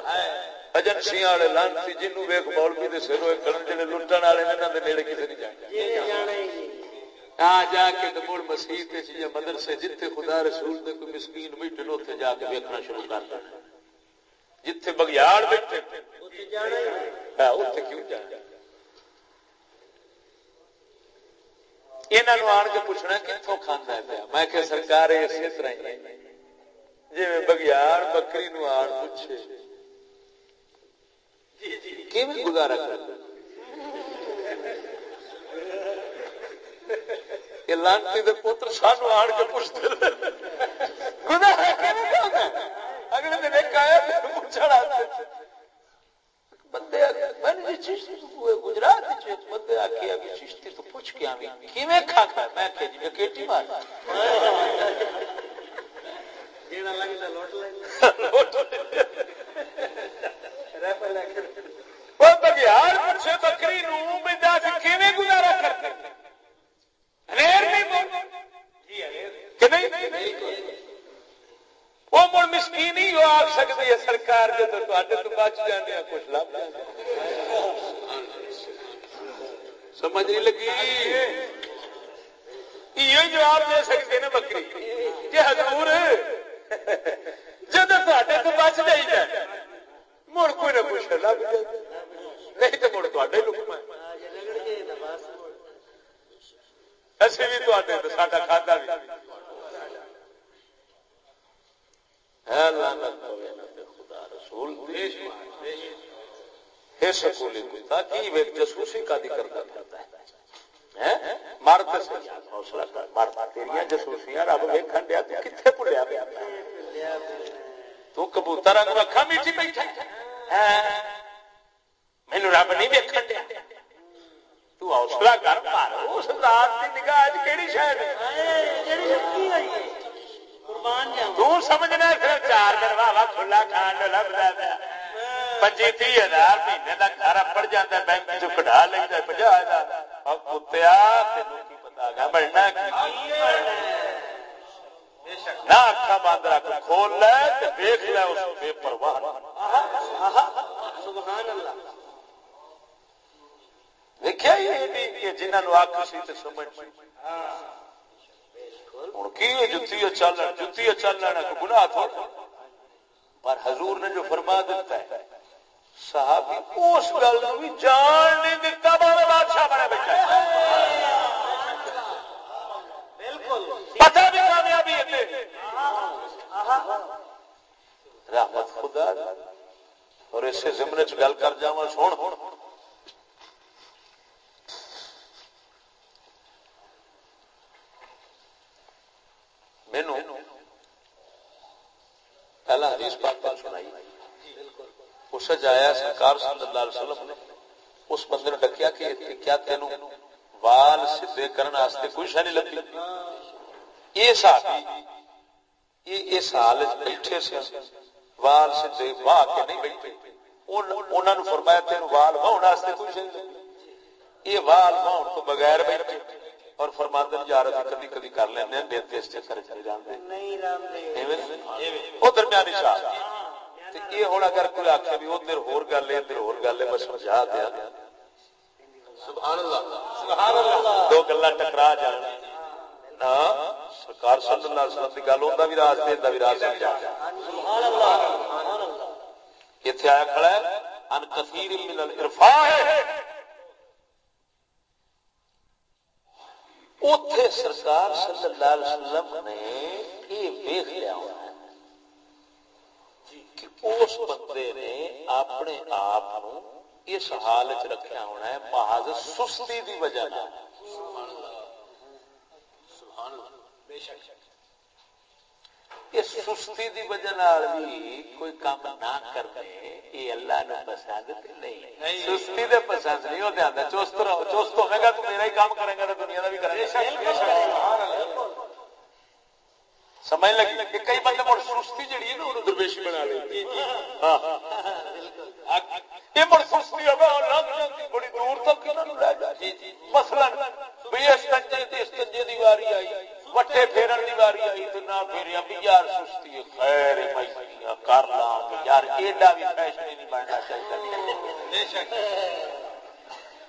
ایجنسیاں والے لانتی جنوں ویکھ مولوی دے سر ہوئے کھڑن جڑے لوٹن والے انہاں دے نیڑے کسے نہیں جاندے آ جا کے تے مڑ مسجد تے یا مدرسے جتھے خدا رسول دے کوئی مسکین اوتھے جا کے ویکھنا شروع کر دینا۔ جتھے بگیاڑ بیٹھے۔ اوتھے جانا اوتھے کیوں جانا؟ انہاں آن کے پوچھنا کتوں پیا میں کہ سرکار اسی طرح ہی جی بگیار بکری نو آن پوچھے گزارا کر لانتی پوتر سانو آن کے پوچھتے اگلے دن ایک آیا بندے گجرات بندے آخیا چشتی تو پوچھ کے آئی کھا کھا میں جی کیٹی مار۔ بکری گزارا کرتے وہ مڑ مسکین ہی آ سکتی ہے سرکار کے تو بچ جانے کچھ لب سمجھ نہیں لگی؟ یہ جواب دے سکتے نا بکری۔ کہ حضور، جب تے تو بچ جائی جائے مڑ کوئی نہ کچھ لب جائے نہیں تو مڑ تے لکم اسی بھی تے ساڈا کھادا بھی۔ خدا رسول سکولی کتا کی جسوسی کا کرتا ہے؟ حوصلہ کر تیریاں جسوسیاں رب ویکھن دیا پیا؟ تو کبوتر میٹھی بیٹھا مینو رب نہیں ویکن دیا۔ تو حوصلہ کر پار اس رات کی نگاہ سمجھنا پھر چار دن واہ کھلا کھان لگتا پیا پچی تی ہزار مہینے کا گھر اپڑ جاتا بینک چ کٹا لینا پنجا ہزار کتیا تین کی پتا بننا نہ اکھا بند رکھ کھول لے دیکھ لے اس بے پرواہ دیکھا ہی جنہوں آخ سی سمجھ ہوں کی جتی چل جتی چل لینا گنا تھوڑا پر حضور نے جو فرما دیتا ہے صحابی اس گل بھی جان نہیں دیتا بڑا بادشاہ بڑا بیٹھا پتہ بھی کامیابی رحمت خدا۔ اور اسے زمنے چ گل کر جا سن۔ مینو پہلا حدیث پاک پاک سنائی۔ اس آیا سرکار صلی اللہ علیہ وسلم نے۔ اس بندے نے ڈکیا کہ کیا تینوں وال سیدھے کرنے واسطے کوئی شے نہیں لگی یہ صحابی یہ اس حال بیٹھے سے وال سیدھے واہ کے نہیں بیٹھے۔ انہاں نو فرمایا تینوں وال واہن واسطے کوئی شے نہیں یہ وال واہن تو بغیر بیٹھے۔ اور فرماندن جا رہے کدی کدی کر لینے ہیں دیتے اس چکر چل جاندے او درمیانی شاہ. یہ ہن اگر کوئی آکھے بھی ادھر ہور گل ہے ادھر ہور گل ہے میں سمجھا دیا. سبحان اللہ. سبحان اللہ. دو گلاں ٹکرا جان. نا سرکار صلی اللہ علیہ وسلم دی گل ہوندا بھی راز دیندا بھی راز سمجھا سبحان اللہ. سبحان اللہ. ایتھے آیا کھڑا ہے؟ ان کثیر من الارفاع اوتھے سرکار صلی اللہ علیہ وسلم نے یہ ویخ لیا ہونا اس بندے نے اپنے آپ اس حال چ رکھا ہونا ہے، محض سستی دی وجہ سبحان اللہ۔ سبحان اللہ۔ شک۔ سستی دی وجہ بھی کوئی کام نہ کرنے یہ اللہ نے پسند نہیں۔ سستی دے پسند نہیں ہوتے آتا چوست رہو چوست ہوگا گا تو میرا ہی کام کرے گا تو دنیا کا بھی کرے گا۔ سمجھ لگی کہ کئی بندے مڑ سستی جڑی ہے نا انہوں درویشی بنا لے ہاں۔ یہ مڑ سستی ہوگا بڑی دور تک مسئلہ بھی اس کنجے دی اس کنجے دی واری آئی۔ وٹے پھیرن دی واری آئی تو نہ پھیریا بھی یار سستی خیر میں کر لاں یار ایڈا بھی فیشن نہیں بننا چاہیے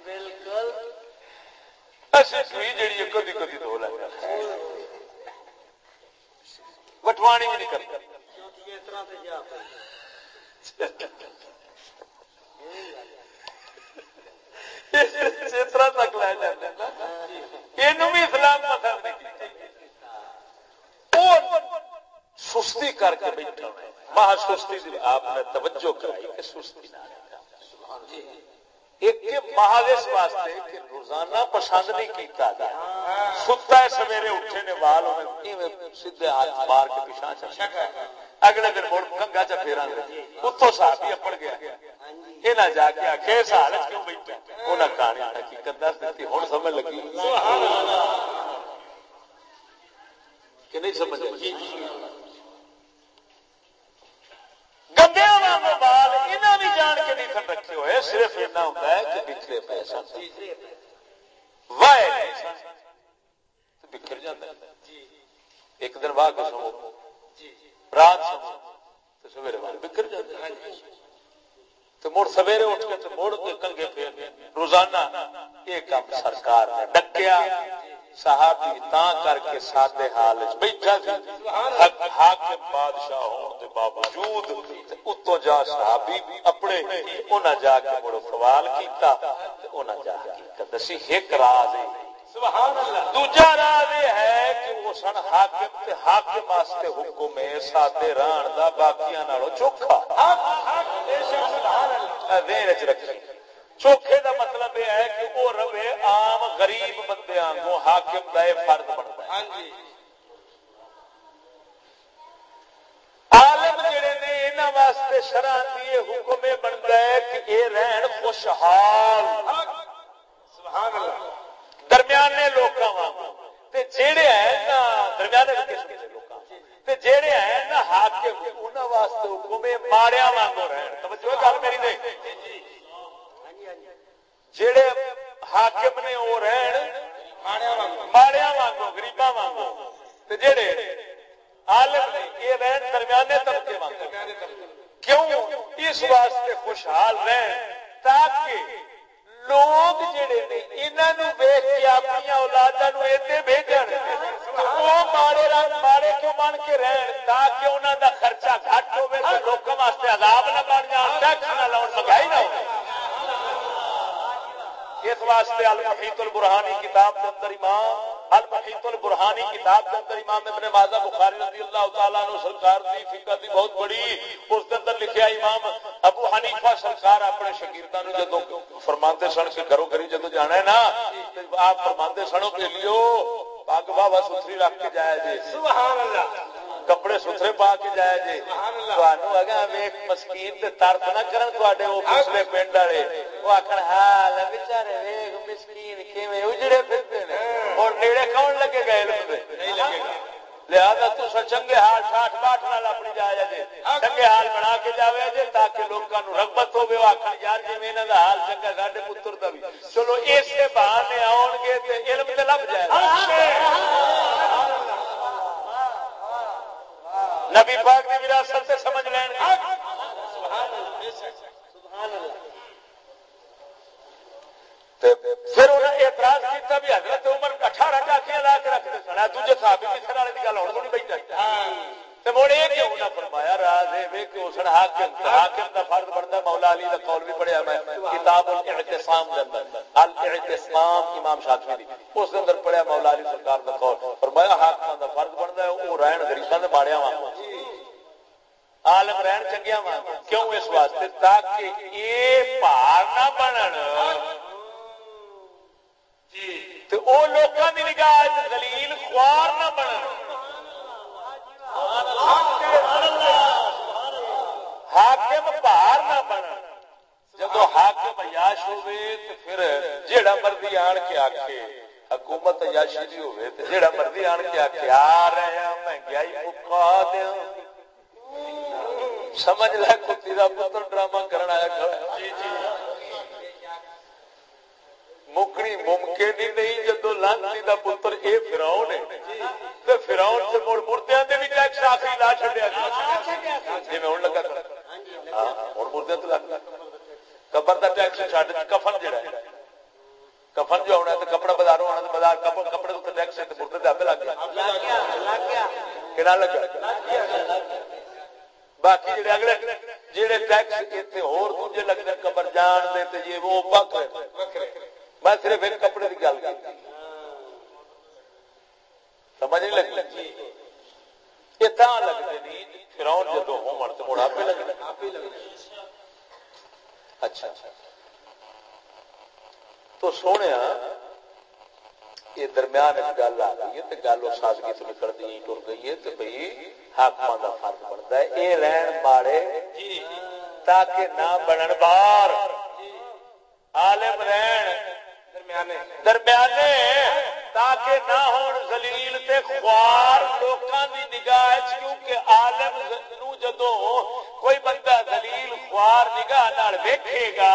بالکل ایسے سوئی جڑی کدی کدی دو لگ وٹوانی بھی نہیں کرتا چترا تک لے جاتے یہ بھی اسلام پسند نہیں سستی کر کے بیٹھا مہا سستی آپ نے توجہ کرائی کہ سستی نہ ایک مہادیش واسطے کہ روزانہ پسند نہیں کیتا گیا ستا ہے سویرے اٹھے نے وال سیدھے ہاتھ مار کے پیچھا چل اگلے دن مڑ کنگا چا پھیرا اتوں صاحب ہی اپڑ گیا۔ یہ نہ جا کے آخے اس حالت کیوں بیٹھا انہیں کہانی حقیقت دس ہوں سمجھ لگی۔ کہ نہیں سمجھ گندیا واگ بال یہاں بھی جان کے نہیں تھن رکھے ہوئے، صرف اتنا ہوتا ہے کہ بکھرے پے سن۔ پیسہ بکھر جاتا ایک دن واہ کے سمو رات سمو تو سویرے بعد بکھر جاتا تو مڑ سویرے اٹھ کے مڑ نکل گئے پھر روزانہ یہ کام سرکار نے ڈکیا۔ صحابی تا کر کے سادے حال بیٹھا حاکم بادشاہ ہون دے باوجود اتو جا صحابی اپنے انہاں جا کے سوال کیتا تے انہاں جا کے دسی۔ ایک راز ہے۔ سبحان اللہ دوجا راز یہ ہے کہ وہ سن حاکم تے حاکم واسطے حکم ہے سادے ران دا باقیاں نالوں چوکھا۔ بے شک سبحان اللہ وچ رکھی چوکھے دا مطلب یہ ہے کہ وہ روے عام غریب بندے آنگو حاکم دا فرد بنتا ہے۔ ہاں جی۔ عالم جڑے نے انہاں واسطے شرع دی حکم بنتا ہے کہ اے رہن خوشحال۔ سبحان اللہ۔ درمیانے لوکاں وانگو تے جڑے ہیں نا درمیانے قسم دے لوکاں؟ تے جڑے ہیں نا حاکم انہاں واسطے حکم ماڑیاں وانگو رہن۔ توجہ گل میری نہیں۔ جڑے حاکم نے وہ رہن ماڑیا وانگو گریبا وانگو جڑے عالم نے یہ رہن درمیانے طبقے وانگو کیوں اس واسطے خوشحال رہن تاکہ لوگ جڑے نے کے اپنی اولادا نو بھیجن وہ ماڑے رنگ ماڑے کیوں بن کے رہن تاکہ دا خرچہ گھٹ ہوے تو واسطے عذاب نہ بن جان ٹیکس نہ مہنگائی نہ ہو اس واسطے المحیط البرہانی کتاب کے اندر امام المحیط البرہانی کتاب کے اندر امام ابن ماجہ بخاری رضی اللہ تعالیٰ عنہ سرکار دی فقہ دی بہت بڑی اس کے اندر لکھیا امام ابو حنیفہ سرکار اپنے شاگرداں نو جدوں فرماندے سن کہ گھروں گھری جدوں جانا ہے نا آپ فرماندے سنو کہ لیو پاک بابا ستھری رکھ کے جایا جی سبحان اللہ کپڑے ستھرے پا کے جایا جی اگا ویخ مسکین ترت نہ کرن تے وہ پچھلے پنڈ والے۔ وہ آخر حال بچارے ویخ مسکین کیویں اجڑے پھرتے ہیں اور نیڑے کون لگے گئے نہیں لگے گا لہذا تو چنگے حال ٹھاٹ باٹ نال اپنی جایا جی چنگے حال بنا کے جاوے جی تاکہ لوگوں رغبت ہوے آخر یار جی دا حال چنگا ساڈے پتر دا بھی چلو اسے بہانے آن گے علم تے لب جائے نبی پاک کی وراثت سے سمجھ لین پھر انہیں اعتراض کیا بھی حضرت عمر اٹھارہ ڈاکیاں لا کے رکھتے سن۔ دوجے صحابی بھی والے کی گل ہونے نہیں بیٹھا فرمایا، راز کہ حاکم حاکم فرض مولا علی قول بھی پڑھیا میں، کتاب الاعتصام دے اندر۔ الاعتصام امام شافعی دی۔ اس دے اندر پڑھیا مولا علی سرکار کا قول۔ فرمایا حاکم کا فرض بنتا ہے، وہ رہن غریباں دے ماڑیاں وانگ عالم رہن چنگیا وانگ کیوں اس واسطے؟ تاکہ یہ پہاڑ نہ بنن۔ جی نگاہ دلیل خوار نہ بن حاکم بار نہ بن جب حاکم عیاش ہوئے تو پھر جیڑا مرضی آن کے آکھے، حکومت عیاشی دی ہوئے تو جیڑا مرضی آن کے آکھے، آ رہے ہیں، مہنگائی مکا سمجھ لے کتی دا پتر ڈرامہ کرنا آیا کھڑا۔ جی جی۔ مکنی ممکن ہی نہیں جدو لانتی دا پتر اے فراؤن ہے تے فراؤن سے مڑ مردیاں دے بھی ٹیکس آخری لا چھڈیا جی میں ہن لگا ہاں ہن مردیاں تے لگ قبر دا ٹیکس چھڈ کفن جڑا ہے کفن جو ہونا ہے تے کپڑا بازاروں آنا تے بازار کپڑے کپڑے تے ٹیکس تے مردے دے ہاتھ لگ گیا لگ گیا لگ گیا کنا لگ گیا باقی جڑے اگلے جڑے ٹیکس ایتھے ہور دوجے لگدے قبر جان دے تے یہ وہ وکھرے میں صرف ایک کپڑے کی گل کی سمجھ نہیں لگی؟ یہ لگتے نہیں فراؤن جدو مڑ آپ اچھا،, اچھا تو سونے یہ درمیان ایک گل آ گئی ہے گل وہ سادگی تو نکل گئی ٹر گئی ہے تو بھائی حاقم کا فرق بنتا ہے۔ یہ رہن ماڑے، تاکہ نہ بنن بار عالم رہن۔ درمیانے۔ تاکہ نہ ہون زلیل تے خوار لوکاں دی نگاہ کیونکہ عالم نو جدو کوئی بندہ زلیل خوار نگاہ نال ویکھے گا،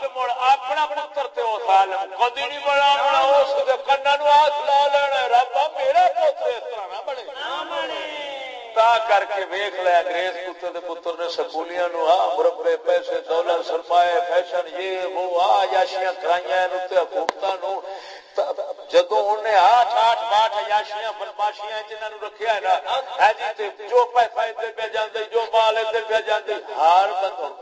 تے مڑ اپنا پتر تے او عالم کدی نہیں بڑا بڑا اس دے کناں نو ہاتھ لا لینا رب میرا پتر اس طرح نہ بنے نہ بنے۔ تا کر کے ویخ لیا انگریز پتر دے پتر نے سکولیاں نو ہاں مربے پیسے دولت سرمایہ فیشن، یہ وہ آ یاشیاں کرائیاں نو تے حکومتاں نو۔ جدو انہیں یاشیاں جنہاں نو رکھیا ہے نا، ہے جی تے جو پیسہ ادھر پہ جاندے، جو مال ادھر پہ جاندے ہر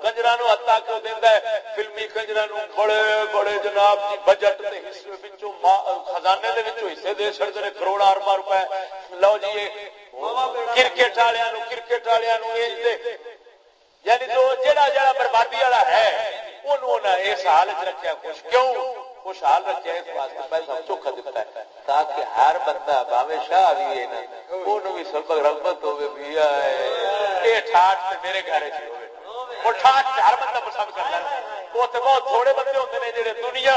کنجراں نو عطا کیوں دیندا ہے؟ فلمی کنجراں نو بڑے بڑے جناب جی بجٹ دے حصے وچوں خزانے دے وچوں حصے دے چھڑدے نے کروڑاں ارباں روپے۔ لو جی کرکٹ والوں کرکٹ والوں یعنی تو جڑا جڑا بربادی والا ہے اس حال چ رکھا خوش۔ کیوں؟ خوشحال رکھا اس واسطے پیسہ چوکھا دیتا ہے، تاکہ ہر بندہ باوے شاہ بھی ہے نا وہ بھی رغبت بھی یہ ٹھاٹ میرے گھر وہ ٹھاٹ ہر بندہ پسند کرتا ہے۔ وہ تو بہت تھوڑے بندے ہوتے ہیں جڑے دنیا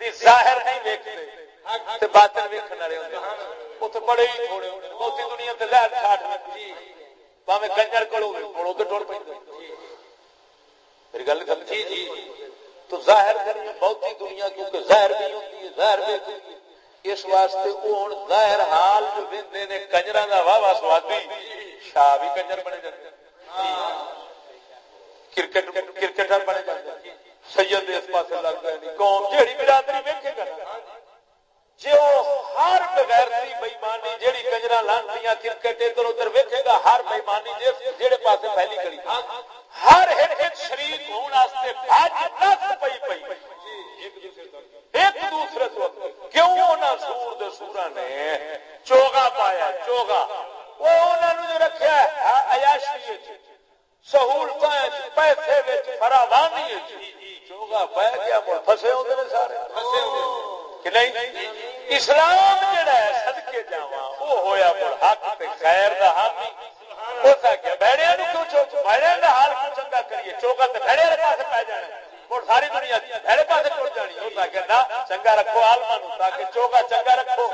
ظاہر نہیں دیکھتے باطن ویکن والے ہوتے ہیں اتنے بڑے ہی تھوڑے بہتی دنیا سے لہر چھاٹ پاوے کنجر کڑو مڑو تو ٹوڑ پہ میری گل جی جی۔ تو ظاہر کریے بہتی دنیا کیونکہ ظاہر بھی ہوتی ہے، ظاہر بھی اس واسطے وہ ہوں ظاہر حال جو بندے نے کنجر کا واہ واہ سوادی۔ شاہ بھی کنجر بنے جاتے ہاں۔ کرکٹ، کرکٹر بنے جاتے سید اس پاس لگ گئے قوم جہی برادری ویکے گا جو ہر بغیر بےمانی جیڑی کجرا لانتی کرکٹ ادھر ادھر ویکے گا، ہر بےمانی جہے پاس پہلی کری ہر ایک شریف ہونے پی پی ایک دوسرے تو کیوں سور دے سورا نے چوگا پایا چوگا وہ جو رکھا ایاشی سہولت پیسے فراوانی چوگا پایا گیا فسے ہوتے سارے۔ کہ نہیں؟ اسلام جڑا ہے، صدقے جاواں، او ہویا پر حق تے خیر دا حامی نو کیوں چوک؟ دا حال کیوں چنگا کریے؟ چوکا تے دے پے جانا اور ساری دنیا ٹر جانی کہ نہ، چنگا رکھو عالماں نو، تاکہ چوکا چنگا رکھو،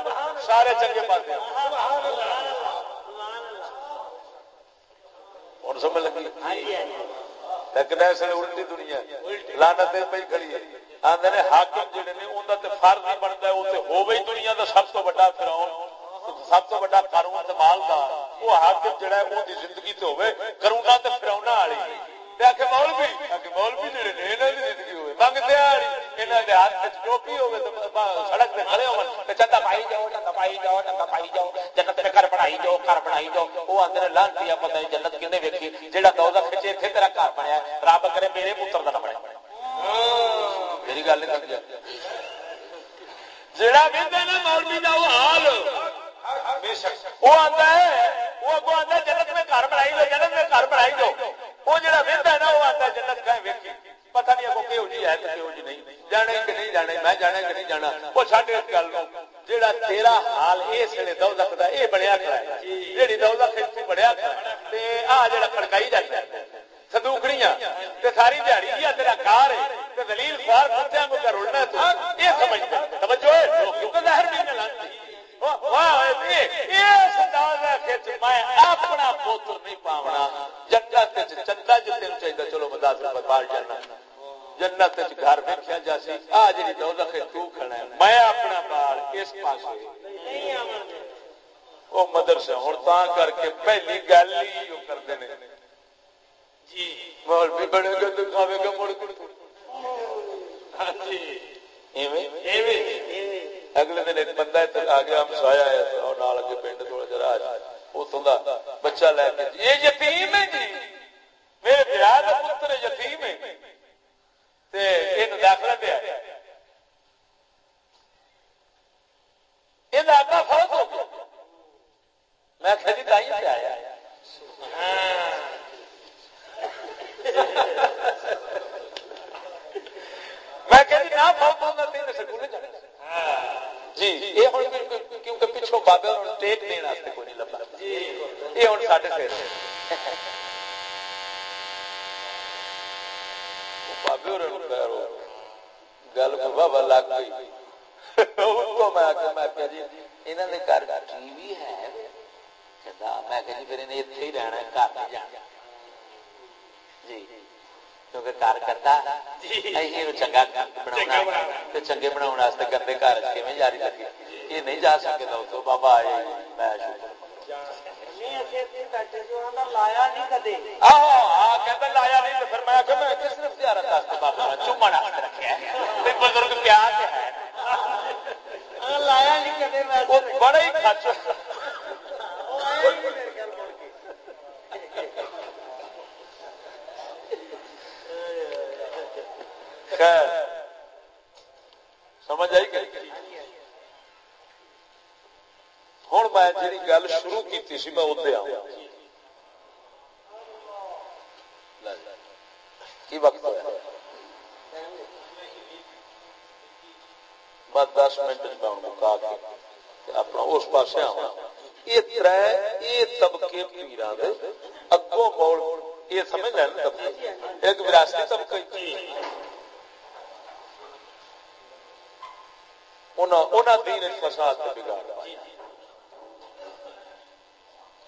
سارے چنگے پاس سبحان اللہ اور سمجھ لگی ہاں جی۔, ہاں جی۔ الٹی دنیا لانت پہ کھڑی ہے آدھے نے حاکم جڑے نے انہوں فرض ہی بنتا ہے وہ دنیا کا سب تو فراؤن سب تو بڑا قانون مالدار وہ حاکم جڑا ہے وہ زندگی تو ہوئے کرونا فراؤنا والی مولوی مولوی جڑے نے کی زندگی ہوئے کے ہاتھ ٹوپی سڑک کھڑے ہو چندہ پائی جاؤ چندہ پائی جاؤ چندہ پائی جاؤ جنت گھر بنائی جاؤ گھر بنائی جاؤ وہ آدھے لانتی پتہ جنت کھنے ویکھی جہاں کھچے اتنے تیرا گھر بنیا رب کرے میرے پتر کا بنے میری گل نہیں جڑا بھی مولوی وہ حال وہ ہے وہ جنت میں گھر بنائی دو جنت میں گھر بنائی دو وہ جڑا وہدا ہے نا، وہ آتا جنت کا ویکھی۔ پتہ نہیں اگو کہو جی ہے کہو جی نہیں۔ جانا کہ نہیں جانا میں جانا کہ نہیں جانا۔ وہ چڈ اس گل نو جڑا تیرا حال اے سنے دوزخ دا اے بنیا کھڑا ہے۔ جیڑی دوزخ اس بنیا کھڑا تے آ جڑا کھڑکائی جاتا ہے۔ صدوکڑیاں تے ساری دیہڑی یا تے کار ہے تے دلیل خوار کتےاں کو کر اڑنا تو اے سمجھ توجہ ہے کیونکہ ظاہر نہیں نہ لانتی اپنا پوتر نہیں پاونا جنت چندا جی تین چاہیے چلو میں دس روپئے بال جانا جنت گھر ویکیا جا سی آ جی دولت تو کھڑا ہے۔ میں اپنا بال اس پاس وہ مدرسے ہوں تا کر کے پہلی گل ہی کرتے ہیں جی۔ مولوی بڑے گا دکھاوے گا مڑ ہاں جی۔ اگلے دن ایک بندہ آ گیا ہم سایا ہے اور نال اگے پنڈ تھوڑا جرا اتوں بچہ لے کے۔ یہ یتیم ہے جی۔ میرے برا کا پتر یتیم ہے۔ داخلہ دیا یہ فوت ہو گیا۔ میں کھڑی جی تائی سے آیا۔ میں جی نہ تین سکول جی یہ ہوں کیونکہ پچھو بابے ٹیک دینے کوئی نہیں لبا یہ ہوں ساڈے سر بابے گل بابا لگ گئی میں جی انہوں نے گھر ٹی وی ہے میں کہ جی پھر انہیں اتنے ہی رہنا گھر نہیں جانا جی کرتا چنگا بنا چنگے بنا گندے گھر جاری لگے یہ نہیں جا سکتا تو بابا آئے میں لایا نہیں تو پھر میں کس نے بابا چومن رکھا بزرگ پیار ہے لایا نہیں کدے بڑا ہی خرچ خیر۔ سمجھ آئی کہ ہوں میں جی گل شروع کی میں ادھر آؤں۔ کی وقت بس دس منٹ مکا کے اپنا اس پاس آنا یہ تر یہ طبقے پیران اگوں مول یہ سمجھ لینا ایک وراثتی طبقہ دین فساد بگاڑ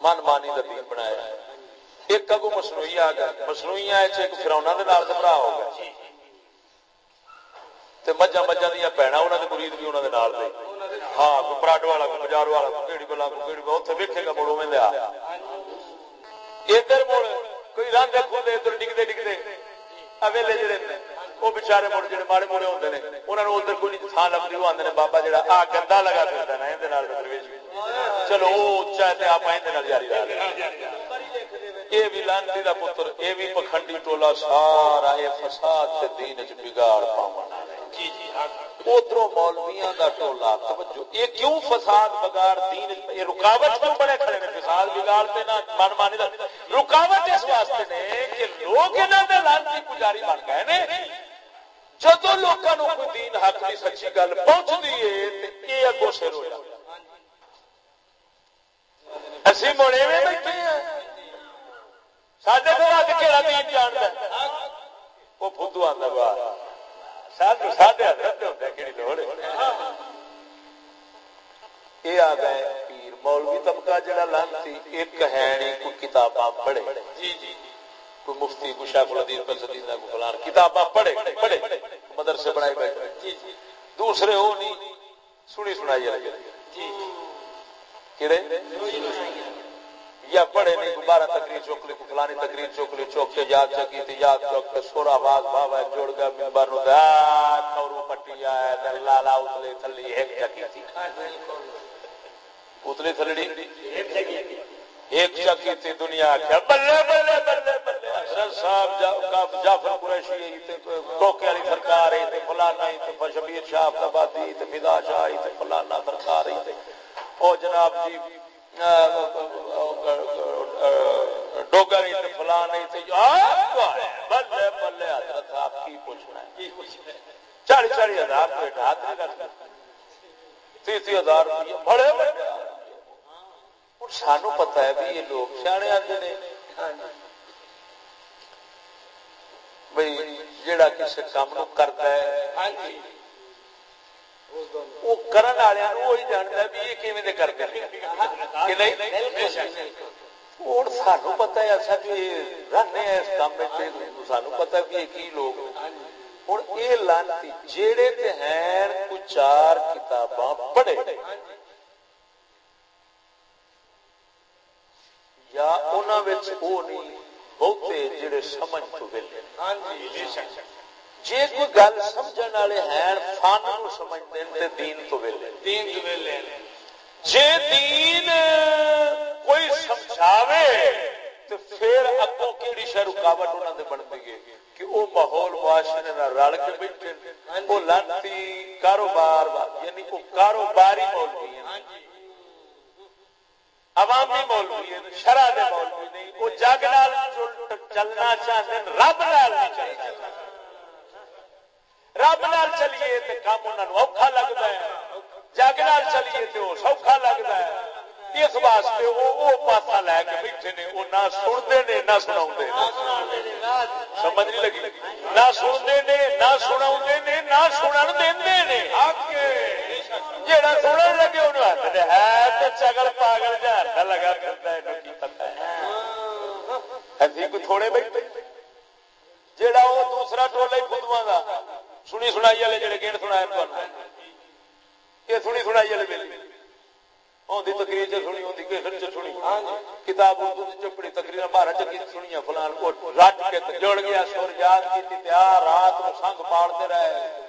من مانی کا دین بنایا۔ ایک اگو مصنوعی آ گیا مصنوعی ایک فرونا گھبرا ہو گیا تے مجھا مجھا دیا پینا انہوں نے مرید بھی انہوں نے نال دے۔ ہاں کوئی پراٹ والا، کوئی بازار والا، کوئی کیڑی بلا، کوئی کیڑی بلا۔ اتنے ویکے گا مڑوں میں لیا ادھر مڑ، کوئی رن دیکھو ادھر ڈگتے ڈگتے اویلے جڑے وہ بچارے مڑ جڑے ماڑے موڑے ہوتے ہیں انہوں نے ادھر کوئی تھان لگتی وہ آدھے بابا آ گندا لگا نا یہ چلو ہے آپ جاری بھی لانتی پتر پکھنڈی ٹولا سارا فساد دین بگاڑ کا ٹولا یہ کیوں فساد بگاڑ دین رکاوٹ کیوں بڑے کھڑے نے؟ فساد من رکاوٹ اس واسطے نے کہ لوگ لانتی پجاری بن گئے نے۔ جدو لوگوں کوئی دین حق کی سچی گل پہنچتی ہے یہ اگو سر ہوا اسی مڑے میں بیٹھے ہیں۔ کہڑا دین جانتا وہ آتا باہر یہ آ گئے پیر، مولوی طبقہ جڑا لانتی، ایک ہے نہیں کوئی کتاباں پڑھے۔ جی جی۔, جی۔ کوئی مفتی کوئی شیخ الحدیث پر سدینا کو فلان کتاباں پڑھے پڑھے مدرسے بنائے بیٹھے۔ جی جی دوسرے وہ نہیں سنی سنائی لگے جی کہڑے یا پڑھے نہیں بارہ تقریر چوک لی فلانی تقریر چوک لی چوک کے یاد چکی تھی یاد چوک کے سورا آواز بابا جوڑ گیا ممبر نو دا کورو پٹی آیا تے لالا اتلے تھلی ایک چکی تھی۔ اتلے تھلڑی ایک چکی تھی۔ دنیا کیا بلے بلے بلے بلے۔ حسن صاحب جعفر قریشی تے کوکے والی سرکار تے فلانا تے شبیر شاہ آبادی تے فدا شاہ تے فلانا سرکار تے او جناب جی ڈوگر بلے بلے حضرت آپ کی پوچھنا ہے؟ چالی چالی ہزار روپئے ہاتھ نہیں رکھتے۔ ہزار روپیے بڑے بڑے۔ سانو پتا ہے بھی یہ لوگ سیانے آتے ہیں بھائی جڑا کسی کام نو کرتا ہے۔ وہ کرن والے وہی جانتا بھی یہ کیویں کرتے کہ نہیں؟ ہوں سانو پتا ہے اچھا بھی رہنے اس کام سانو پتا بھی کی لوگ ہوں یہ لانتی جیڑے ہیں کچھ چار کتاباں پڑھے۔ یا انہوں نہیں۔ بہتے جڑے سمجھ تو ویلے کوئی گل سمجھن والے ہیں فن نو سمجھتے ہیں دین تو ویلے دین تو ویلے جے دین کوئی سمجھاوے تو پھر اگوں کیڑی شہ رکاوٹ بنتی ہے کہ وہ ماحول معاشرے رل کے بیٹھے وہ لانتی کاروبار یعنی وہ کاروباری مولوی ہیں عوامی مولوی ہیں شرح دے مولوی نہیں، وہ جگ نال چلنا چاہتے ہیں، رب نال نہیں چلنا رب نال چلیے تو کام انہوں اوکھا لگتا ہے۔ جگ نال چلیے تو سوکھا لگتا ہے۔ اس واسطے وہ پاسا لے کے بیٹھے نے، وہ نہ سنتے نے، نہ سنا سمجھ نہیں لگی؟ نہ سنتے نے، نہ سنا نے، نہ سنن دے جہاں سنن لگے انہوں ہاتھ ہے تو چگل پاگل جہاں لگا کرتا ہے پتا ہے تھوڑے بیٹھے جہاں وہ دوسرا ٹولا خدوا کا سنی سنائی والے جڑے گیڑ سنا یہ سنی سنائی والے تقریر سنی کیسر سنی کتاب چپڑی تقریر بارہ چکی سنی فلان رٹ کے جڑ گیا سر یاد کی تیار رات کو سنگ پاڑتے رہے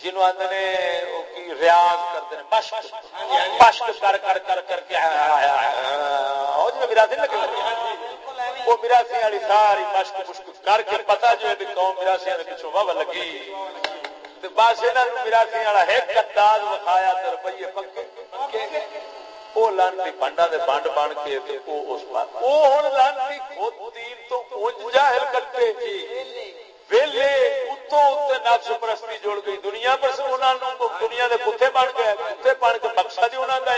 جنوب آدھے ریاض کرتے ہیں، مشق یعنی مشق کر کر کر کر کے ہاں، وہ مراسی والی ساری مشق مشق کر کے پتا جو ہے قوم پچھوں واہ لگی۔ بس یہاں والا ایک انداز وکھایا روپیے پکے وہ لانتی پنڈا دے کے جاہل ویلے نفس پرستی جڑ گئی دنیا پر دنیا دے کتے بن گئے کتے بن کے مقصد ہی انہوں کا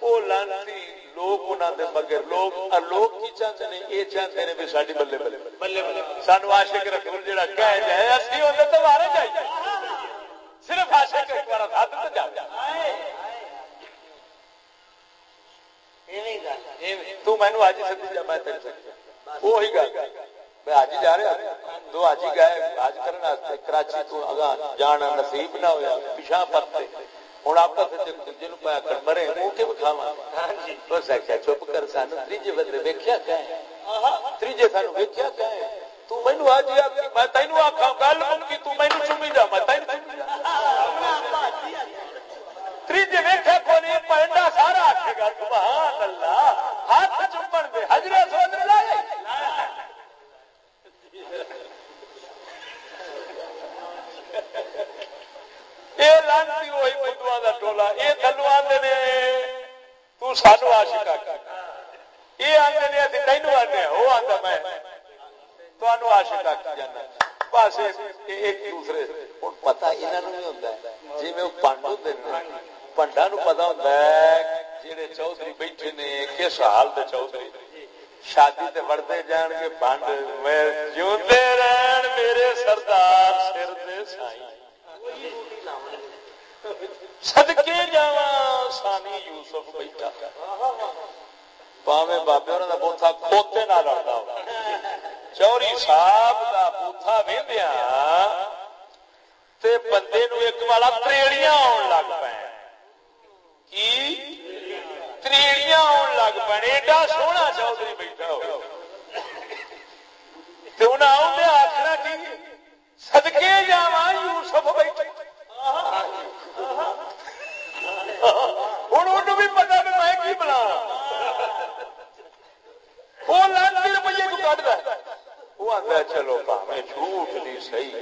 وہ لانتی لوگ انہوں دے مگر لوگ لوگ کی چاہتے ہیں یہ چاہتے ہیں بھی ساری بلے بلے بلے بلے سانو آشک رسول جہاں کہہ جائے اسی ہوتے تو مارے چاہیے صرف آشک ایک بار ہاتھ تو جائے تو مینو اج سدی جا میں وہی گل میں اج جا رہا تو اج ہی گئے اج کرنے کراچی تو اگاں جانا نصیب نہ ہویا پیچھا پرتے۔ ہوں آپ دوجے نو پایا کر مرے منہ کے بکھاوا بس ہاں جی۔ آخیا چپ کر سان تیجے بندے ویکیا کہ تیجے سانو ویکیا کہ تو مینو آج میں تینوں آخا گل مکی، تو مینو چومی جا، میں تین چومی جا۔ تیجے ویکیا کو نہیں پینڈا سارا آخے گا، سبحان اللہ، ہاتھ چومن دے حجرے سونے لائے۔ یہ لانتی وہی کا ٹولا یہ تھلو آدھے نے تو سانو آشکا یہ آدھے نے ابھی تینوں آدھے وہ آدھا میں آشکا جانا بس ایک دوسرے پتا یہاں ہوتا جی میں ہوں پنڈا نو پتا ہوتا ہے جہے چودھری بیٹھے نے کس حال دے چودھری شادی تے بڑھتے جان کے پنڈ میں جیوتے رہن میرے سردار سر دے سائی سدکے جا سانی یوسف بیٹھا۔ پاوے بابے اور بوتھا کھوتے نہ لڑتا ہو چوری صاحب کا بوتھا وہدیا تے بندے نو ایک والا تریڑیاں آن لگ پے کی؟ تریڑیاں آن لگ پے ایڈا سونا چودھری بیٹھا ہو آخنا کی سدکے جا یوسف بیٹھا ہوں بھی پتا کہ میں کی بنا وہ لاکھ روپیے کو کٹ دیا وہ آتا چلو میں جھوٹ نہیں صحیح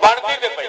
بنتی تو پی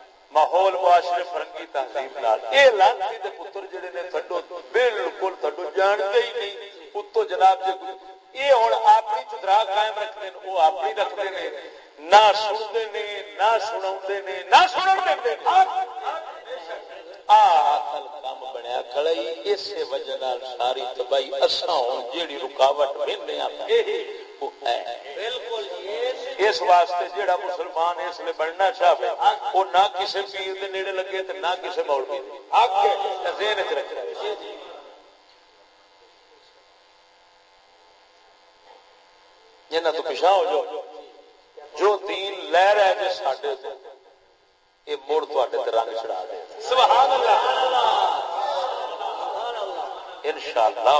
ماحول معاشرے فرنگی تہذیب نال۔ اے لانتی دے پتر جڑے نے تھڈو بالکل تھڈو جانتے ہی نہیں۔ اتو جناب جے اے ہن اپنی چدرا قائم رکھدے نے او اپنی رکھدے نے نہ سنتے نے، نہ سناوندے نے، نہ سنن دیندے آخل کام بنیا کھڑائی اسی وجہ نال ساری تباہی اساں ہن، جیڑی رکاوٹ ویندے آ اس واسطے جیڑا مسلمان اس لیے بننا چاہے وہ نہ کسی پیر دے نیڑے لگے تے نہ کسی مولوی دے۔ ذہن وچ رکھے جنہ تو پیچھا ہو جو جو دین لے رہے جے ساڈے تے یہ مڑ تواڈے تے رنگ چڑھا دے۔ سبحان اللہ۔ انشاءاللہ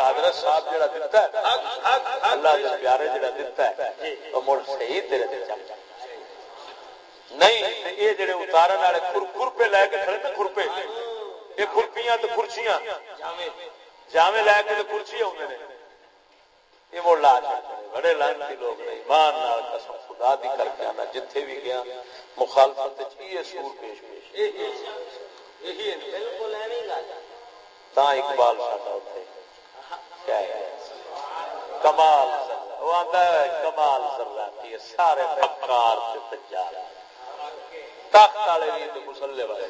حضرت صاحب جڑا دیتا ہے اللہ دے پیارے جڑا دیتا ہے وہ مڑ صحیح تیرے تے چل نہیں یہ جڑے اتارن والے کھرپے لے کے کھڑے تے کھرپے یہ کھرپیاں تے کرسیاں جاویں لے کے تے کرسی ہوندے نے یہ وہ لا بڑے لانتی لوگ نے ایمان نال قسم خدا دی کر کے آنا جتھے بھی گیا مخالفت یہ سور پیش پیش یہی ہے بالکل ایویں گل تا اقبال ساڈا اوتھے۔ کیا ہے؟ کمال وہ آتا ہے، کمال سارے مکار تے تخت والے بھی تے مسلے والے۔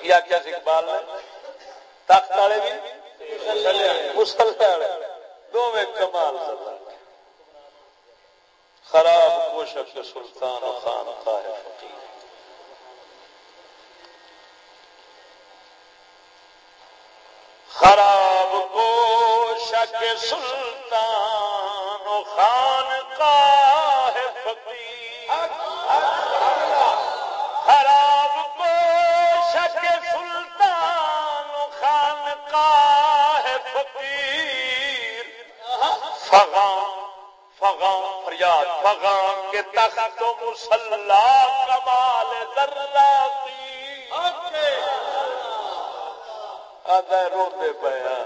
کیا کیا اقبال نے؟ تخت والے بھی؟ مسلے والے۔ دو میں کمال خراب سلطان و خان خواہ فقیر۔ خراب کو شک سلطان و خان کا ہے فقیر۔ خراب کو شک سلطان و خان کا ہے فقیر۔ فغان فغان فریاد فغان کے تخت و مسلح کمال ذراتی روتے پیا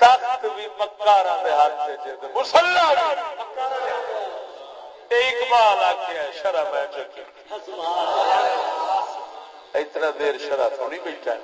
تخت بھی مسلا اقبال آخیا شرح اتنا دیر شرح تھوڑی بیٹھا